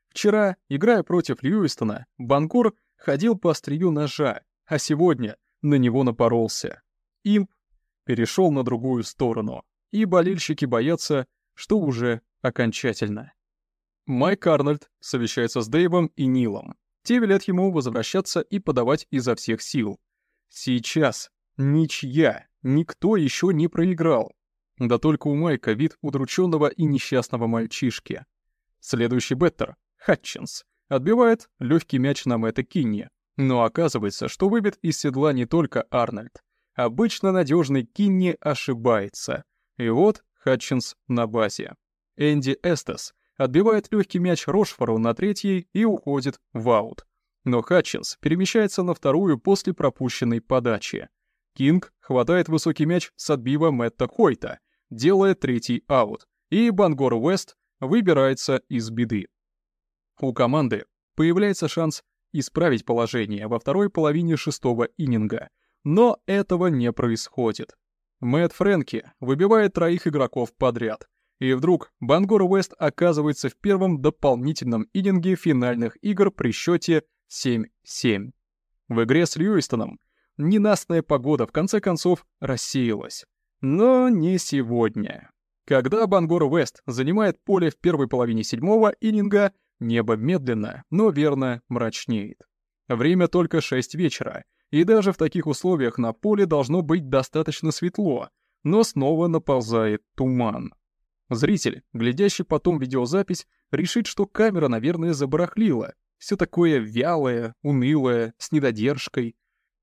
Вчера, играя против Льюистона, Бангур ходил по острию ножа, а сегодня на него напоролся. Имп перешел на другую сторону, и болельщики боятся, что уже окончательно. Майк Арнольд совещается с Дэйвом и Нилом. Те велят ему возвращаться и подавать изо всех сил. Сейчас ничья, никто еще не проиграл. Да только у Майка вид удрученного и несчастного мальчишки. Следующий беттер, Хатчинс, отбивает легкий мяч на Мэтта Кинни. Но оказывается, что выбит из седла не только Арнольд. Обычно надежный Кинни ошибается. И вот Хатчинс на базе. Энди Эстес отбивает легкий мяч Рошфору на третьей и уходит в аут. Но Хатчинс перемещается на вторую после пропущенной подачи. Кинг хватает высокий мяч с отбива Мэтта Хойта, делая третий аут, и Бангор Уэст выбирается из беды. У команды появляется шанс исправить положение во второй половине шестого иннинга, но этого не происходит. Мэтт Фрэнки выбивает троих игроков подряд, и вдруг Бангор Уэст оказывается в первом дополнительном иннинге финальных игр при счете 7-7. В игре с Льюистоном ненастная погода в конце концов рассеялась. Но не сегодня. Когда Бангор Вест занимает поле в первой половине седьмого иннинга, небо медленно, но верно мрачнеет. Время только 6 вечера, и даже в таких условиях на поле должно быть достаточно светло, но снова наползает туман. Зритель, глядящий потом видеозапись, решит, что камера, наверное, забарахлила. Все такое вялое, унылое, с недодержкой.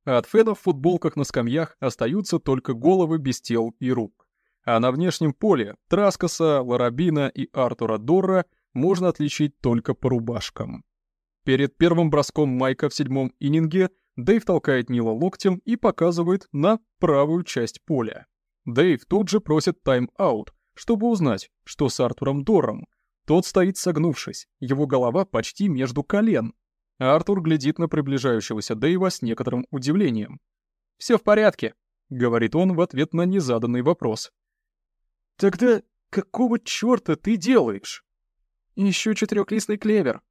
А от фенов в футболках на скамьях остаются только головы без тел и рук. А на внешнем поле Траскоса, Ларабина и Артура Дорра можно отличить только по рубашкам. Перед первым броском Майка в седьмом иннинге Дэйв толкает Нила локтем и показывает на правую часть поля. Дэйв тут же просит тайм-аут, чтобы узнать, что с Артуром Дором. Тот стоит согнувшись, его голова почти между колен. Артур глядит на приближающегося Дэйва с некоторым удивлением. «Все в порядке», — говорит он в ответ на незаданный вопрос. «Тогда какого чёрта ты делаешь?» «Ищу четырехлистный клевер».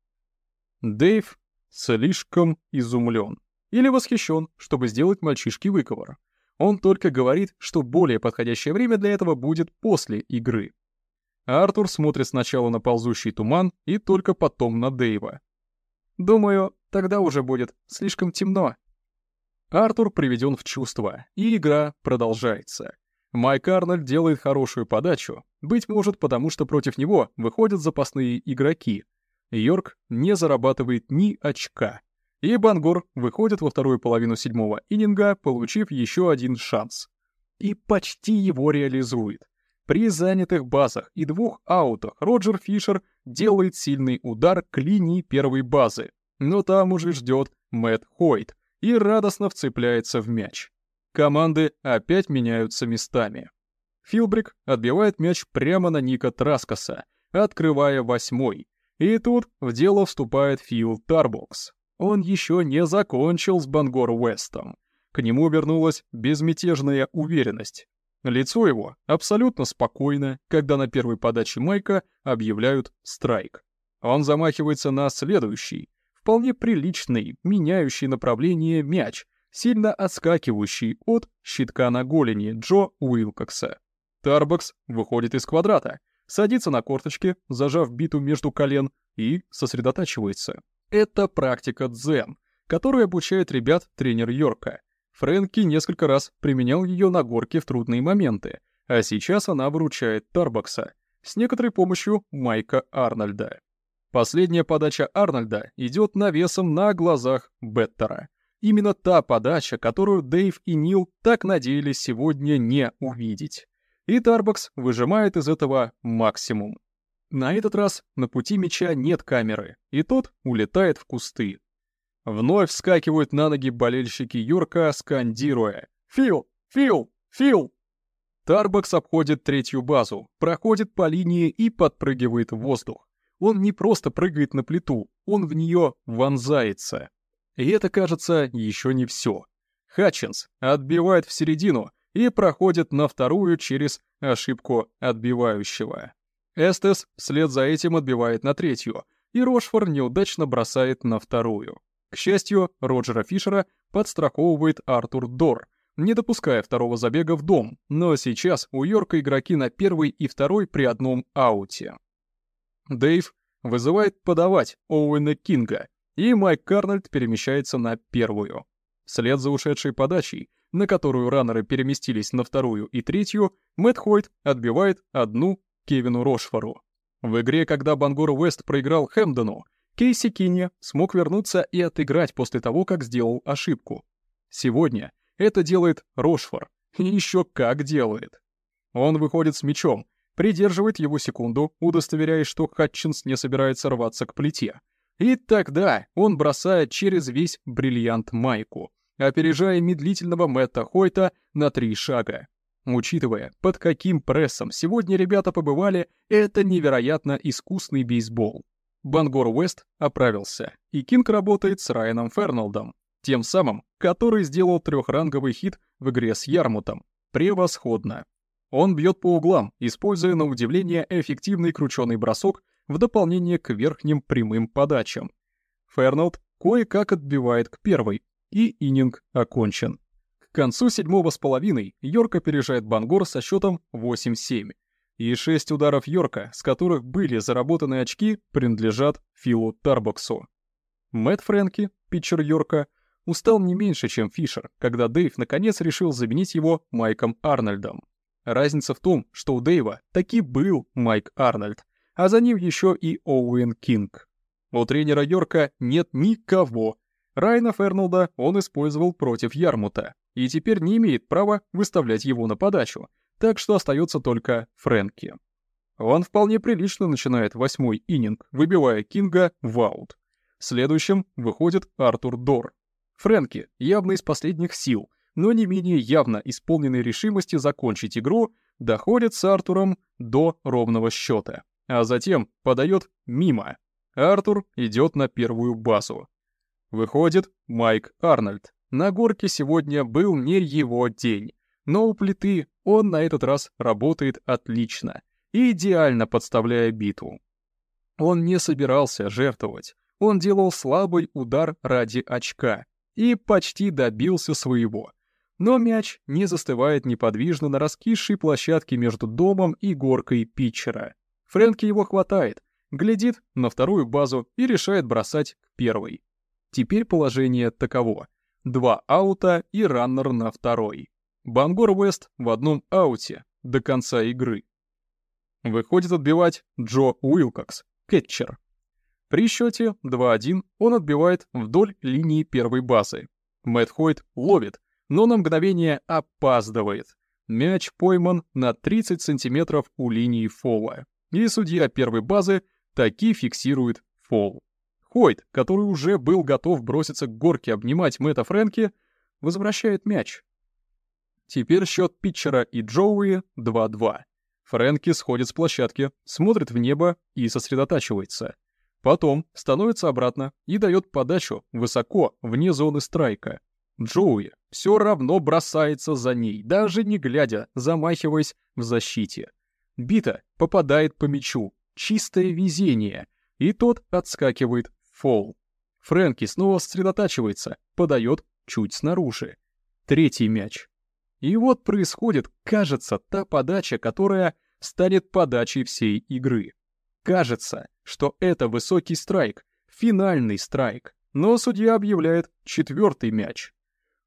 Дэйв слишком изумлен или восхищен, чтобы сделать мальчишке выговор. Он только говорит, что более подходящее время для этого будет после игры. Артур смотрит сначала на ползущий туман и только потом на Дэйва. «Думаю, тогда уже будет слишком темно». Артур приведен в чувство, и игра продолжается. Майк Арнольд делает хорошую подачу, быть может потому, что против него выходят запасные игроки. Йорк не зарабатывает ни очка. И Бангор выходит во вторую половину седьмого иннинга, получив еще один шанс. И почти его реализует. При занятых базах и двух аутах Роджер Фишер делает сильный удар к линии первой базы, но там уже ждет Мэтт Хойт и радостно вцепляется в мяч. Команды опять меняются местами. Филбрик отбивает мяч прямо на Ника Траскоса, открывая восьмой. И тут в дело вступает Фил Тарбокс. Он еще не закончил с Бангор Уэстом. К нему вернулась безмятежная уверенность. Лицо его абсолютно спокойно, когда на первой подаче Майка объявляют страйк. Он замахивается на следующий, вполне приличный, меняющий направление мяч, сильно отскакивающий от щитка на голени Джо Уилкокса. Тарбокс выходит из квадрата, садится на корточки, зажав биту между колен, и сосредотачивается. Это практика дзен, которую обучает ребят тренер Йорка. Фрэнки несколько раз применял ее на горке в трудные моменты, а сейчас она выручает Тарбокса с некоторой помощью Майка Арнольда. Последняя подача Арнольда идет навесом на глазах Беттера. Именно та подача, которую Дэйв и Нил так надеялись сегодня не увидеть. И Тарбокс выжимает из этого максимум. На этот раз на пути мяча нет камеры, и тот улетает в кусты. Вновь вскакивают на ноги болельщики Юрка, скандируя «Фил! Фил! Фил!». Тарбокс обходит третью базу, проходит по линии и подпрыгивает в воздух. Он не просто прыгает на плиту, он в нее вонзается. И это, кажется, еще не все. Хатчинс отбивает в середину и проходит на вторую через ошибку отбивающего. Эстес вслед за этим отбивает на третью, и Рошфор неудачно бросает на вторую. К счастью, Роджера Фишера подстраховывает Артур Дор, не допуская второго забега в дом, но сейчас у Йорка игроки на первый и второй при одном ауте. Дэйв вызывает подавать Оуэна Кинга, и Майк Карнольд перемещается на первую. Вслед за ушедшей подачей, на которую раннеры переместились на вторую и третью, Мэтт Хойт отбивает одну Кевину Рошфору. В игре, когда Бангур Уэст проиграл Хэмдону, Кейси Кинья смог вернуться и отыграть после того, как сделал ошибку. Сегодня это делает Рошфор. И еще как делает. Он выходит с мячом, придерживает его секунду, удостоверяясь, что Хатчинс не собирается рваться к плите. И тогда он бросает через весь бриллиант майку, опережая медлительного Мэтта Хойта на три шага. Учитывая, под каким прессом сегодня ребята побывали, это невероятно искусный бейсбол. Бангор Уэст оправился, и Кинг работает с Райаном Ферналдом, тем самым, который сделал трехранговый хит в игре с Ярмутом. Превосходно. Он бьет по углам, используя на удивление эффективный крученый бросок в дополнение к верхним прямым подачам. Ферналд кое-как отбивает к первой, и ининг окончен. К концу седьмого с половиной Йорк опережает Бангор со счетом 8-7. И шесть ударов Йорка, с которых были заработаны очки, принадлежат Филу Тарбоксу. Мэтт Фрэнки, питчер Йорка, устал не меньше, чем Фишер, когда Дэйв наконец решил заменить его Майком Арнольдом. Разница в том, что у Дэйва таки был Майк Арнольд, а за ним еще и Оуэн Кинг. У тренера Йорка нет никого. Райна Фернолда он использовал против Ярмута, и теперь не имеет права выставлять его на подачу, так что остается только Фрэнки. Он вполне прилично начинает восьмой ининг, выбивая Кинга в аут. Следующим выходит Артур Дор. Фрэнки явно из последних сил, но не менее явно исполненной решимости закончить игру, доходит с Артуром до ровного счета. а затем подает мимо. Артур идет на первую базу. Выходит Майк Арнольд. На горке сегодня был не его день, но у плиты он на этот раз работает отлично, идеально подставляя битву. Он не собирался жертвовать, он делал слабый удар ради очка и почти добился своего. Но мяч не застывает неподвижно на раскисшей площадке между домом и горкой питчера. Фрэнки его хватает, глядит на вторую базу и решает бросать к первой. Теперь положение таково. Два аута и раннер на второй. Бангор Уэст в одном ауте до конца игры. Выходит отбивать Джо Уилкокс, кетчер. При счете 2-1 он отбивает вдоль линии первой базы. Мэтт Хойт ловит, но на мгновение опаздывает. Мяч пойман на 30 сантиметров у линии фола. И судья первой базы таки фиксирует фол. Хойт, который уже был готов броситься к горке обнимать Мэтта Фрэнки, возвращает мяч. Теперь счет питчера и Джоуи 2-2. Фрэнки сходит с площадки, смотрит в небо и сосредотачивается. Потом становится обратно и дает подачу высоко, вне зоны страйка. Джоуи все равно бросается за ней, даже не глядя, замахиваясь в защите. Бита попадает по мячу. Чистое везение. И тот отскакивает фол. Фрэнки снова сосредотачивается, подает чуть снаружи. Третий мяч. И вот происходит, кажется, та подача, которая станет подачей всей игры. Кажется, что это высокий страйк, финальный страйк, но судья объявляет четвертый мяч.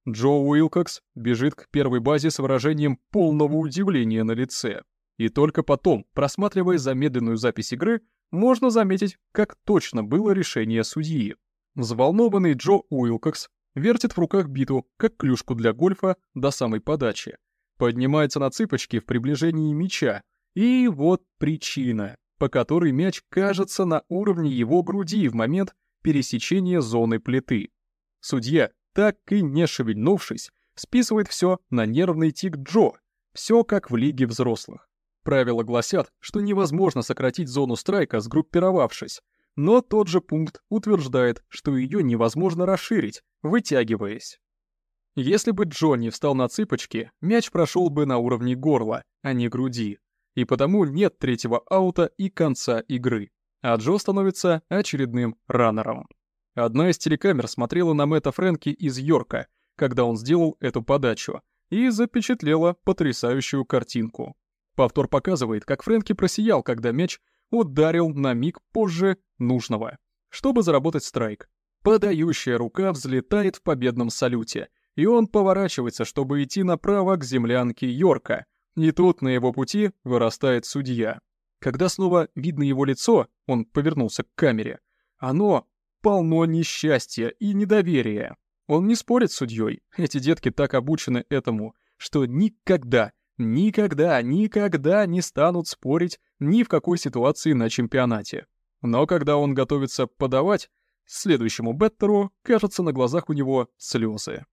Джо Уилкокс бежит к первой базе с выражением полного удивления на лице. И только потом, просматривая замедленную запись игры, можно заметить, как точно было решение судьи. Взволнованный Джо Уилкокс вертит в руках биту, как клюшку для гольфа, до самой подачи. Поднимается на цыпочки в приближении мяча. И вот причина, по которой мяч кажется на уровне его груди в момент пересечения зоны плиты. Судья, так и не шевельнувшись, списывает все на нервный тик Джо, все как в лиге взрослых. Правила гласят, что невозможно сократить зону страйка, сгруппировавшись, но тот же пункт утверждает, что ее невозможно расширить, вытягиваясь. Если бы Джонни встал на цыпочки, мяч прошел бы на уровне горла, а не груди. И потому нет третьего аута и конца игры. А Джо становится очередным раннером. Одна из телекамер смотрела на Мэтта Фрэнки из Йорка, когда он сделал эту подачу, и запечатлела потрясающую картинку. Повтор показывает, как Фрэнки просиял, когда мяч ударил на миг позже нужного, чтобы заработать страйк. Подающая рука взлетает в победном салюте, и он поворачивается, чтобы идти направо к землянке Йорка. И тут на его пути вырастает судья. Когда снова видно его лицо, он повернулся к камере. Оно полно несчастья и недоверия. Он не спорит с судьей, эти детки так обучены этому, что никогда, никогда, никогда не станут спорить ни в какой ситуации на чемпионате. Но когда он готовится подавать, следующему беттеру, кажется, на глазах у него слезы.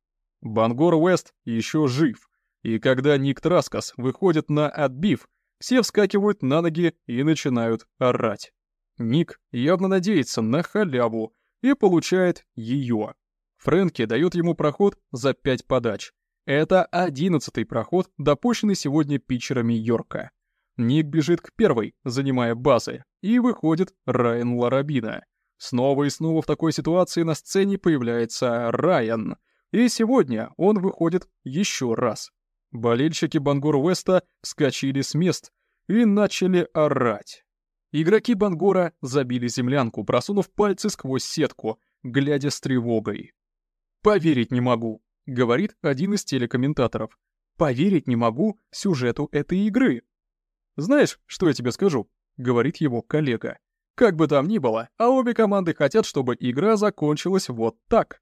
Бангор Уэст еще жив, и когда Ник Траскас выходит на отбив, все вскакивают на ноги и начинают орать. Ник явно надеется на халяву и получает ее. Фрэнки дает ему проход за пять подач. Это одиннадцатый проход, допущенный сегодня питчерами Йорка. Ник бежит к первой, занимая базы, и выходит Райан Ларабина. Снова и снова в такой ситуации на сцене появляется Райан. И сегодня он выходит еще раз. Болельщики Бангор Уэста вскочили с мест и начали орать. Игроки Бангора забили землянку, просунув пальцы сквозь сетку, глядя с тревогой. «Поверить не могу», — говорит один из телекомментаторов. «Поверить не могу сюжету этой игры». «Знаешь, что я тебе скажу?» — говорит его коллега. «Как бы там ни было, а обе команды хотят, чтобы игра закончилась вот так».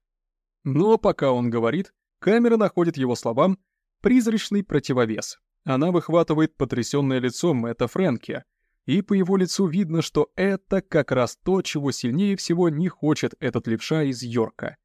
Но пока он говорит, камера находит его словам призрачный противовес. Она выхватывает потрясённое лицо Мэтта Фрэнки, и по его лицу видно, что это как раз то, чего сильнее всего не хочет этот левша из Йорка.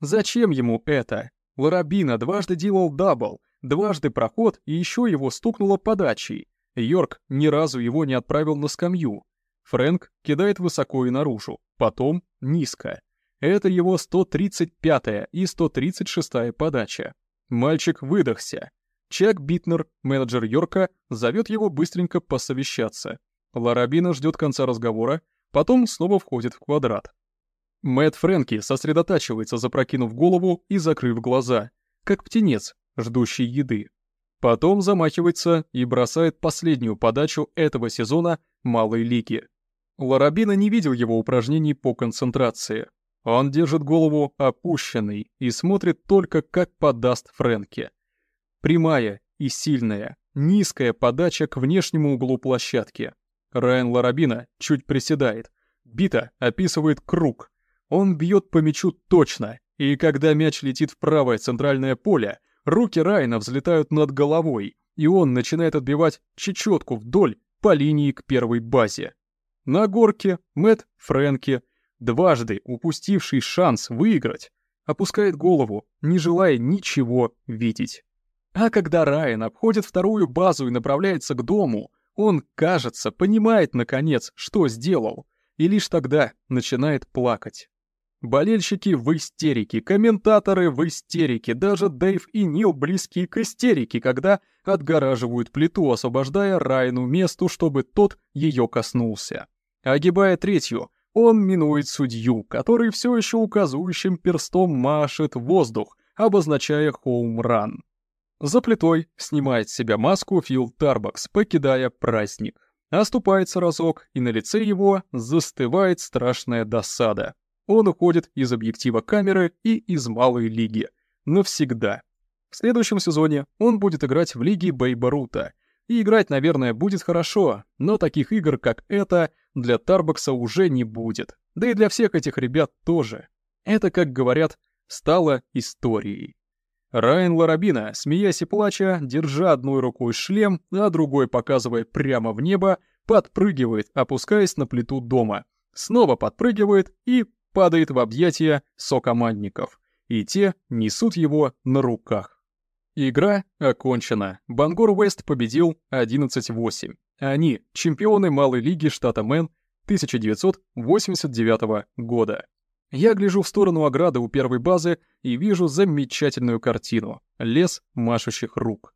Зачем ему это? Ларабино дважды делал дабл, дважды проход и еще его стукнуло подачей. Йорк ни разу его не отправил на скамью. Фрэнки кидает высоко и наружу, потом низко. Это его 135-я и 136-я подача. Мальчик выдохся. Чак Битнер, менеджер Йорка, зовет его быстренько посовещаться. Ларабина ждет конца разговора, потом снова входит в квадрат. Мэтт Фрэнки сосредотачивается, запрокинув голову и закрыв глаза, как птенец, ждущий еды. Потом замахивается и бросает последнюю подачу этого сезона малой лиги. Ларабина не видел его упражнений по концентрации. Он держит голову опущенной и смотрит только, как подаст Фрэнки. Прямая и сильная, низкая подача к внешнему углу площадки. Райан Ларабина чуть приседает. Бита описывает круг. Он бьет по мячу точно, и когда мяч летит в правое центральное поле, руки Райана взлетают над головой, и он начинает отбивать чечетку вдоль по линии к первой базе. На горке Мэтт Фрэнки, дважды упустивший шанс выиграть, опускает голову, не желая ничего видеть. А когда Райан обходит вторую базу и направляется к дому, он, кажется, понимает наконец, что сделал, и лишь тогда начинает плакать. Болельщики в истерике, комментаторы в истерике, даже Дэйв и Нил близкие к истерике, когда отгораживают плиту, освобождая Райну месту, чтобы тот ее коснулся. Огибая третью, он минует судью, который все еще указующим перстом машет воздух, обозначая хоум-ран. За плитой снимает с себя маску Фил Тарбакс, покидая праздник. Оступается разок, и на лице его застывает страшная досада. Он уходит из объектива камеры и из малой лиги. Навсегда. В следующем сезоне он будет играть в лиге Бейба Рута. И играть, наверное, будет хорошо, но таких игр, как это, для Тарбокса уже не будет. Да и для всех этих ребят тоже. Это, как говорят, стало историей. Райан Ларабина, смеясь и плача, держа одной рукой шлем, а другой показывая прямо в небо, подпрыгивает, опускаясь на плиту дома. Снова подпрыгивает и падает в объятия сокомандников, и те несут его на руках. Игра окончена. Бангор Уэст победил 11-8. Они — чемпионы малой лиги штата Мэн 1989 года. Я гляжу в сторону ограды у первой базы и вижу замечательную картину — лес машущих рук.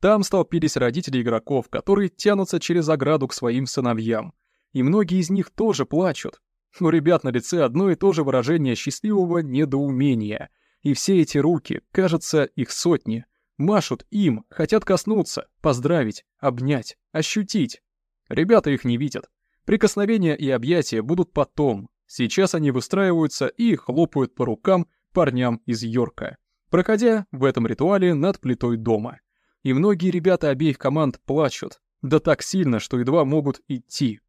Там столпились родители игроков, которые тянутся через ограду к своим сыновьям. И многие из них тоже плачут, у ребят на лице одно и то же выражение счастливого недоумения. И все эти руки, кажется, их сотни, машут им, хотят коснуться, поздравить, обнять, ощутить. Ребята их не видят. Прикосновения и объятия будут потом. Сейчас они выстраиваются и хлопают по рукам парням из Йорка, проходя в этом ритуале над плитой дома. И многие ребята обеих команд плачут, да так сильно, что едва могут идти.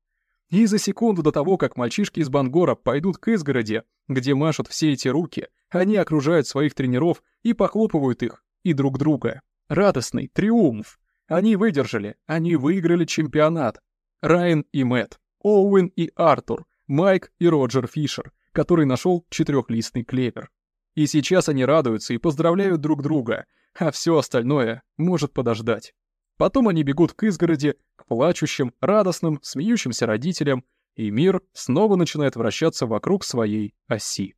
И за секунду до того, как мальчишки из Бангора пойдут к изгороди, где машут все эти руки, они окружают своих тренеров и похлопывают их и друг друга. Радостный триумф. Они выдержали, они выиграли чемпионат. Райан и Мэтт, Оуэн и Артур, Майк и Роджер Фишер, который нашел четырехлистный клевер. И сейчас они радуются и поздравляют друг друга, а все остальное может подождать. Потом они бегут к изгороди, к плачущим, радостным, смеющимся родителям, и мир снова начинает вращаться вокруг своей оси.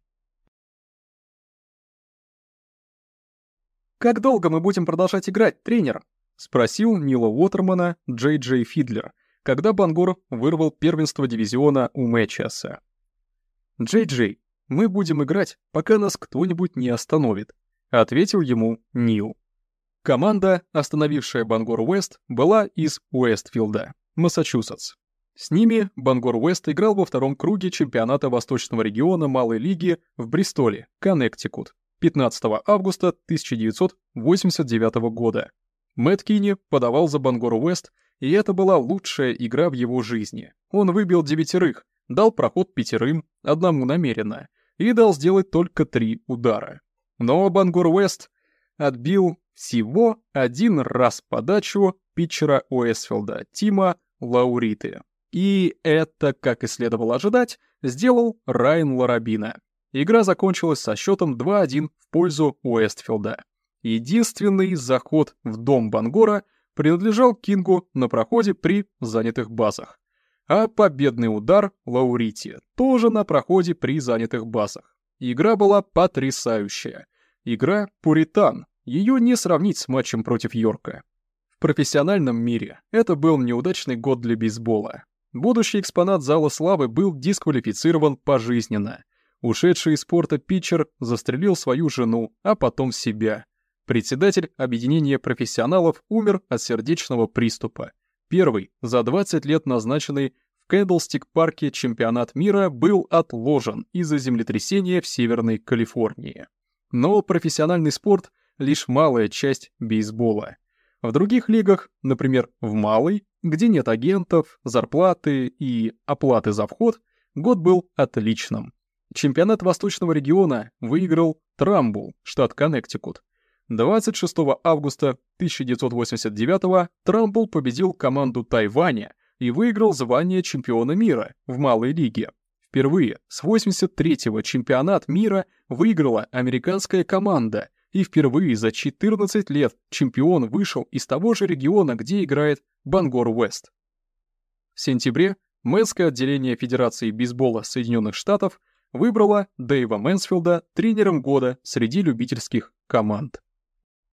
«Как долго мы будем продолжать играть, тренер?» — спросил Нила Уотермана Джей Джей Фидлер, когда Бангор вырвал первенство дивизиона у Мэчиаса. «Джей Джей, мы будем играть, пока нас кто-нибудь не остановит», — ответил ему Нил. Команда, остановившая Бангор Уэст, была из Уэстфилда, Массачусетс. С ними Бангор Уэст играл во втором круге чемпионата Восточного региона Малой Лиги в Бристоле, Коннектикут, 15 августа 1989 года. Мэтт Кинни подавал за Бангор Уэст, и это была лучшая игра в его жизни. Он выбил девятерых, дал проход пятерым, одному намеренно, и дал сделать только три удара. Но Бангор Уэст отбил всего один раз подачу питчера Уэсфилда Тима Лауриты. И это, как и следовало ожидать, сделал Райан Ларабина. Игра закончилась со счетом 2-1 в пользу Уэстфилда. Единственный заход в дом Бангора принадлежал Кингу на проходе при занятых базах. а победный удар Лаурити тоже на проходе при занятых базах. Игра была потрясающая. Игра «Пуритан». Ее не сравнить с матчем против Йорка. В профессиональном мире это был неудачный год для бейсбола. Будущий экспонат Зала Славы был дисквалифицирован пожизненно. Ушедший из спорта питчер застрелил свою жену, а потом себя. Председатель объединения профессионалов умер от сердечного приступа. Первый, за 20 лет назначенный в Кэндлстик-парке чемпионат мира, был отложен из-за землетрясения в Северной Калифорнии. Но профессиональный спорт — лишь малая часть бейсбола. В других лигах, например, в малой, где нет агентов, зарплаты и оплаты за вход, год был отличным. Чемпионат Восточного региона выиграл Трамбул, штат Коннектикут. 26 августа 1989 Трампл победил команду Тайваня и выиграл звание чемпиона мира в малой лиге. Впервые с 83-го чемпионат мира выиграла американская команда, и впервые за 14 лет чемпион вышел из того же региона, где играет Бангор Уэст. В сентябре Мэнское отделение Федерации бейсбола Соединенных Штатов выбрало Дэйва Мэнсфилда тренером года среди любительских команд.